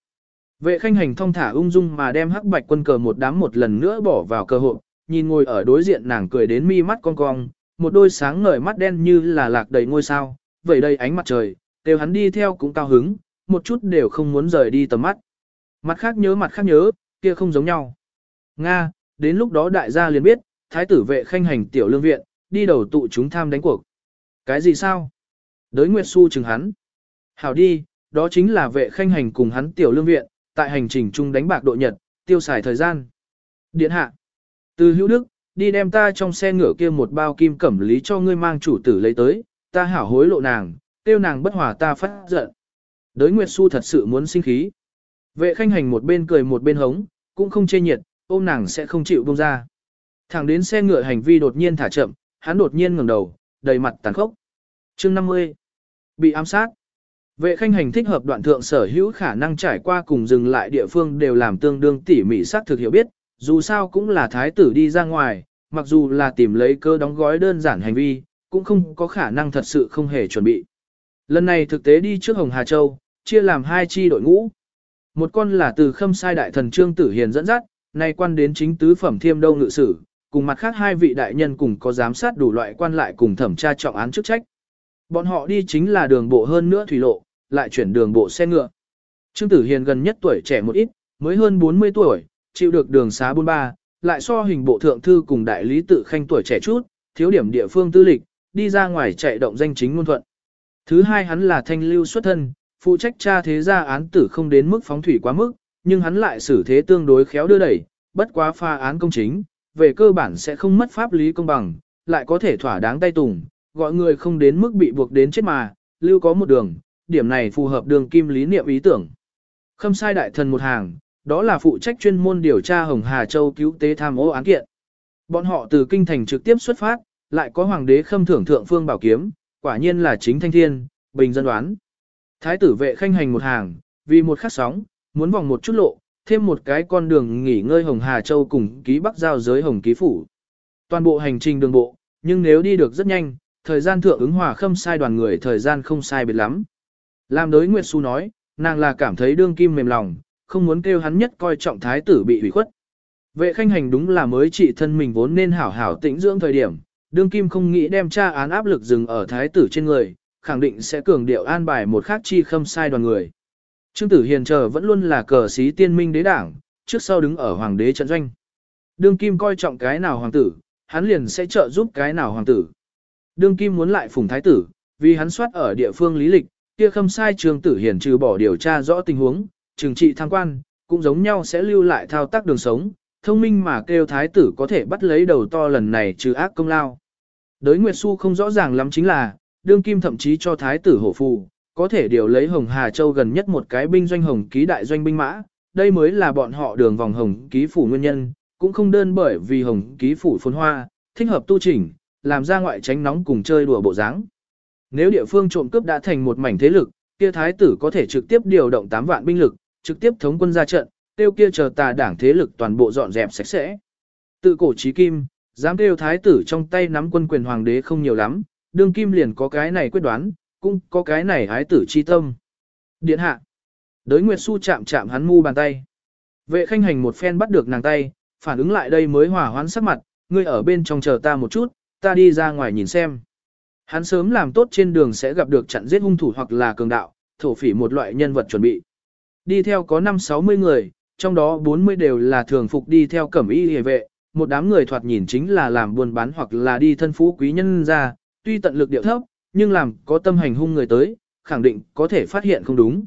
Vệ khanh hành thông thả ung dung mà đem hắc bạch quân cờ một đám một lần nữa bỏ vào cơ hội, nhìn ngồi ở đối diện nàng cười đến mi mắt cong cong, một đôi sáng ngời mắt đen như là lạc đầy ngôi sao, vậy đây ánh mặt trời, đều hắn đi theo cũng cao hứng, một chút đều không muốn rời đi tầm mắt. Mặt khác nhớ mặt khác nhớ, kia không giống nhau. Nga, đến lúc đó đại gia liền biết, thái tử vệ khanh hành tiểu lương viện, đi đầu tụ chúng tham đánh cuộc. Cái gì sao? Đới Nguyệt Xu chừng hắn. Hảo đi, đó chính là vệ khanh hành cùng hắn tiểu lương viện, tại hành trình chung đánh bạc độ nhật, tiêu xài thời gian. Điện hạ. Từ hữu đức, đi đem ta trong xe ngựa kia một bao kim cẩm lý cho ngươi mang chủ tử lấy tới, ta hảo hối lộ nàng, tiêu nàng bất hòa ta phát giận. Đới Nguyệt Xu thật sự muốn sinh khí. Vệ khanh hành một bên cười một bên hống, cũng không chê nhiệt, ôm nàng sẽ không chịu buông ra. Thẳng đến xe ngựa hành vi đột nhiên thả chậm, hắn đột nhiên ngẩng đầu, đầy mặt tàn khốc. Chương 50. Bị ám sát. Vệ khanh hành thích hợp đoạn thượng sở hữu khả năng trải qua cùng dừng lại địa phương đều làm tương đương tỉ mỉ xác thực hiểu biết, dù sao cũng là thái tử đi ra ngoài, mặc dù là tìm lấy cơ đóng gói đơn giản hành vi, cũng không có khả năng thật sự không hề chuẩn bị. Lần này thực tế đi trước Hồng Hà Châu, chia làm hai chi đội ngũ. Một con là từ khâm sai đại thần Trương Tử Hiền dẫn dắt, nay quan đến chính tứ phẩm thiêm đâu ngự sử, cùng mặt khác hai vị đại nhân cùng có giám sát đủ loại quan lại cùng thẩm tra trọng án chức trách. Bọn họ đi chính là đường bộ hơn nữa thủy lộ, lại chuyển đường bộ xe ngựa. Trương Tử Hiền gần nhất tuổi trẻ một ít, mới hơn 40 tuổi, chịu được đường xá 43, lại so hình bộ thượng thư cùng đại lý tự khanh tuổi trẻ chút, thiếu điểm địa phương tư lịch, đi ra ngoài chạy động danh chính ngôn thuận. Thứ hai hắn là thanh lưu xuất thân, phụ trách tra thế gia án tử không đến mức phóng thủy quá mức, nhưng hắn lại xử thế tương đối khéo đưa đẩy, bất quá pha án công chính, về cơ bản sẽ không mất pháp lý công bằng, lại có thể thỏa đáng tay tùng, gọi người không đến mức bị buộc đến chết mà, lưu có một đường, điểm này phù hợp đường kim lý niệm ý tưởng. Khâm sai đại thần một hàng, đó là phụ trách chuyên môn điều tra Hồng Hà Châu cứu tế tham ô án kiện. Bọn họ từ kinh thành trực tiếp xuất phát, lại có hoàng đế khâm thưởng thượng phương bảo kiếm, quả nhiên là chính thanh thiên, bình dân đoán. Thái tử vệ khanh hành một hàng, vì một khắc sóng, muốn vòng một chút lộ, thêm một cái con đường nghỉ ngơi Hồng Hà Châu cùng ký bắc giao giới Hồng Ký Phủ. Toàn bộ hành trình đường bộ, nhưng nếu đi được rất nhanh, thời gian thượng ứng hòa khâm sai đoàn người thời gian không sai biệt lắm. Làm đới Nguyệt Xu nói, nàng là cảm thấy đương kim mềm lòng, không muốn kêu hắn nhất coi trọng thái tử bị hủy khuất. Vệ khanh hành đúng là mới trị thân mình vốn nên hảo hảo tĩnh dưỡng thời điểm, đương kim không nghĩ đem tra án áp lực dừng ở thái tử trên người, khẳng định sẽ cường điệu an bài một khác chi khâm sai đoàn người. Trương tử hiền chờ vẫn luôn là cờ sĩ tiên minh đế đảng, trước sau đứng ở hoàng đế trận doanh. Đương kim coi trọng cái nào hoàng tử, hắn liền sẽ trợ giúp cái nào hoàng tử. Đương kim muốn lại phùng thái tử, vì hắn soát ở địa phương lý lịch, kia khâm sai trương tử hiền trừ bỏ điều tra rõ tình huống, trừng trị thăng quan, cũng giống nhau sẽ lưu lại thao tác đường sống, thông minh mà kêu thái tử có thể bắt lấy đầu to lần này trừ ác công lao. Đới Nguyệt Xu không rõ ràng lắm chính là, đương kim thậm chí cho thái tử hổ phù, có thể điều lấy Hồng Hà Châu gần nhất một cái binh doanh hồng ký đại doanh binh mã, đây mới là bọn họ đường vòng hồng ký phủ nguyên nhân, cũng không đơn bởi vì hồng ký phủ phồn hoa, thích hợp tu chỉnh, làm ra ngoại tránh nóng cùng chơi đùa bộ dáng. Nếu địa phương trộm cướp đã thành một mảnh thế lực, kia thái tử có thể trực tiếp điều động 8 vạn binh lực, trực tiếp thống quân ra trận, tiêu kia chờ tà đảng thế lực toàn bộ dọn dẹp sạch sẽ. Tự cổ chí kim, dám kêu thái tử trong tay nắm quân quyền hoàng đế không nhiều lắm, đương kim liền có cái này quyết đoán, cũng có cái này hái tử chi tâm. Điện hạ. Đới Nguyệt Xu chạm chạm hắn mu bàn tay. Vệ khanh hành một phen bắt được nàng tay, phản ứng lại đây mới hòa hoãn sắc mặt, ngươi ở bên trong chờ ta một chút, ta đi ra ngoài nhìn xem. Hắn sớm làm tốt trên đường sẽ gặp được chặn giết hung thủ hoặc là cường đạo, thổ phỉ một loại nhân vật chuẩn bị. Đi theo có 5-60 người, trong đó 40 đều là thường phục đi theo cẩm y hề vệ, một đám người thoạt nhìn chính là làm buôn bán hoặc là đi thân phú quý nhân ra, tuy tận lực điệu thấp, nhưng làm có tâm hành hung người tới, khẳng định có thể phát hiện không đúng.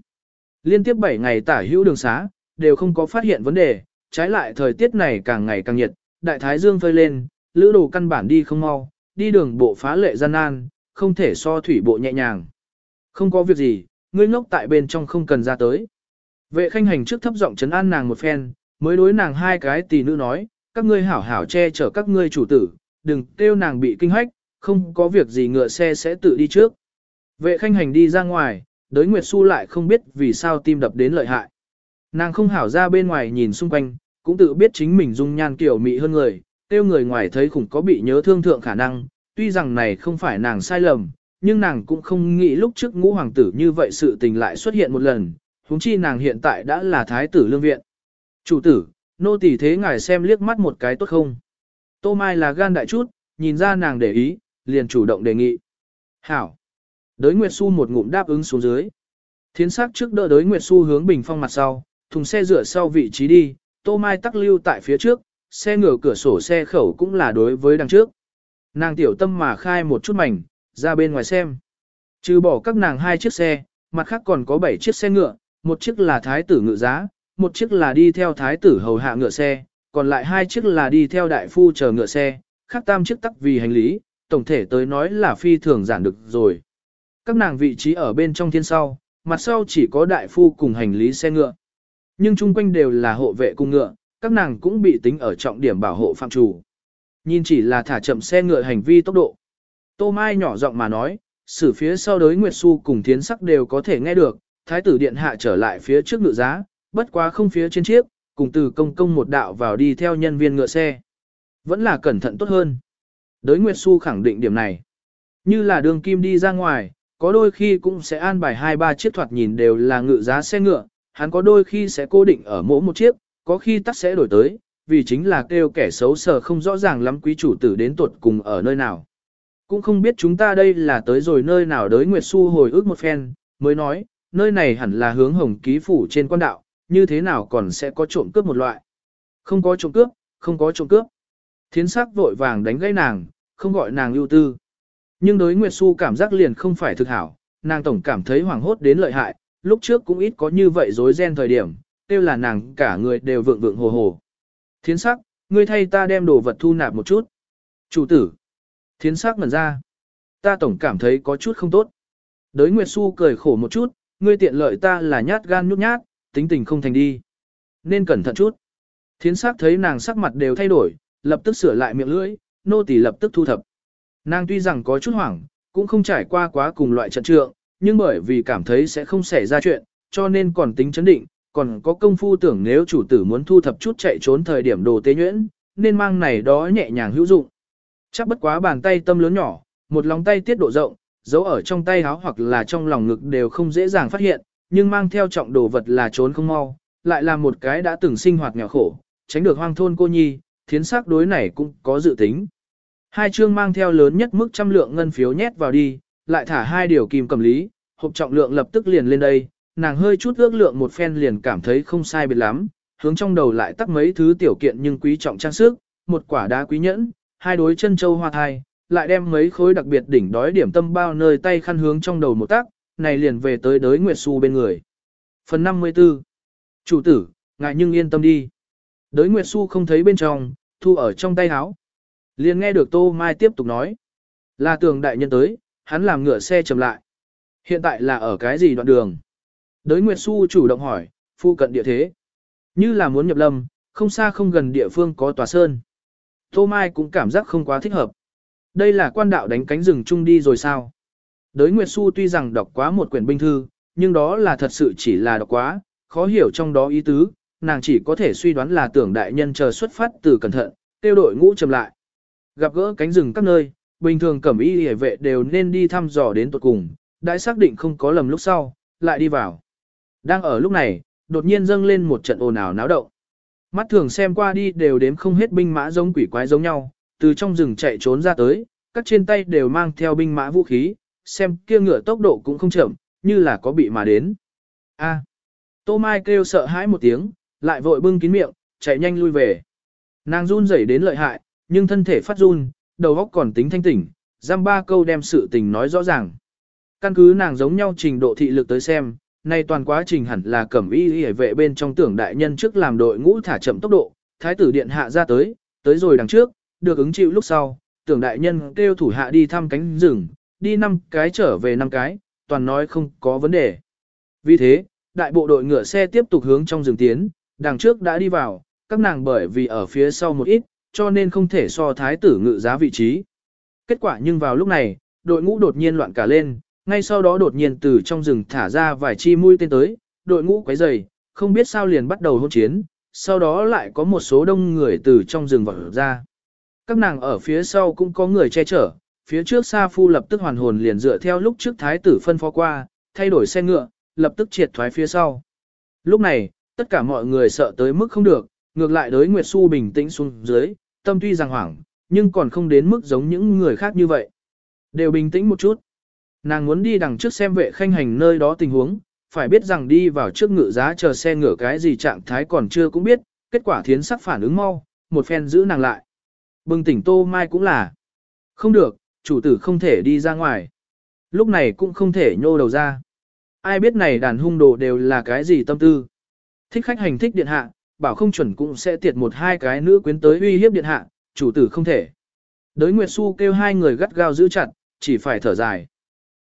Liên tiếp 7 ngày tả hữu đường xá, đều không có phát hiện vấn đề, trái lại thời tiết này càng ngày càng nhiệt, đại thái dương phơi lên, lữ đồ căn bản đi không mau, đi đường bộ phá lệ gian nan, không thể so thủy bộ nhẹ nhàng. Không có việc gì, ngươi ngốc tại bên trong không cần ra tới. Vệ khanh hành trước thấp giọng chấn an nàng một phen, mới đối nàng hai cái tỷ nữ nói, các ngươi hảo hảo che chở các ngươi chủ tử, đừng kêu nàng bị kinh hách, không có việc gì ngựa xe sẽ tự đi trước. Vệ khanh hành đi ra ngoài, đới Nguyệt Xu lại không biết vì sao tim đập đến lợi hại. Nàng không hảo ra bên ngoài nhìn xung quanh, cũng tự biết chính mình dung nhan kiểu mị hơn người, tiêu người ngoài thấy khủng có bị nhớ thương thượng khả năng, tuy rằng này không phải nàng sai lầm, nhưng nàng cũng không nghĩ lúc trước ngũ hoàng tử như vậy sự tình lại xuất hiện một lần, huống chi nàng hiện tại đã là thái tử lương viện. Chủ tử, nô tỳ thế ngài xem liếc mắt một cái tốt không? Tô Mai là gan đại chút, nhìn ra nàng để ý, liền chủ động đề nghị. Hảo. Đới Nguyệt Xu một ngụm đáp ứng xuống dưới. Thiến sắc trước đỡ đới Nguyệt Xu hướng bình phong mặt sau, thùng xe rửa sau vị trí đi, Tô Mai tắc lưu tại phía trước, xe ngửa cửa sổ xe khẩu cũng là đối với đằng trước. Nàng tiểu tâm mà khai một chút mảnh, ra bên ngoài xem. Trừ bỏ các nàng hai chiếc xe, mặt khác còn có bảy chiếc xe ngựa, một chiếc là thái tử ngựa giá, một chiếc là đi theo thái tử hầu hạ ngựa xe, còn lại hai chiếc là đi theo đại phu chờ ngựa xe, khác tam chiếc tắc vì hành lý, tổng thể tới nói là phi thường giản được rồi. Các nàng vị trí ở bên trong thiên sau, mặt sau chỉ có đại phu cùng hành lý xe ngựa. Nhưng chung quanh đều là hộ vệ cùng ngựa, các nàng cũng bị tính ở trọng điểm bảo hộ phạm chủ. Nhìn chỉ là thả chậm xe ngựa hành vi tốc độ. Tô Mai nhỏ giọng mà nói, xử phía sau đối Nguyệt Xu cùng Thiến Sắc đều có thể nghe được, thái tử điện hạ trở lại phía trước ngựa giá, bất quá không phía trên chiếc, cùng từ công công một đạo vào đi theo nhân viên ngựa xe. Vẫn là cẩn thận tốt hơn. Đới Nguyệt Xu khẳng định điểm này. Như là đường kim đi ra ngoài, có đôi khi cũng sẽ an bài hai ba chiếc thoạt nhìn đều là ngựa giá xe ngựa, hắn có đôi khi sẽ cố định ở mỗi một chiếc, có khi tắt sẽ đổi tới, vì chính là kêu kẻ xấu sở không rõ ràng lắm quý chủ tử đến tuột cùng ở nơi nào. Cũng không biết chúng ta đây là tới rồi nơi nào đới Nguyệt Xu hồi ức một phen, mới nói, nơi này hẳn là hướng hồng ký phủ trên quan đạo, như thế nào còn sẽ có trộm cướp một loại. Không có trộm cướp, không có trộm cướp. Thiến sắc vội vàng đánh gãy nàng, không gọi nàng ưu tư. Nhưng đối Nguyệt Xu cảm giác liền không phải thực hảo, nàng tổng cảm thấy hoảng hốt đến lợi hại, lúc trước cũng ít có như vậy rối ren thời điểm, tiêu là nàng cả người đều vượng vượng hồ hồ. Thiến sắc, ngươi thay ta đem đồ vật thu nạp một chút. Chủ tử. Thiến sắc ngẩn ra. Ta tổng cảm thấy có chút không tốt. Đới Nguyệt Xu cười khổ một chút, ngươi tiện lợi ta là nhát gan nhút nhát, tính tình không thành đi. Nên cẩn thận chút. Thiến sắc thấy nàng sắc mặt đều thay đổi, lập tức sửa lại miệng lưỡi, nô tỳ lập tức thu thập. Nàng tuy rằng có chút hoảng, cũng không trải qua quá cùng loại trận trượng, nhưng bởi vì cảm thấy sẽ không xảy ra chuyện, cho nên còn tính chấn định, còn có công phu tưởng nếu chủ tử muốn thu thập chút chạy trốn thời điểm đồ tế nhuyễn, nên mang này đó nhẹ nhàng hữu dụng. Chắc bất quá bàn tay tâm lớn nhỏ, một lòng tay tiết độ rộng, giấu ở trong tay áo hoặc là trong lòng ngực đều không dễ dàng phát hiện, nhưng mang theo trọng đồ vật là trốn không mau, lại là một cái đã từng sinh hoạt nghèo khổ, tránh được hoang thôn cô nhi, thiến xác đối này cũng có dự tính. Hai chương mang theo lớn nhất mức trăm lượng ngân phiếu nhét vào đi, lại thả hai điều kim cầm lý, hộp trọng lượng lập tức liền lên đây, nàng hơi chút ước lượng một phen liền cảm thấy không sai biệt lắm, hướng trong đầu lại tắt mấy thứ tiểu kiện nhưng quý trọng trang sức, một quả đá quý nhẫn, hai đối chân châu hoa thai, lại đem mấy khối đặc biệt đỉnh đói điểm tâm bao nơi tay khăn hướng trong đầu một tác, này liền về tới đới Nguyệt Xu bên người. Phần 54 Chủ tử, ngại nhưng yên tâm đi. Đới Nguyệt Xu không thấy bên trong, thu ở trong tay áo. Liền nghe được Tô Mai tiếp tục nói. Là tường đại nhân tới, hắn làm ngựa xe chậm lại. Hiện tại là ở cái gì đoạn đường? Đới Nguyệt Xu chủ động hỏi, phu cận địa thế. Như là muốn nhập lâm, không xa không gần địa phương có tòa sơn. Tô Mai cũng cảm giác không quá thích hợp. Đây là quan đạo đánh cánh rừng chung đi rồi sao? Đới Nguyệt Xu tuy rằng đọc quá một quyển binh thư, nhưng đó là thật sự chỉ là đọc quá, khó hiểu trong đó ý tứ, nàng chỉ có thể suy đoán là tưởng đại nhân chờ xuất phát từ cẩn thận, tiêu đội ngũ chậm lại. Gặp gỡ cánh rừng các nơi, bình thường cẩm y hề vệ đều nên đi thăm dò đến tuột cùng, đã xác định không có lầm lúc sau, lại đi vào. Đang ở lúc này, đột nhiên dâng lên một trận ồn ào náo động. Mắt thường xem qua đi đều đếm không hết binh mã giống quỷ quái giống nhau, từ trong rừng chạy trốn ra tới, các trên tay đều mang theo binh mã vũ khí, xem kia ngựa tốc độ cũng không chậm, như là có bị mà đến. A. Tô Mai kêu sợ hãi một tiếng, lại vội bưng kín miệng, chạy nhanh lui về. Nàng run rẩy đến lợi hại, nhưng thân thể phát run, đầu óc còn tính thanh tỉnh, giam ba câu đem sự tình nói rõ ràng. Căn cứ nàng giống nhau trình độ thị lực tới xem, nay toàn quá trình hẳn là cẩm y y vệ bên trong tưởng đại nhân trước làm đội ngũ thả chậm tốc độ, thái tử điện hạ ra tới, tới rồi đằng trước, được ứng chịu lúc sau, tưởng đại nhân kêu thủ hạ đi thăm cánh rừng, đi năm cái trở về năm cái, toàn nói không có vấn đề. Vì thế, đại bộ đội ngựa xe tiếp tục hướng trong rừng tiến, đằng trước đã đi vào, các nàng bởi vì ở phía sau một ít, cho nên không thể so thái tử ngự giá vị trí. Kết quả nhưng vào lúc này, đội ngũ đột nhiên loạn cả lên, ngay sau đó đột nhiên từ trong rừng thả ra vài chi mũi tên tới, đội ngũ quấy dày, không biết sao liền bắt đầu hôn chiến, sau đó lại có một số đông người từ trong rừng vọt ra. Các nàng ở phía sau cũng có người che chở, phía trước Sa Phu lập tức hoàn hồn liền dựa theo lúc trước thái tử phân phó qua, thay đổi xe ngựa, lập tức triệt thoái phía sau. Lúc này, tất cả mọi người sợ tới mức không được, ngược lại đối Nguyệt Xu bình tĩnh xuống dưới, tâm tuy rằng hoảng, nhưng còn không đến mức giống những người khác như vậy. Đều bình tĩnh một chút. Nàng muốn đi đằng trước xem vệ khanh hành nơi đó tình huống, phải biết rằng đi vào trước ngựa giá chờ xe ngựa cái gì trạng thái còn chưa cũng biết, kết quả thiến sắc phản ứng mau, một phen giữ nàng lại. Bừng tỉnh tô mai cũng là. Không được, chủ tử không thể đi ra ngoài. Lúc này cũng không thể nhô đầu ra. Ai biết này đàn hung đồ đều là cái gì tâm tư. Thích khách hành thích điện hạ, bảo không chuẩn cũng sẽ tiệt một hai cái nữ quyến tới uy hiếp điện hạ, chủ tử không thể. Đới Nguyệt Xu kêu hai người gắt gao giữ chặt, chỉ phải thở dài.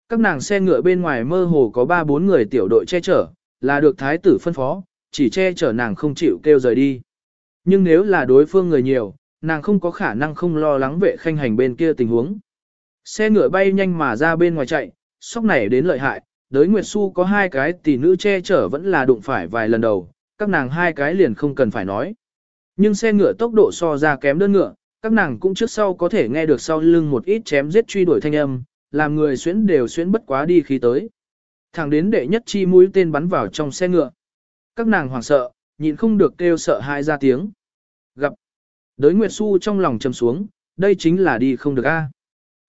Các nàng xe ngựa bên ngoài mơ hồ có ba bốn người tiểu đội che chở, là được thái tử phân phó, chỉ che chở nàng không chịu kêu rời đi. Nhưng nếu là đối phương người nhiều, nàng không có khả năng không lo lắng vệ khanh hành bên kia tình huống. Xe ngựa bay nhanh mà ra bên ngoài chạy, sóc này đến lợi hại, đới Nguyệt Xu có hai cái tỷ nữ che chở vẫn là đụng phải vài lần đầu, các nàng hai cái liền không cần phải nói. Nhưng xe ngựa tốc độ so ra kém đơn ngựa, các nàng cũng trước sau có thể nghe được sau lưng một ít chém giết truy đuổi thanh âm, làm người xuyến đều xuyến bất quá đi khi tới. Thẳng đến đệ nhất chi mũi tên bắn vào trong xe ngựa. Các nàng hoảng sợ, nhịn không được kêu sợ hãi ra tiếng. Gặp. Đới Nguyệt Xu trong lòng trầm xuống, đây chính là đi không được a.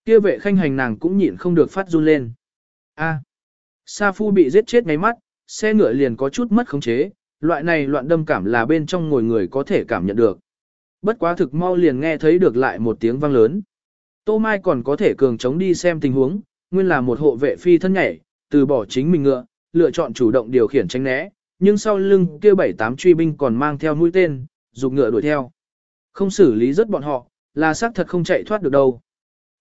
Kia vệ khanh hành nàng cũng nhịn không được phát run lên. A. Sa Phu bị giết chết ngay mắt, xe ngựa liền có chút mất khống chế, loại này loạn đâm cảm là bên trong ngồi người có thể cảm nhận được. Bất quá thực mau liền nghe thấy được lại một tiếng vang lớn. Tô Mai còn có thể cường chống đi xem tình huống, nguyên là một hộ vệ phi thân nhảy, từ bỏ chính mình ngựa, lựa chọn chủ động điều khiển tránh né, nhưng sau lưng kia bảy tám truy binh còn mang theo mũi tên, dục ngựa đuổi theo. Không xử lý rất bọn họ, là xác thật không chạy thoát được đâu.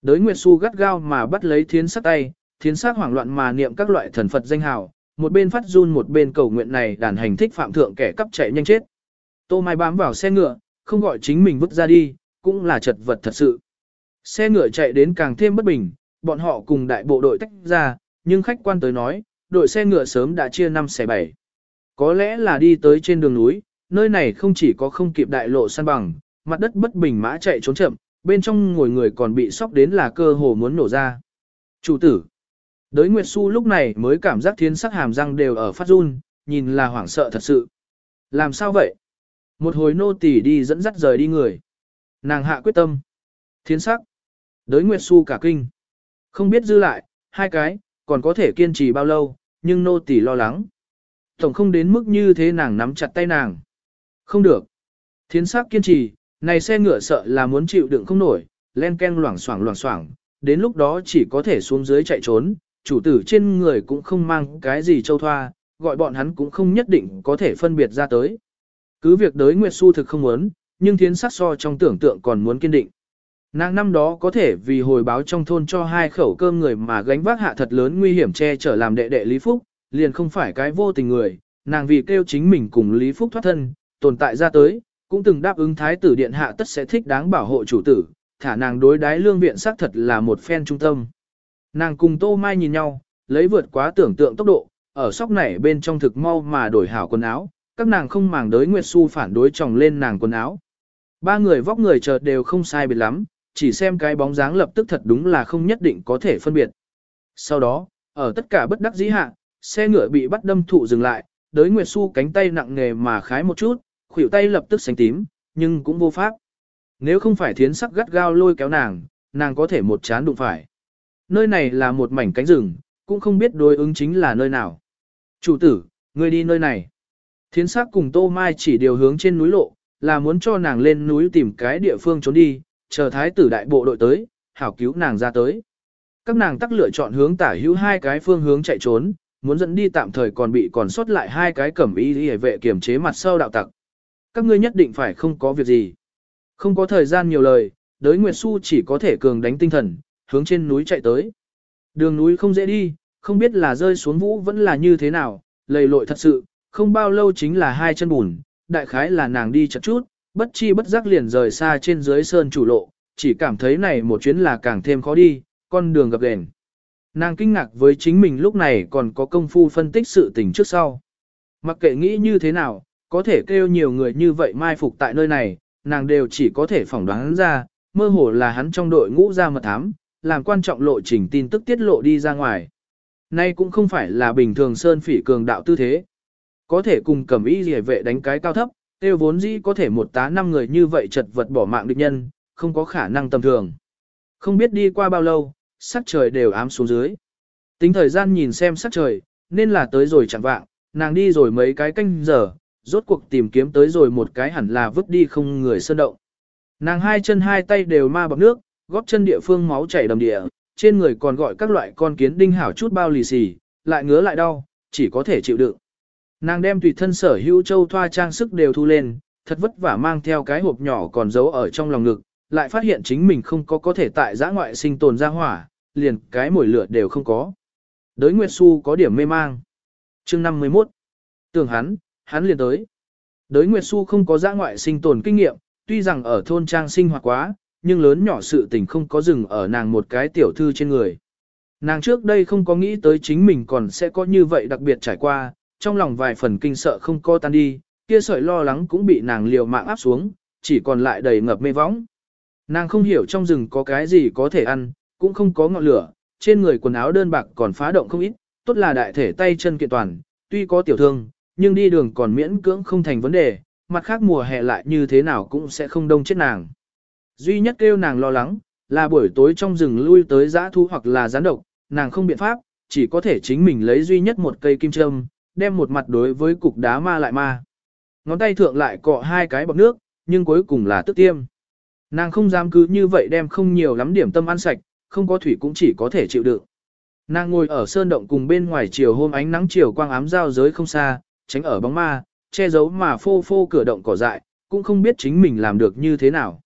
Đới Nguyệt Xu gắt gao mà bắt lấy thiến sắc tay, thiến sắc hoảng loạn mà niệm các loại thần Phật danh hào, một bên phát run một bên cầu nguyện này đàn hành thích phạm thượng kẻ cắp chạy nhanh chết. Tô Mai bám vào xe ngựa, không gọi chính mình vứt ra đi, cũng là chật vật thật sự. Xe ngựa chạy đến càng thêm bất bình, bọn họ cùng đại bộ đội tách ra, nhưng khách quan tới nói, đội xe ngựa sớm đã chia 5 xe 7. Có lẽ là đi tới trên đường núi, nơi này không chỉ có không kịp đại lộ săn bằng, mặt đất bất bình mã chạy trốn chậm, bên trong ngồi người còn bị sóc đến là cơ hồ muốn nổ ra. Chủ tử. Đới Nguyệt Xu lúc này mới cảm giác thiên sắc hàm răng đều ở phát run, nhìn là hoảng sợ thật sự. Làm sao vậy? Một hồi nô tỳ đi dẫn dắt rời đi người. Nàng hạ quyết tâm. Thiên sắc. Đới Nguyệt Xu cả kinh. Không biết dư lại, hai cái, còn có thể kiên trì bao lâu, nhưng nô tỳ lo lắng. Tổng không đến mức như thế nàng nắm chặt tay nàng. Không được. Thiên sắc kiên trì, này xe ngựa sợ là muốn chịu đựng không nổi, len ken loảng xoảng loảng xoảng, đến lúc đó chỉ có thể xuống dưới chạy trốn, chủ tử trên người cũng không mang cái gì châu thoa, gọi bọn hắn cũng không nhất định có thể phân biệt ra tới. Cứ việc đới Nguyệt Xu thực không muốn, nhưng thiến sát so trong tưởng tượng còn muốn kiên định. Nàng năm đó có thể vì hồi báo trong thôn cho hai khẩu cơm người mà gánh vác hạ thật lớn nguy hiểm che chở làm đệ đệ Lý Phúc, liền không phải cái vô tình người, nàng vì kêu chính mình cùng Lý Phúc thoát thân, tồn tại ra tới, cũng từng đáp ứng thái tử điện hạ tất sẽ thích đáng bảo hộ chủ tử, thả nàng đối đái lương viện xác thật là một phen trung tâm. Nàng cùng Tô Mai nhìn nhau, lấy vượt quá tưởng tượng tốc độ, ở sóc nảy bên trong thực mau mà đổi hảo quần áo, các nàng không màng đới Nguyệt Xu phản đối chồng lên nàng quần áo. Ba người vóc người chợt đều không sai biệt lắm, chỉ xem cái bóng dáng lập tức thật đúng là không nhất định có thể phân biệt. Sau đó, ở tất cả bất đắc dĩ hạ, xe ngựa bị bắt đâm thụ dừng lại, đới Nguyệt Xu cánh tay nặng nề mà khái một chút, khuỷu tay lập tức xanh tím, nhưng cũng vô pháp. Nếu không phải thiến sắc gắt gao lôi kéo nàng, nàng có thể một chán đụng phải. Nơi này là một mảnh cánh rừng, cũng không biết đối ứng chính là nơi nào. Chủ tử, ngươi đi nơi này. Thiến sắc cùng Tô Mai chỉ điều hướng trên núi lộ, là muốn cho nàng lên núi tìm cái địa phương trốn đi, chờ thái tử đại bộ đội tới, hảo cứu nàng ra tới. Các nàng tắc lựa chọn hướng tả hữu hai cái phương hướng chạy trốn, muốn dẫn đi tạm thời còn bị còn sót lại hai cái cẩm y hề vệ kiểm chế mặt sau đạo tặc. Các ngươi nhất định phải không có việc gì. Không có thời gian nhiều lời, đới Nguyệt Xu chỉ có thể cường đánh tinh thần, hướng trên núi chạy tới. Đường núi không dễ đi, không biết là rơi xuống vũ vẫn là như thế nào, lầy lội thật sự, không bao lâu chính là hai chân bùn, đại khái là nàng đi chậm chút, bất chi bất giác liền rời xa trên dưới sơn chủ lộ, chỉ cảm thấy này một chuyến là càng thêm khó đi, con đường gập ghềnh. Nàng kinh ngạc với chính mình lúc này còn có công phu phân tích sự tình trước sau. Mặc kệ nghĩ như thế nào, có thể kêu nhiều người như vậy mai phục tại nơi này, nàng đều chỉ có thể phỏng đoán ra, mơ hồ là hắn trong đội ngũ ra mật thám, làm quan trọng lộ trình tin tức tiết lộ đi ra ngoài. Nay cũng không phải là bình thường sơn phỉ cường đạo tư thế. Có thể cùng cầm ý rỉa vệ đánh cái cao thấp, tiêu vốn dĩ có thể một tá năm người như vậy chật vật bỏ mạng địch nhân, không có khả năng tầm thường. Không biết đi qua bao lâu, sắc trời đều ám xuống dưới. Tính thời gian nhìn xem sắc trời, nên là tới rồi chẳng vạng, nàng đi rồi mấy cái canh giờ, rốt cuộc tìm kiếm tới rồi một cái hẳn là vứt đi không người sơn động. Nàng hai chân hai tay đều ma bọc nước, góp chân địa phương máu chảy đầm địa, trên người còn gọi các loại con kiến đinh hảo chút bao lì xì, lại ngứa lại đau, chỉ có thể chịu đựng. Nàng đem tùy thân sở hữu châu thoa trang sức đều thu lên, thật vất vả mang theo cái hộp nhỏ còn giấu ở trong lòng ngực, lại phát hiện chính mình không có có thể tại giã ngoại sinh tồn ra hỏa, liền cái mồi lửa đều không có. Đới Nguyệt Xu có điểm mê mang. chương 51. Tưởng hắn, hắn liền tới. Đới Nguyệt Xu không có giã ngoại sinh tồn kinh nghiệm, tuy rằng ở thôn trang sinh hoạt quá, nhưng lớn nhỏ sự tình không có dừng ở nàng một cái tiểu thư trên người. Nàng trước đây không có nghĩ tới chính mình còn sẽ có như vậy đặc biệt trải qua, trong lòng vài phần kinh sợ không co tan đi, kia sợi lo lắng cũng bị nàng liều mạng áp xuống, chỉ còn lại đầy ngập mê võng. Nàng không hiểu trong rừng có cái gì có thể ăn, cũng không có ngọn lửa, trên người quần áo đơn bạc còn phá động không ít, tốt là đại thể tay chân kiện toàn, tuy có tiểu thương, nhưng đi đường còn miễn cưỡng không thành vấn đề, mặt khác mùa hè lại như thế nào cũng sẽ không đông chết nàng. Duy nhất kêu nàng lo lắng, là buổi tối trong rừng lui tới giã thu hoặc là gián độc, nàng không biện pháp, chỉ có thể chính mình lấy duy nhất một cây kim châm, đem một mặt đối với cục đá ma lại ma. Ngón tay thượng lại cọ hai cái bọc nước, nhưng cuối cùng là tức tiêm. Nàng không dám cứ như vậy đem không nhiều lắm điểm tâm ăn sạch, không có thủy cũng chỉ có thể chịu đựng. Nàng ngồi ở sơn động cùng bên ngoài chiều hôm ánh nắng chiều quang ám giao giới không xa, tránh ở bóng ma, che giấu mà phô phô cửa động cỏ dại, cũng không biết chính mình làm được như thế nào.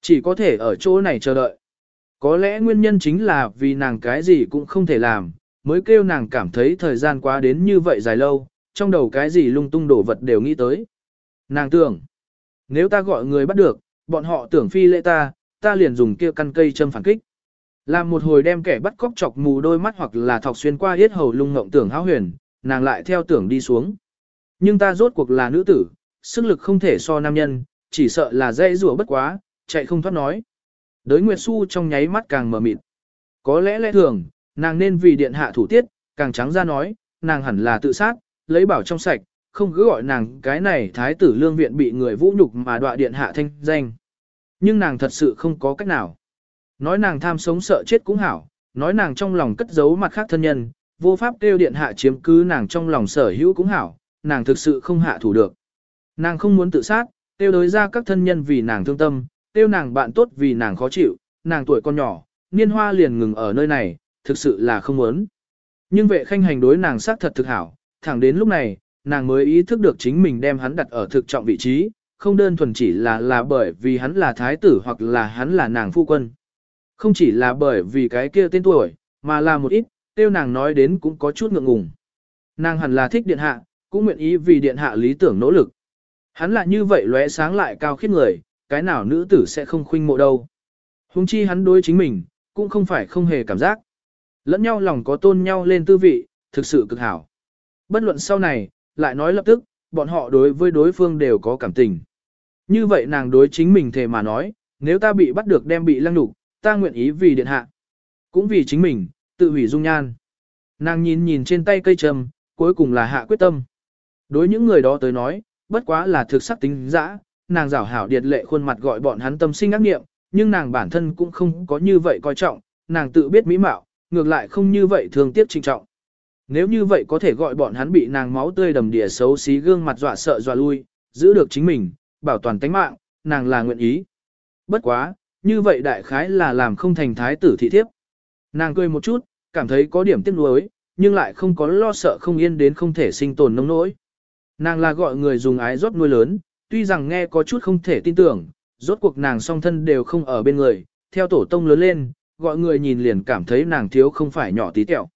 Chỉ có thể ở chỗ này chờ đợi. Có lẽ nguyên nhân chính là vì nàng cái gì cũng không thể làm, mới kêu nàng cảm thấy thời gian quá đến như vậy dài lâu, trong đầu cái gì lung tung đổ vật đều nghĩ tới. Nàng tưởng, nếu ta gọi người bắt được, bọn họ tưởng phi lễ ta, ta liền dùng kia căn cây châm phản kích. Làm một hồi đem kẻ bắt cóc chọc mù đôi mắt hoặc là thọc xuyên qua hết hầu lung ngộng tưởng háo huyền, nàng lại theo tưởng đi xuống. Nhưng ta rốt cuộc là nữ tử, sức lực không thể so nam nhân, chỉ sợ là dây rùa bất quá, chạy không thoát nói. Đới Nguyệt Xu trong nháy mắt càng mở mịt. Có lẽ lẽ thường, nàng nên vì điện hạ thủ tiết, càng trắng ra nói, nàng hẳn là tự sát, lấy bảo trong sạch, không cứ gọi nàng cái này thái tử lương viện bị người vũ nhục mà đọa điện hạ thanh danh. Nhưng nàng thật sự không có cách nào. Nói nàng tham sống sợ chết cũng hảo, nói nàng trong lòng cất giấu mặt khác thân nhân, vô pháp kêu điện hạ chiếm cứ nàng trong lòng sở hữu cũng hảo, nàng thực sự không hạ thủ được. Nàng không muốn tự sát, tiêu đối ra các thân nhân vì nàng thương tâm, tiêu nàng bạn tốt vì nàng khó chịu, nàng tuổi con nhỏ, niên hoa liền ngừng ở nơi này, thực sự là không muốn. Nhưng vệ khanh hành đối nàng sát thật thực hảo, thẳng đến lúc này, nàng mới ý thức được chính mình đem hắn đặt ở thực trọng vị trí, không đơn thuần chỉ là là bởi vì hắn là thái tử hoặc là hắn là nàng phu quân. Không chỉ là bởi vì cái kia tên tuổi, mà là một ít, tiêu nàng nói đến cũng có chút ngượng ngùng. Nàng hẳn là thích điện hạ, cũng nguyện ý vì điện hạ lý tưởng nỗ lực. Hắn là như vậy lóe sáng lại cao khiết người, cái nào nữ tử sẽ không khuynh mộ đâu. Hùng chi hắn đối chính mình, cũng không phải không hề cảm giác. Lẫn nhau lòng có tôn nhau lên tư vị, thực sự cực hảo. Bất luận sau này, lại nói lập tức, bọn họ đối với đối phương đều có cảm tình. Như vậy nàng đối chính mình thề mà nói, nếu ta bị bắt được đem bị lăng đục, ta nguyện ý vì điện hạ. Cũng vì chính mình, tự hủy dung nhan. Nàng nhìn nhìn trên tay cây trầm, cuối cùng là hạ quyết tâm. Đối những người đó tới nói, bất quá là thực sắc tính dã, nàng rảo hảo điệt lệ khuôn mặt gọi bọn hắn tâm sinh ác nghiệm, nhưng nàng bản thân cũng không có như vậy coi trọng, nàng tự biết mỹ mạo, ngược lại không như vậy thường tiếc trinh trọng. Nếu như vậy có thể gọi bọn hắn bị nàng máu tươi đầm đìa xấu xí gương mặt dọa sợ dọa lui, giữ được chính mình, bảo toàn tánh mạng, nàng là nguyện ý. Bất quá, như vậy đại khái là làm không thành thái tử thị thiếp. Nàng cười một chút, cảm thấy có điểm tiếc nuối, nhưng lại không có lo sợ không yên đến không thể sinh tồn nông nỗi. Nàng là gọi người dùng ái rót nuôi lớn, tuy rằng nghe có chút không thể tin tưởng, rốt cuộc nàng song thân đều không ở bên người, theo tổ tông lớn lên, gọi người nhìn liền cảm thấy nàng thiếu không phải nhỏ tí tẹo.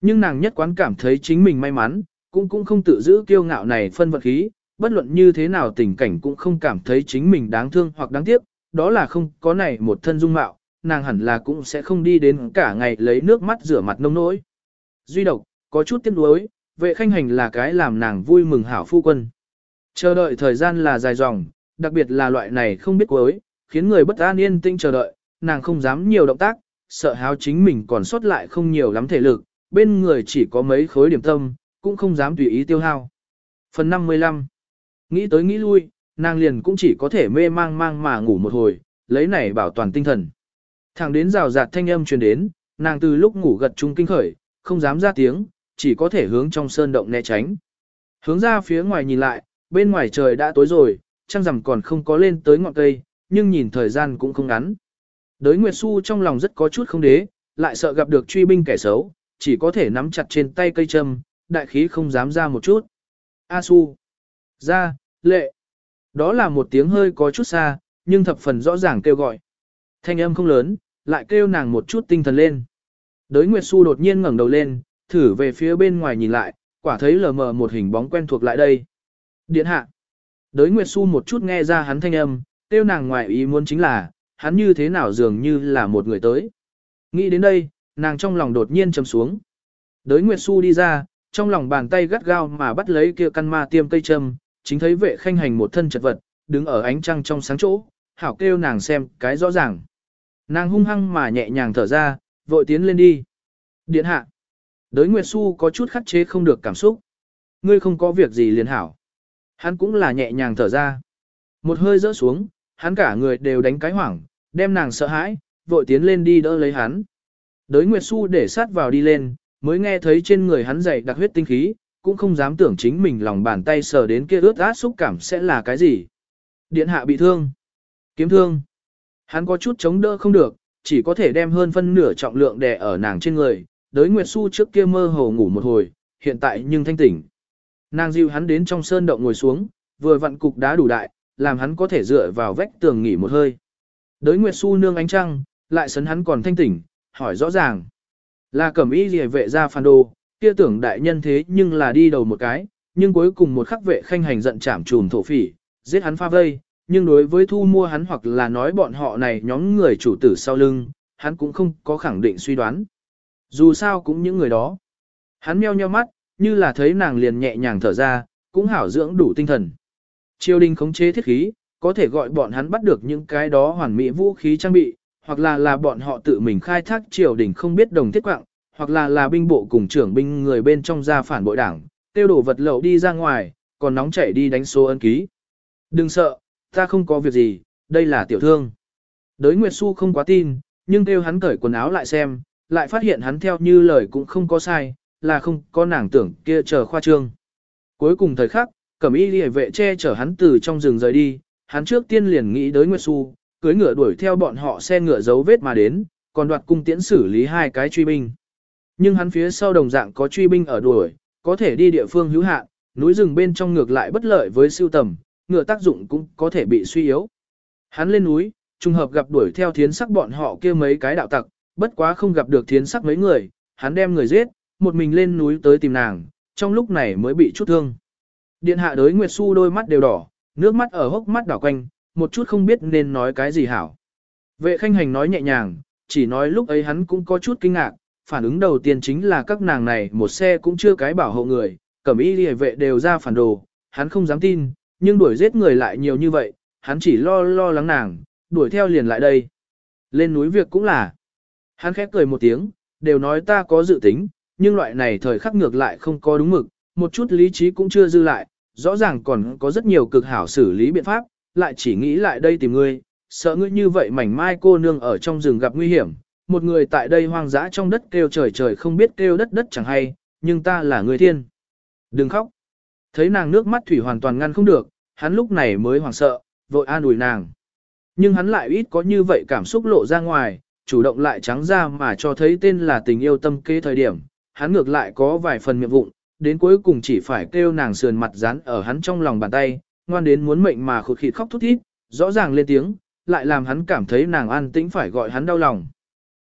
Nhưng nàng nhất quán cảm thấy chính mình may mắn, cũng cũng không tự giữ kiêu ngạo này phân vật khí, bất luận như thế nào tình cảnh cũng không cảm thấy chính mình đáng thương hoặc đáng tiếc, đó là không có này một thân dung mạo, nàng hẳn là cũng sẽ không đi đến cả ngày lấy nước mắt rửa mặt nông nỗi. Duy độc, có chút tiếc nuối, vệ khanh hành là cái làm nàng vui mừng hảo phu quân. Chờ đợi thời gian là dài dòng, đặc biệt là loại này không biết cuối, khiến người bất an yên tinh chờ đợi, nàng không dám nhiều động tác, sợ háo chính mình còn sót lại không nhiều lắm thể lực, bên người chỉ có mấy khối điểm tâm, cũng không dám tùy ý tiêu hao. Phần 55 Nghĩ tới nghĩ lui, nàng liền cũng chỉ có thể mê mang mang mà ngủ một hồi, lấy này bảo toàn tinh thần. Thẳng đến rào rạt thanh âm truyền đến, nàng từ lúc ngủ gật trung kinh khởi, không dám ra tiếng, chỉ có thể hướng trong sơn động né tránh. Hướng ra phía ngoài nhìn lại, bên ngoài trời đã tối rồi, trăng rằm còn không có lên tới ngọn cây, nhưng nhìn thời gian cũng không ngắn. Đới Nguyệt Xu trong lòng rất có chút không đế, lại sợ gặp được truy binh kẻ xấu, chỉ có thể nắm chặt trên tay cây châm, đại khí không dám ra một chút. A Su. Ra, lệ. Đó là một tiếng hơi có chút xa, nhưng thập phần rõ ràng kêu gọi. Thanh âm không lớn, lại kêu nàng một chút tinh thần lên. Đới Nguyệt Xu đột nhiên ngẩng đầu lên, thử về phía bên ngoài nhìn lại, quả thấy lờ mờ một hình bóng quen thuộc lại đây. Điện hạ. Đới Nguyệt Xu một chút nghe ra hắn thanh âm, tiêu nàng ngoài ý muốn chính là, hắn như thế nào dường như là một người tới. Nghĩ đến đây, nàng trong lòng đột nhiên trầm xuống. Đới Nguyệt Xu đi ra, trong lòng bàn tay gắt gao mà bắt lấy kia căn ma tiêm cây châm, chính thấy vệ khanh hành một thân chật vật, đứng ở ánh trăng trong sáng chỗ, hảo kêu nàng xem cái rõ ràng. Nàng hung hăng mà nhẹ nhàng thở ra, vội tiến lên đi. Điện hạ. Đới Nguyệt Xu có chút khắc chế không được cảm xúc. Ngươi không có việc gì liền hảo. Hắn cũng là nhẹ nhàng thở ra. Một hơi rỡ xuống, hắn cả người đều đánh cái hoảng, đem nàng sợ hãi, vội tiến lên đi đỡ lấy hắn. Đới Nguyệt Xu để sát vào đi lên, mới nghe thấy trên người hắn dày đặc huyết tinh khí, cũng không dám tưởng chính mình lòng bàn tay sờ đến kia ướt át xúc cảm sẽ là cái gì. Điện hạ bị thương. Kiếm thương. Hắn có chút chống đỡ không được, chỉ có thể đem hơn phân nửa trọng lượng đè ở nàng trên người. Đới Nguyệt Xu trước kia mơ hồ ngủ một hồi, hiện tại nhưng thanh tỉnh. Nàng dịu hắn đến trong sơn động ngồi xuống, vừa vặn cục đá đủ đại, làm hắn có thể dựa vào vách tường nghỉ một hơi. Đới Nguyệt Xu nương ánh trăng, lại sấn hắn còn thanh tỉnh, hỏi rõ ràng. Là cẩm y gì vệ ra phản đồ, kia tưởng đại nhân thế nhưng là đi đầu một cái, nhưng cuối cùng một khắc vệ khanh hành giận chảm trùm thổ phỉ, giết hắn pha vây, nhưng đối với thu mua hắn hoặc là nói bọn họ này nhóm người chủ tử sau lưng, hắn cũng không có khẳng định suy đoán. Dù sao cũng những người đó. Hắn meo nheo mắt, như là thấy nàng liền nhẹ nhàng thở ra, cũng hảo dưỡng đủ tinh thần. Triều đình khống chế thiết khí, có thể gọi bọn hắn bắt được những cái đó hoàn mỹ vũ khí trang bị, hoặc là là bọn họ tự mình khai thác triều đình không biết đồng thiết quạng, hoặc là là binh bộ cùng trưởng binh người bên trong ra phản bội đảng, tiêu đổ vật lậu đi ra ngoài, còn nóng chảy đi đánh số ân ký. Đừng sợ, ta không có việc gì, đây là tiểu thương. Đới Nguyệt Xu không quá tin, nhưng kêu hắn cởi quần áo lại xem, lại phát hiện hắn theo như lời cũng không có sai, là không có nàng tưởng kia chờ khoa trương. Cuối cùng thời khắc, cẩm y liề vệ che chở hắn từ trong rừng rời đi, hắn trước tiên liền nghĩ tới Nguyệt Xu, cưới ngựa đuổi theo bọn họ xe ngựa dấu vết mà đến, còn đoạt cung tiễn xử lý hai cái truy binh. Nhưng hắn phía sau đồng dạng có truy binh ở đuổi, có thể đi địa phương hữu hạn, núi rừng bên trong ngược lại bất lợi với siêu tầm, ngựa tác dụng cũng có thể bị suy yếu. Hắn lên núi, trùng hợp gặp đuổi theo thiến sắc bọn họ kia mấy cái đạo tặc, bất quá không gặp được thiến sắc mấy người, hắn đem người giết, một mình lên núi tới tìm nàng, trong lúc này mới bị chút thương. Điện hạ đới Nguyệt Xu đôi mắt đều đỏ, nước mắt ở hốc mắt đảo quanh, một chút không biết nên nói cái gì hảo. Vệ khanh hành nói nhẹ nhàng, chỉ nói lúc ấy hắn cũng có chút kinh ngạc, phản ứng đầu tiên chính là các nàng này một xe cũng chưa cái bảo hộ người, cẩm y liề vệ đều ra phản đồ, hắn không dám tin, nhưng đuổi giết người lại nhiều như vậy, hắn chỉ lo lo lắng nàng, đuổi theo liền lại đây. Lên núi việc cũng là. Hắn khép cười một tiếng, đều nói ta có dự tính, nhưng loại này thời khắc ngược lại không có đúng mực, một chút lý trí cũng chưa dư lại, rõ ràng còn có rất nhiều cực hảo xử lý biện pháp, lại chỉ nghĩ lại đây tìm ngươi, sợ ngươi như vậy mảnh mai cô nương ở trong rừng gặp nguy hiểm, một người tại đây hoang dã trong đất kêu trời trời không biết kêu đất đất chẳng hay, nhưng ta là người thiên. Đừng khóc. Thấy nàng nước mắt thủy hoàn toàn ngăn không được, hắn lúc này mới hoảng sợ, vội an ủi nàng. Nhưng hắn lại ít có như vậy cảm xúc lộ ra ngoài, chủ động lại trắng ra mà cho thấy tên là tình yêu tâm kế thời điểm, hắn ngược lại có vài phần miệng vụng, đến cuối cùng chỉ phải kêu nàng sườn mặt dán ở hắn trong lòng bàn tay, ngoan đến muốn mệnh mà khụt khịt khóc thút thít, rõ ràng lên tiếng, lại làm hắn cảm thấy nàng an tĩnh phải gọi hắn đau lòng.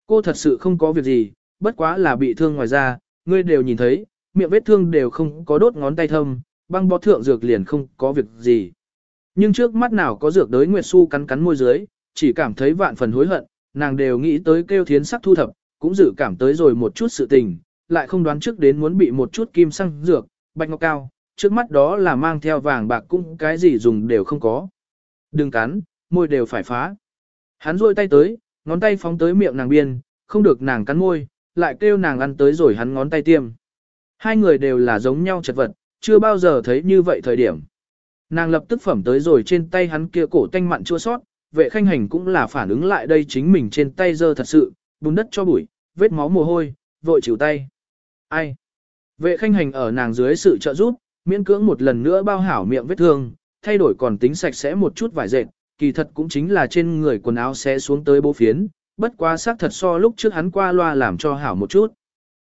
Cô thật sự không có việc gì, bất quá là bị thương ngoài da, ngươi đều nhìn thấy, miệng vết thương đều không có đốt ngón tay thâm, băng bó thượng dược liền không có việc gì. Nhưng trước mắt nào có dược đới Nguyệt Xu cắn cắn môi dưới, chỉ cảm thấy vạn phần hối hận, nàng đều nghĩ tới kêu thiến sắc thu thập, cũng dự cảm tới rồi một chút sự tình, lại không đoán trước đến muốn bị một chút kim xăng dược, bạch ngọc cao, trước mắt đó là mang theo vàng bạc cũng cái gì dùng đều không có. Đừng cắn, môi đều phải phá. Hắn rôi tay tới, ngón tay phóng tới miệng nàng biên, không được nàng cắn môi, lại kêu nàng ăn tới rồi hắn ngón tay tiêm. Hai người đều là giống nhau chật vật, chưa bao giờ thấy như vậy thời điểm. Nàng lập tức phẩm tới rồi trên tay hắn kia cổ tanh mặn chua sót, vệ khanh hành cũng là phản ứng lại đây chính mình trên tay dơ thật sự, bùn đất cho bụi, vết máu mồ hôi, vội chịu tay. Ai? Vệ khanh hành ở nàng dưới sự trợ giúp, miễn cưỡng một lần nữa bao hảo miệng vết thương, thay đổi còn tính sạch sẽ một chút vải dệt, kỳ thật cũng chính là trên người quần áo sẽ xuống tới bố phiến, bất quá xác thật so lúc trước hắn qua loa làm cho hảo một chút.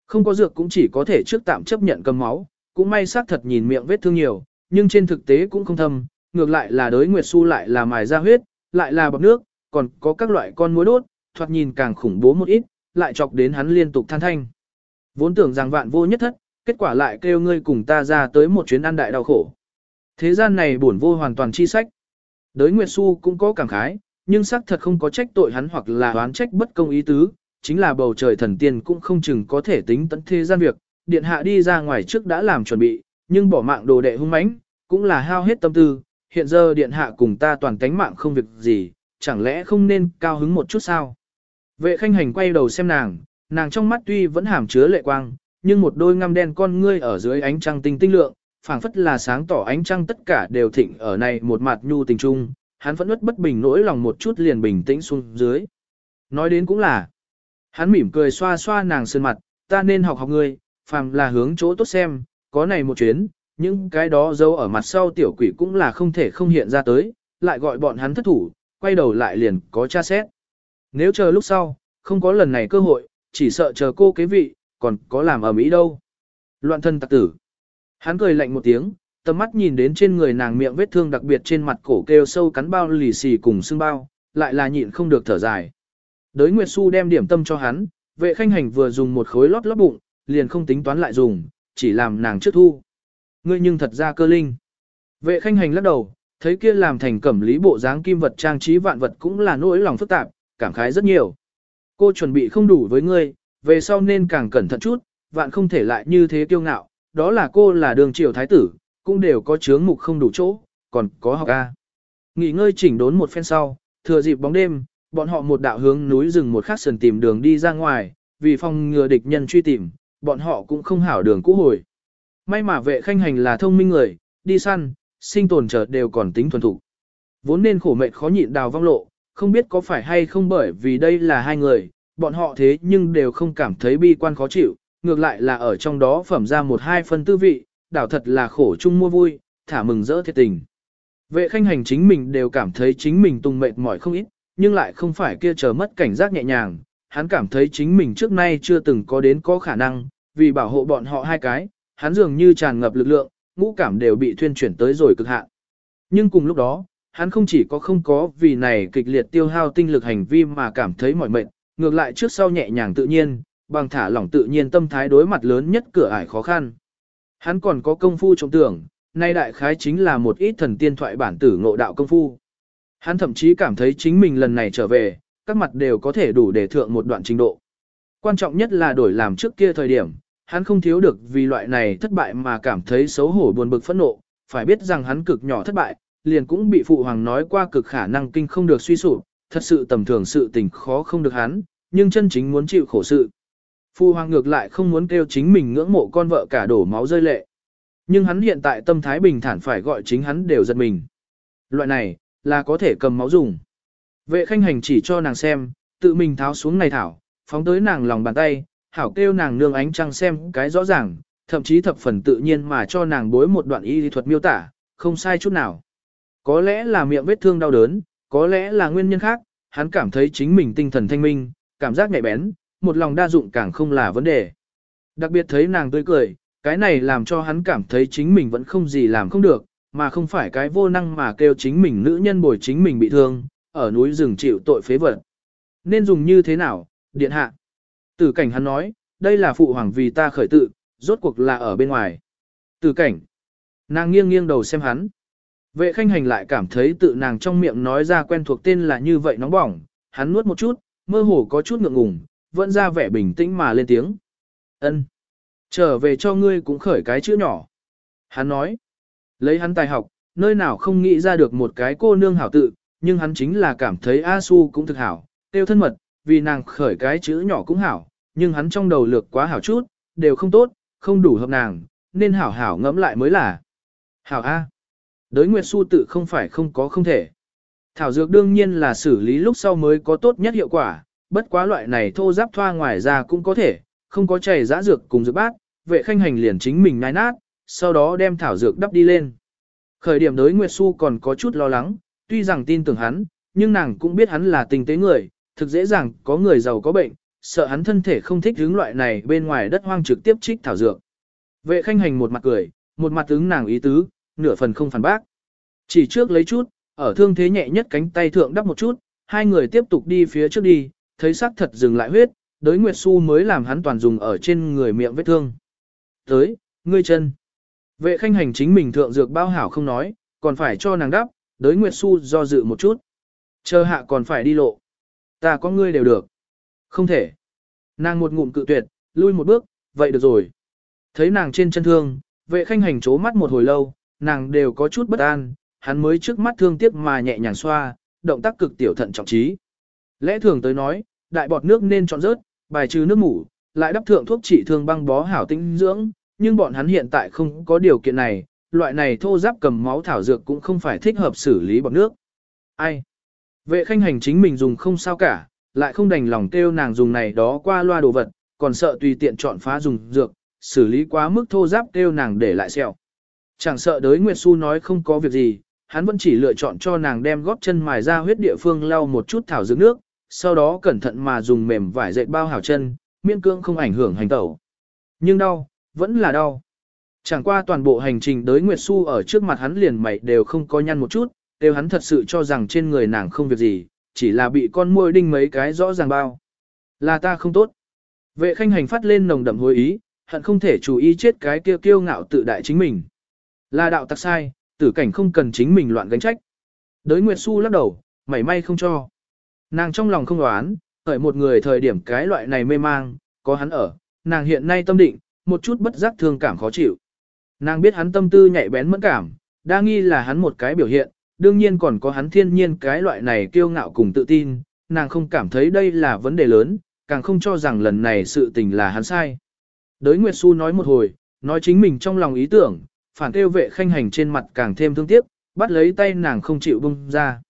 Không có dược cũng chỉ có thể trước tạm chấp nhận cầm máu, cũng may xác thật nhìn miệng vết thương nhiều, nhưng trên thực tế cũng không thâm, ngược lại là đới Nguyệt Xu lại là mài ra huyết, lại là bọc nước, còn có các loại con muối đốt, thoạt nhìn càng khủng bố một ít, lại chọc đến hắn liên tục than thanh. Vốn tưởng rằng vạn vô nhất thất, kết quả lại kêu ngươi cùng ta ra tới một chuyến ăn đại đau khổ. Thế gian này buồn vô hoàn toàn chi sách. Đới Nguyệt Xu cũng có cảm khái, nhưng xác thật không có trách tội hắn hoặc là oán trách bất công ý tứ, chính là bầu trời thần tiên cũng không chừng có thể tính tận thế gian việc, điện hạ đi ra ngoài trước đã làm chuẩn bị, nhưng bỏ mạng đồ đệ hung mãnh, cũng là hao hết tâm tư, hiện giờ điện hạ cùng ta toàn tánh mạng không việc gì, chẳng lẽ không nên cao hứng một chút sao? Vệ khanh hành quay đầu xem nàng, nàng trong mắt tuy vẫn hàm chứa lệ quang, nhưng một đôi ngăm đen con ngươi ở dưới ánh trăng tinh tinh lượng, phảng phất là sáng tỏ ánh trăng tất cả đều thịnh ở này một mặt nhu tình trung, hắn vẫn ướt bất bình nỗi lòng một chút liền bình tĩnh xuống dưới. Nói đến cũng là, hắn mỉm cười xoa xoa nàng sơn mặt, ta nên học học ngươi, phàm là hướng chỗ tốt xem, có này một chuyến, những cái đó dấu ở mặt sau tiểu quỷ cũng là không thể không hiện ra tới, lại gọi bọn hắn thất thủ, quay đầu lại liền có tra xét. Nếu chờ lúc sau, không có lần này cơ hội, chỉ sợ chờ cô kế vị, còn có làm ở Mỹ đâu. Loạn thân tặc tử. Hắn cười lạnh một tiếng, tầm mắt nhìn đến trên người nàng miệng vết thương đặc biệt trên mặt cổ kêu sâu cắn bao lì xì cùng xương bao, lại là nhịn không được thở dài. Đới Nguyệt Xu đem điểm tâm cho hắn, vệ khanh hành vừa dùng một khối lót lót bụng, liền không tính toán lại dùng, chỉ làm nàng trước thu. Ngươi nhưng thật ra cơ linh. Vệ khanh hành lắc đầu, thấy kia làm thành cẩm lý bộ dáng kim vật trang trí vạn vật cũng là nỗi lòng phức tạp, cảm khái rất nhiều. Cô chuẩn bị không đủ với ngươi, về sau nên càng cẩn thận chút, vạn không thể lại như thế kiêu ngạo, đó là cô là đường triều thái tử, cũng đều có chướng mục không đủ chỗ, còn có học ca. Nghỉ ngơi chỉnh đốn một phen sau, thừa dịp bóng đêm, bọn họ một đạo hướng núi rừng một khắc sườn tìm đường đi ra ngoài, vì phòng ngừa địch nhân truy tìm, bọn họ cũng không hảo đường cũ hồi. May mà vệ khanh hành là thông minh người, đi săn, sinh tồn chợt đều còn tính thuần thủ. Vốn nên khổ mệt khó nhịn đào vong lộ, không biết có phải hay không bởi vì đây là hai người, bọn họ thế nhưng đều không cảm thấy bi quan khó chịu, ngược lại là ở trong đó phẩm ra một hai phân tư vị, đảo thật là khổ chung mua vui, thả mừng rỡ thiệt tình. Vệ khanh hành chính mình đều cảm thấy chính mình tung mệt mỏi không ít, nhưng lại không phải kia chờ mất cảnh giác nhẹ nhàng, hắn cảm thấy chính mình trước nay chưa từng có đến có khả năng, vì bảo hộ bọn họ hai cái, hắn dường như tràn ngập lực lượng, ngũ cảm đều bị thuyên chuyển tới rồi cực hạn. Nhưng cùng lúc đó, hắn không chỉ có không có vì này kịch liệt tiêu hao tinh lực hành vi mà cảm thấy mỏi mệt, ngược lại trước sau nhẹ nhàng tự nhiên, bằng thả lỏng tự nhiên tâm thái đối mặt lớn nhất cửa ải khó khăn. Hắn còn có công phu trọng tưởng, nay đại khái chính là một ít thần tiên thoại bản tử ngộ đạo công phu. Hắn thậm chí cảm thấy chính mình lần này trở về, các mặt đều có thể đủ để thượng một đoạn trình độ. Quan trọng nhất là đổi làm trước kia thời điểm, hắn không thiếu được vì loại này thất bại mà cảm thấy xấu hổ buồn bực phẫn nộ, phải biết rằng hắn cực nhỏ thất bại, liền cũng bị phụ hoàng nói qua cực khả năng kinh không được suy sụp, thật sự tầm thường sự tình khó không được hắn, nhưng chân chính muốn chịu khổ sự. Phụ hoàng ngược lại không muốn kêu chính mình ngưỡng mộ con vợ cả đổ máu rơi lệ. Nhưng hắn hiện tại tâm thái bình thản phải gọi chính hắn đều giật mình. Loại này, là có thể cầm máu dùng. Vệ khanh hành chỉ cho nàng xem, tự mình tháo xuống này thảo, phóng tới nàng lòng bàn tay, hảo kêu nàng nương ánh trăng xem cái rõ ràng, thậm chí thập phần tự nhiên mà cho nàng bối một đoạn y lý thuật miêu tả, không sai chút nào. Có lẽ là miệng vết thương đau đớn, có lẽ là nguyên nhân khác, hắn cảm thấy chính mình tinh thần thanh minh, cảm giác nhạy bén, một lòng đa dụng càng không là vấn đề. Đặc biệt thấy nàng tươi cười, cái này làm cho hắn cảm thấy chính mình vẫn không gì làm không được, mà không phải cái vô năng mà kêu chính mình nữ nhân bồi chính mình bị thương, ở núi rừng chịu tội phế vật. Nên dùng như thế nào, điện hạ? Tử cảnh hắn nói, đây là phụ hoàng vì ta khởi tự, rốt cuộc là ở bên ngoài. Tử cảnh. Nàng nghiêng nghiêng đầu xem hắn. Vệ khanh hành lại cảm thấy tự nàng trong miệng nói ra quen thuộc tên là như vậy nóng bỏng, hắn nuốt một chút, mơ hồ có chút ngượng ngùng, vẫn ra vẻ bình tĩnh mà lên tiếng. ân Trở về cho ngươi cũng khởi cái chữ nhỏ. Hắn nói. Lấy hắn tài học, nơi nào không nghĩ ra được một cái cô nương hảo tự, nhưng hắn chính là cảm thấy A Su cũng thực hảo, tiêu thân mật, vì nàng khởi cái chữ nhỏ cũng hảo, nhưng hắn trong đầu lược quá hảo chút, đều không tốt, không đủ hợp nàng, nên hảo hảo ngẫm lại mới là. Hảo A. Đới Nguyệt Su tự không phải không có không thể. Thảo dược đương nhiên là xử lý lúc sau mới có tốt nhất hiệu quả, bất quá loại này thô giáp thoa ngoài ra cũng có thể, không có chảy giã dược cùng dược bát, vệ khanh hành liền chính mình nái nát, sau đó đem thảo dược đắp đi lên. Khởi điểm đới Nguyệt Su còn có chút lo lắng, tuy rằng tin tưởng hắn, nhưng nàng cũng biết hắn là tình tế người, thực dễ dàng có người giàu có bệnh, sợ hắn thân thể không thích hướng loại này bên ngoài đất hoang trực tiếp trích thảo dược. Vệ khanh hành một mặt cười, một mặt ứng nàng ý tứ, nửa phần không phản bác. Chỉ trước lấy chút, ở thương thế nhẹ nhất cánh tay thượng đắp một chút, hai người tiếp tục đi phía trước đi, thấy sắc thật dừng lại huyết, đới Nguyệt Su mới làm hắn toàn dùng ở trên người miệng vết thương. Tới, ngươi chân. Vệ khanh hành chính mình thượng dược bao hảo không nói, còn phải cho nàng đắp, đới Nguyệt Su do dự một chút. Chờ hạ còn phải đi lộ. Ta có ngươi đều được. Không thể. Nàng một ngụm cự tuyệt, lui một bước, vậy được rồi. Thấy nàng trên chân thương, vệ khanh hành chố mắt một hồi lâu, nàng đều có chút bất an, hắn mới trước mắt thương tiếc mà nhẹ nhàng xoa, động tác cực tiểu thận trọng trí. Lẽ thường tới nói, đại bọt nước nên chọn rớt, bài trừ nước mủ, lại đắp thượng thuốc trị thương băng bó hảo tinh dưỡng, nhưng bọn hắn hiện tại không có điều kiện này, loại này thô giáp cầm máu thảo dược cũng không phải thích hợp xử lý bọt nước. Ai? Vệ khanh hành chính mình dùng không sao cả, lại không đành lòng kêu nàng dùng này đó qua loa đồ vật, còn sợ tùy tiện chọn phá dùng dược, xử lý quá mức thô giáp kêu nàng để lại sẹo. Chẳng sợ đới Nguyệt Xu nói không có việc gì, hắn vẫn chỉ lựa chọn cho nàng đem góp chân mài ra huyết địa phương lau một chút thảo dược nước, sau đó cẩn thận mà dùng mềm vải dệt bao hảo chân, miễn cưỡng không ảnh hưởng hành tẩu. Nhưng đau, vẫn là đau. Chẳng qua toàn bộ hành trình đới Nguyệt Xu ở trước mặt hắn liền mày đều không có nhăn một chút, đều hắn thật sự cho rằng trên người nàng không việc gì, chỉ là bị con môi đinh mấy cái rõ ràng bao. Là ta không tốt. Vệ khanh hành phát lên nồng đậm hối ý, hận không thể chú ý chết cái kia kiêu ngạo tự đại chính mình. Là đạo tặc sai, tử cảnh không cần chính mình loạn gánh trách. Đới Nguyệt Xu lắc đầu, mảy may không cho. Nàng trong lòng không đoán, ở một người thời điểm cái loại này mê mang, có hắn ở, nàng hiện nay tâm định, một chút bất giác thương cảm khó chịu. Nàng biết hắn tâm tư nhạy bén mẫn cảm, đa nghi là hắn một cái biểu hiện, đương nhiên còn có hắn thiên nhiên cái loại này kiêu ngạo cùng tự tin, nàng không cảm thấy đây là vấn đề lớn, càng không cho rằng lần này sự tình là hắn sai. Đới Nguyệt Xu nói một hồi, nói chính mình trong lòng ý tưởng, phản kêu vệ khanh hành trên mặt càng thêm thương tiếc, bắt lấy tay nàng không chịu bung ra.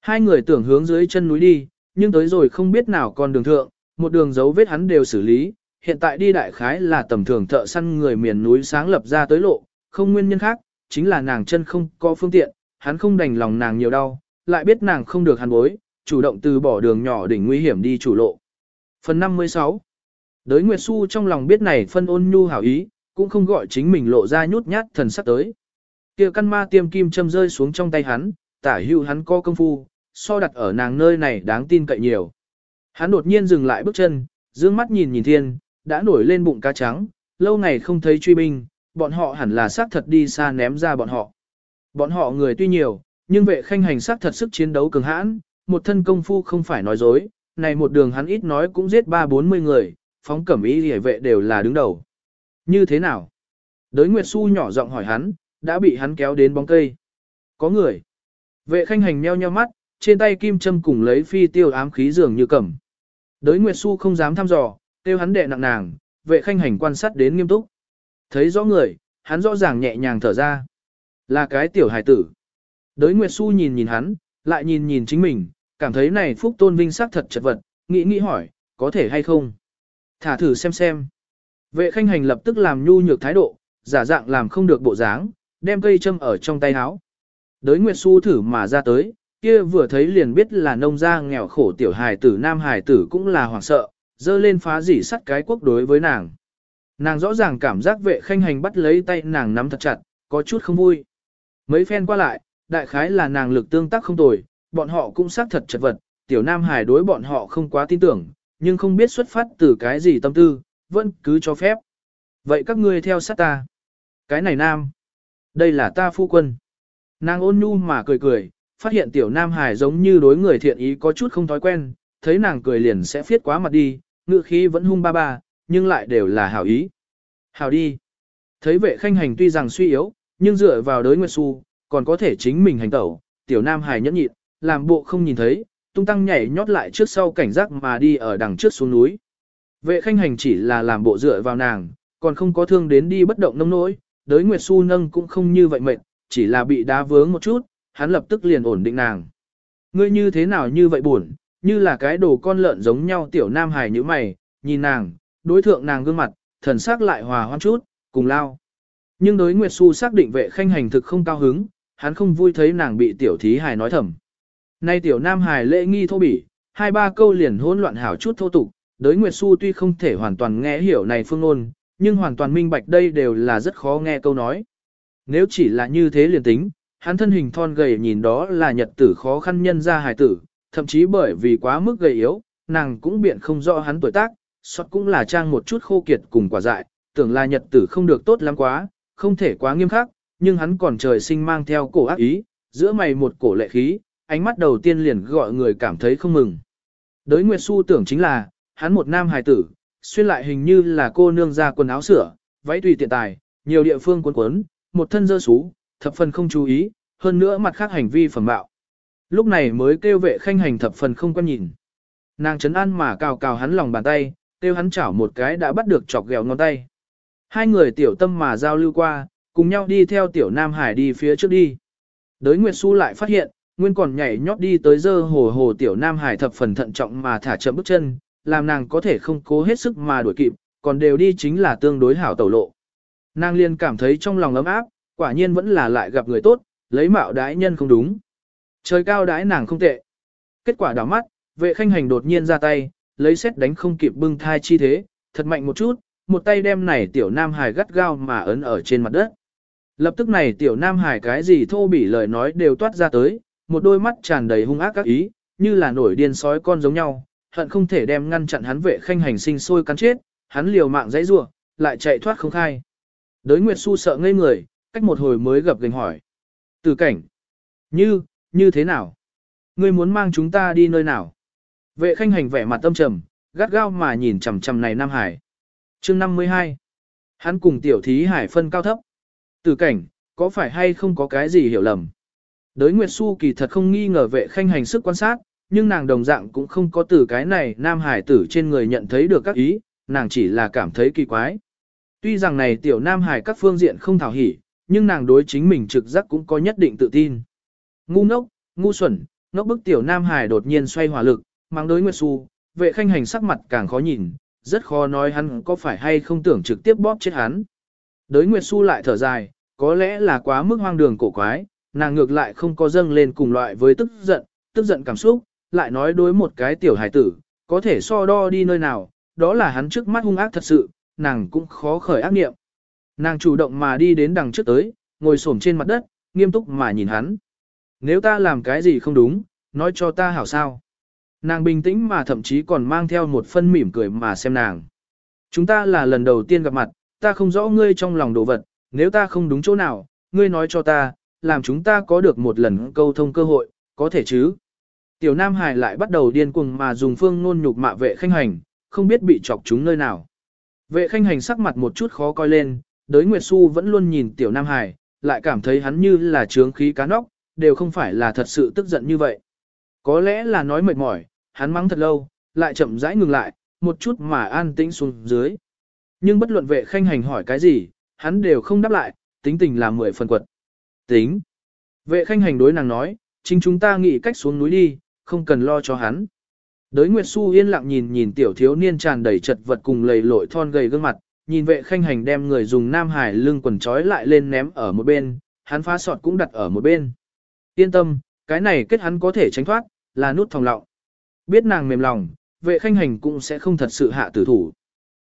Hai người tưởng hướng dưới chân núi đi, nhưng tới rồi không biết nào con đường thượng, một đường dấu vết hắn đều xử lý, hiện tại đi đại khái là tầm thường thợ săn người miền núi sáng lập ra tới lộ, không nguyên nhân khác, chính là nàng chân không có phương tiện, hắn không đành lòng nàng nhiều đau, lại biết nàng không được hắn bối, chủ động từ bỏ đường nhỏ đỉnh nguy hiểm đi chủ lộ. Phần 56 Đới Nguyệt Xu trong lòng biết này phân ôn nhu hảo ý, cũng không gọi chính mình lộ ra nhút nhát thần sắc tới. Kia căn ma tiêm kim châm rơi xuống trong tay hắn, tả hưu hắn có công phu, so đặt ở nàng nơi này đáng tin cậy nhiều. Hắn đột nhiên dừng lại bước chân, dương mắt nhìn nhìn thiên, đã nổi lên bụng cá trắng, lâu ngày không thấy truy binh, bọn họ hẳn là xác thật đi xa ném ra bọn họ. Bọn họ người tuy nhiều, nhưng vệ khanh hành sắc thật sức chiến đấu cường hãn, một thân công phu không phải nói dối, này một đường hắn ít nói cũng giết ba bốn mươi người, phóng cẩm ý hề vệ đều là đứng đầu. Như thế nào? Đới Nguyệt Xu nhỏ giọng hỏi hắn, đã bị hắn kéo đến bóng cây. Có người. Vệ khanh hành meo nheo mắt, trên tay kim châm cùng lấy phi tiêu ám khí dường như cầm. Đới Nguyệt Xu không dám thăm dò, tiêu hắn đệ nặng nàng, vệ khanh hành quan sát đến nghiêm túc. Thấy rõ người, hắn rõ ràng nhẹ nhàng thở ra. Là cái tiểu hài tử. Đới Nguyệt Xu nhìn nhìn hắn, lại nhìn nhìn chính mình, cảm thấy này phúc tôn vinh sắc thật chật vật, nghĩ nghĩ hỏi, có thể hay không? Thả thử xem xem. Vệ khanh hành lập tức làm nhu nhược thái độ, giả dạng làm không được bộ dáng, đem cây châm ở trong tay áo. Đới Nguyệt Xu thử mà ra tới, kia vừa thấy liền biết là nông gia nghèo khổ tiểu hài tử nam hài tử cũng là hoảng sợ, dơ lên phá dỉ sắt cái quốc đối với nàng. Nàng rõ ràng cảm giác vệ khanh hành bắt lấy tay nàng nắm thật chặt, có chút không vui. Mấy phen qua lại, đại khái là nàng lực tương tác không tồi, bọn họ cũng xác thật chật vật, tiểu nam hài đối bọn họ không quá tin tưởng, nhưng không biết xuất phát từ cái gì tâm tư, vẫn cứ cho phép. Vậy các ngươi theo sát ta. Cái này nam. Đây là ta phu quân. Nàng ôn nhu mà cười cười, phát hiện tiểu nam hài giống như đối người thiện ý có chút không thói quen, thấy nàng cười liền sẽ phiết quá mặt đi, ngựa khí vẫn hung ba ba, nhưng lại đều là hảo ý. Hảo đi. Thấy vệ khanh hành tuy rằng suy yếu, nhưng dựa vào đới Nguyệt su, còn có thể chính mình hành tẩu, tiểu nam hài nhẫn nhịn, làm bộ không nhìn thấy, tung tăng nhảy nhót lại trước sau cảnh giác mà đi ở đằng trước xuống núi. Vệ khanh hành chỉ là làm bộ dựa vào nàng, còn không có thương đến đi bất động nông nỗi, đới Nguyệt su nâng cũng không như vậy mệt, chỉ là bị đá vướng một chút, hắn lập tức liền ổn định nàng. Ngươi như thế nào như vậy buồn, như là cái đồ con lợn giống nhau tiểu nam hài như mày, nhìn nàng, đối thượng nàng gương mặt, thần sắc lại hòa hoan chút, cùng lao. Nhưng đối Nguyệt Xu xác định vệ khanh hành thực không cao hứng, hắn không vui thấy nàng bị tiểu thí hài nói thầm. Nay tiểu nam hài lễ nghi thô bỉ, hai ba câu liền hỗn loạn hảo chút thô tục, đối Nguyệt Xu tuy không thể hoàn toàn nghe hiểu này phương ngôn, nhưng hoàn toàn minh bạch đây đều là rất khó nghe câu nói. Nếu chỉ là như thế liền tính, hắn thân hình thon gầy nhìn đó là nhật tử khó khăn nhân ra hài tử, thậm chí bởi vì quá mức gầy yếu, nàng cũng biện không rõ hắn tuổi tác, sót cũng là trang một chút khô kiệt cùng quả dại, tưởng là nhật tử không được tốt lắm quá, không thể quá nghiêm khắc, nhưng hắn còn trời sinh mang theo cổ ác ý, giữa mày một cổ lệ khí, ánh mắt đầu tiên liền gọi người cảm thấy không mừng. Đới Nguyệt Xu tưởng chính là, hắn một nam hài tử, xuyên lại hình như là cô nương ra quần áo sửa, váy tùy tiện tài, nhiều địa phương cuốn cuốn, một thân dơ sú, thập phần không chú ý, hơn nữa mặt khác hành vi phẩm bạo. Lúc này mới kêu vệ khanh hành thập phần không quan nhìn. Nàng chấn an mà cào cào hắn lòng bàn tay, kêu hắn chảo một cái đã bắt được chọc ghẹo ngón tay. Hai người tiểu tâm mà giao lưu qua, cùng nhau đi theo tiểu Nam Hải đi phía trước đi. Đới Nguyệt Xu lại phát hiện, Nguyên còn nhảy nhót đi tới dơ hồ hồ tiểu Nam Hải thập phần thận trọng mà thả chậm bước chân, làm nàng có thể không cố hết sức mà đuổi kịp, còn đều đi chính là tương đối hảo tẩu lộ. Nàng liền cảm thấy trong lòng ấm áp, quả nhiên vẫn là lại gặp người tốt, lấy mạo đái nhân không đúng. Trời cao đái nàng không tệ. Kết quả đảo mắt, vệ khanh hành đột nhiên ra tay, lấy xét đánh không kịp bưng thai chi thế, thật mạnh một chút, một tay đem này tiểu nam hải gắt gao mà ấn ở trên mặt đất. Lập tức này tiểu nam hải cái gì thô bỉ lời nói đều toát ra tới, một đôi mắt tràn đầy hung ác các ý, như là nổi điên sói con giống nhau, hận không thể đem ngăn chặn hắn vệ khanh hành sinh sôi cắn chết, hắn liều mạng dãy rủa, lại chạy thoát không khai. Đới Nguyệt Xu sợ ngây người, cách một hồi mới gặp gành hỏi. Từ cảnh. Như, như thế nào? Ngươi muốn mang chúng ta đi nơi nào? Vệ khanh hành vẻ mặt tâm trầm, gắt gao mà nhìn chằm chằm này Nam Hải chương 52. Hắn cùng tiểu thí hải phân cao thấp. Từ cảnh, có phải hay không có cái gì hiểu lầm? Đới Nguyệt Xu kỳ thật không nghi ngờ vệ khanh hành sức quan sát, nhưng nàng đồng dạng cũng không có từ cái này Nam Hải tử trên người nhận thấy được các ý, nàng chỉ là cảm thấy kỳ quái. Tuy rằng này tiểu Nam Hải các phương diện không thảo hỉ, nhưng nàng đối chính mình trực giác cũng có nhất định tự tin. Ngu ngốc, ngu xuẩn, ngốc bức tiểu Nam Hải đột nhiên xoay hỏa lực, mang đối Nguyệt Xu, vệ khanh hành sắc mặt càng khó nhìn, rất khó nói hắn có phải hay không tưởng trực tiếp bóp chết hắn. Đới Nguyệt Xu lại thở dài, có lẽ là quá mức hoang đường cổ quái, nàng ngược lại không có dâng lên cùng loại với tức giận, tức giận cảm xúc, lại nói đối một cái tiểu hải tử, có thể so đo đi nơi nào, đó là hắn trước mắt hung ác thật sự, nàng cũng khó khởi ác niệm. Nàng chủ động mà đi đến đằng trước tới, ngồi xổm trên mặt đất, nghiêm túc mà nhìn hắn. Nếu ta làm cái gì không đúng, nói cho ta hảo sao. Nàng bình tĩnh mà thậm chí còn mang theo một phân mỉm cười mà xem nàng. Chúng ta là lần đầu tiên gặp mặt, ta không rõ ngươi trong lòng đồ vật, nếu ta không đúng chỗ nào, ngươi nói cho ta, làm chúng ta có được một lần câu thông cơ hội, có thể chứ. Tiểu Nam Hải lại bắt đầu điên cuồng mà dùng phương ngôn nhục mạ vệ khanh hành, không biết bị chọc chúng nơi nào. Vệ khanh hành sắc mặt một chút khó coi lên, đới Nguyệt Xu vẫn luôn nhìn Tiểu Nam Hải, lại cảm thấy hắn như là trướng khí cá nóc, đều không phải là thật sự tức giận như vậy. Có lẽ là nói mệt mỏi, hắn mắng thật lâu, lại chậm rãi ngừng lại, một chút mà an tĩnh xuống dưới. Nhưng bất luận vệ khanh hành hỏi cái gì, hắn đều không đáp lại, tính tình là mười phần quật. Tính. Vệ khanh hành đối nàng nói, chính chúng ta nghĩ cách xuống núi đi, không cần lo cho hắn. Đới Nguyệt Xu yên lặng nhìn nhìn tiểu thiếu niên tràn đầy chật vật cùng lầy lội thon gầy gương mặt, nhìn vệ khanh hành đem người dùng nam hải lưng quần trói lại lên ném ở một bên, hắn phá sọt cũng đặt ở một bên. Yên tâm, cái này kết hắn có thể tránh thoát, là nút thòng lọng. Biết nàng mềm lòng, vệ khanh hành cũng sẽ không thật sự hạ tử thủ.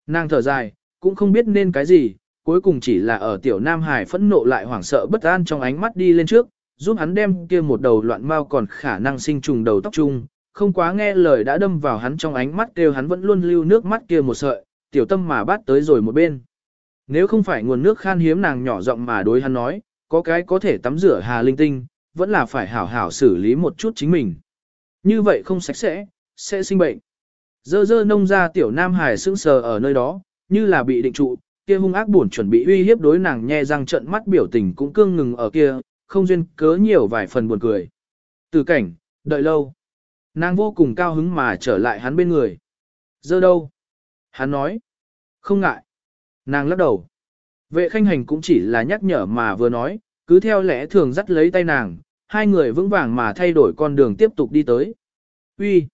Nàng thở dài, cũng không biết nên cái gì, cuối cùng chỉ là ở tiểu Nam Hải phẫn nộ lại hoảng sợ bất an trong ánh mắt đi lên trước, giúp hắn đem kia một đầu loạn mau còn khả năng sinh trùng đầu tóc chung, không quá nghe lời đã đâm vào hắn trong ánh mắt kêu hắn vẫn luôn lưu nước mắt kia một sợi, tiểu tâm mà bắt tới rồi một bên. Nếu không phải nguồn nước khan hiếm nàng nhỏ giọng mà đối hắn nói, có cái có thể tắm rửa hà linh tinh, vẫn là phải hảo hảo xử lý một chút chính mình. Như vậy không sạch sẽ, sẽ sinh bệnh. Dơ dơ nông ra tiểu nam hải sững sờ ở nơi đó, như là bị định trụ, kia hung ác buồn chuẩn bị uy hiếp đối nàng nhe răng trận mắt biểu tình cũng cương ngừng ở kia, không duyên cớ nhiều vài phần buồn cười. Từ cảnh, đợi lâu. Nàng vô cùng cao hứng mà trở lại hắn bên người. Dơ đâu? Hắn nói. Không ngại. Nàng lắc đầu. Vệ khanh hành cũng chỉ là nhắc nhở mà vừa nói, cứ theo lẽ thường dắt lấy tay nàng, hai người vững vàng mà thay đổi con đường tiếp tục đi tới. Uy,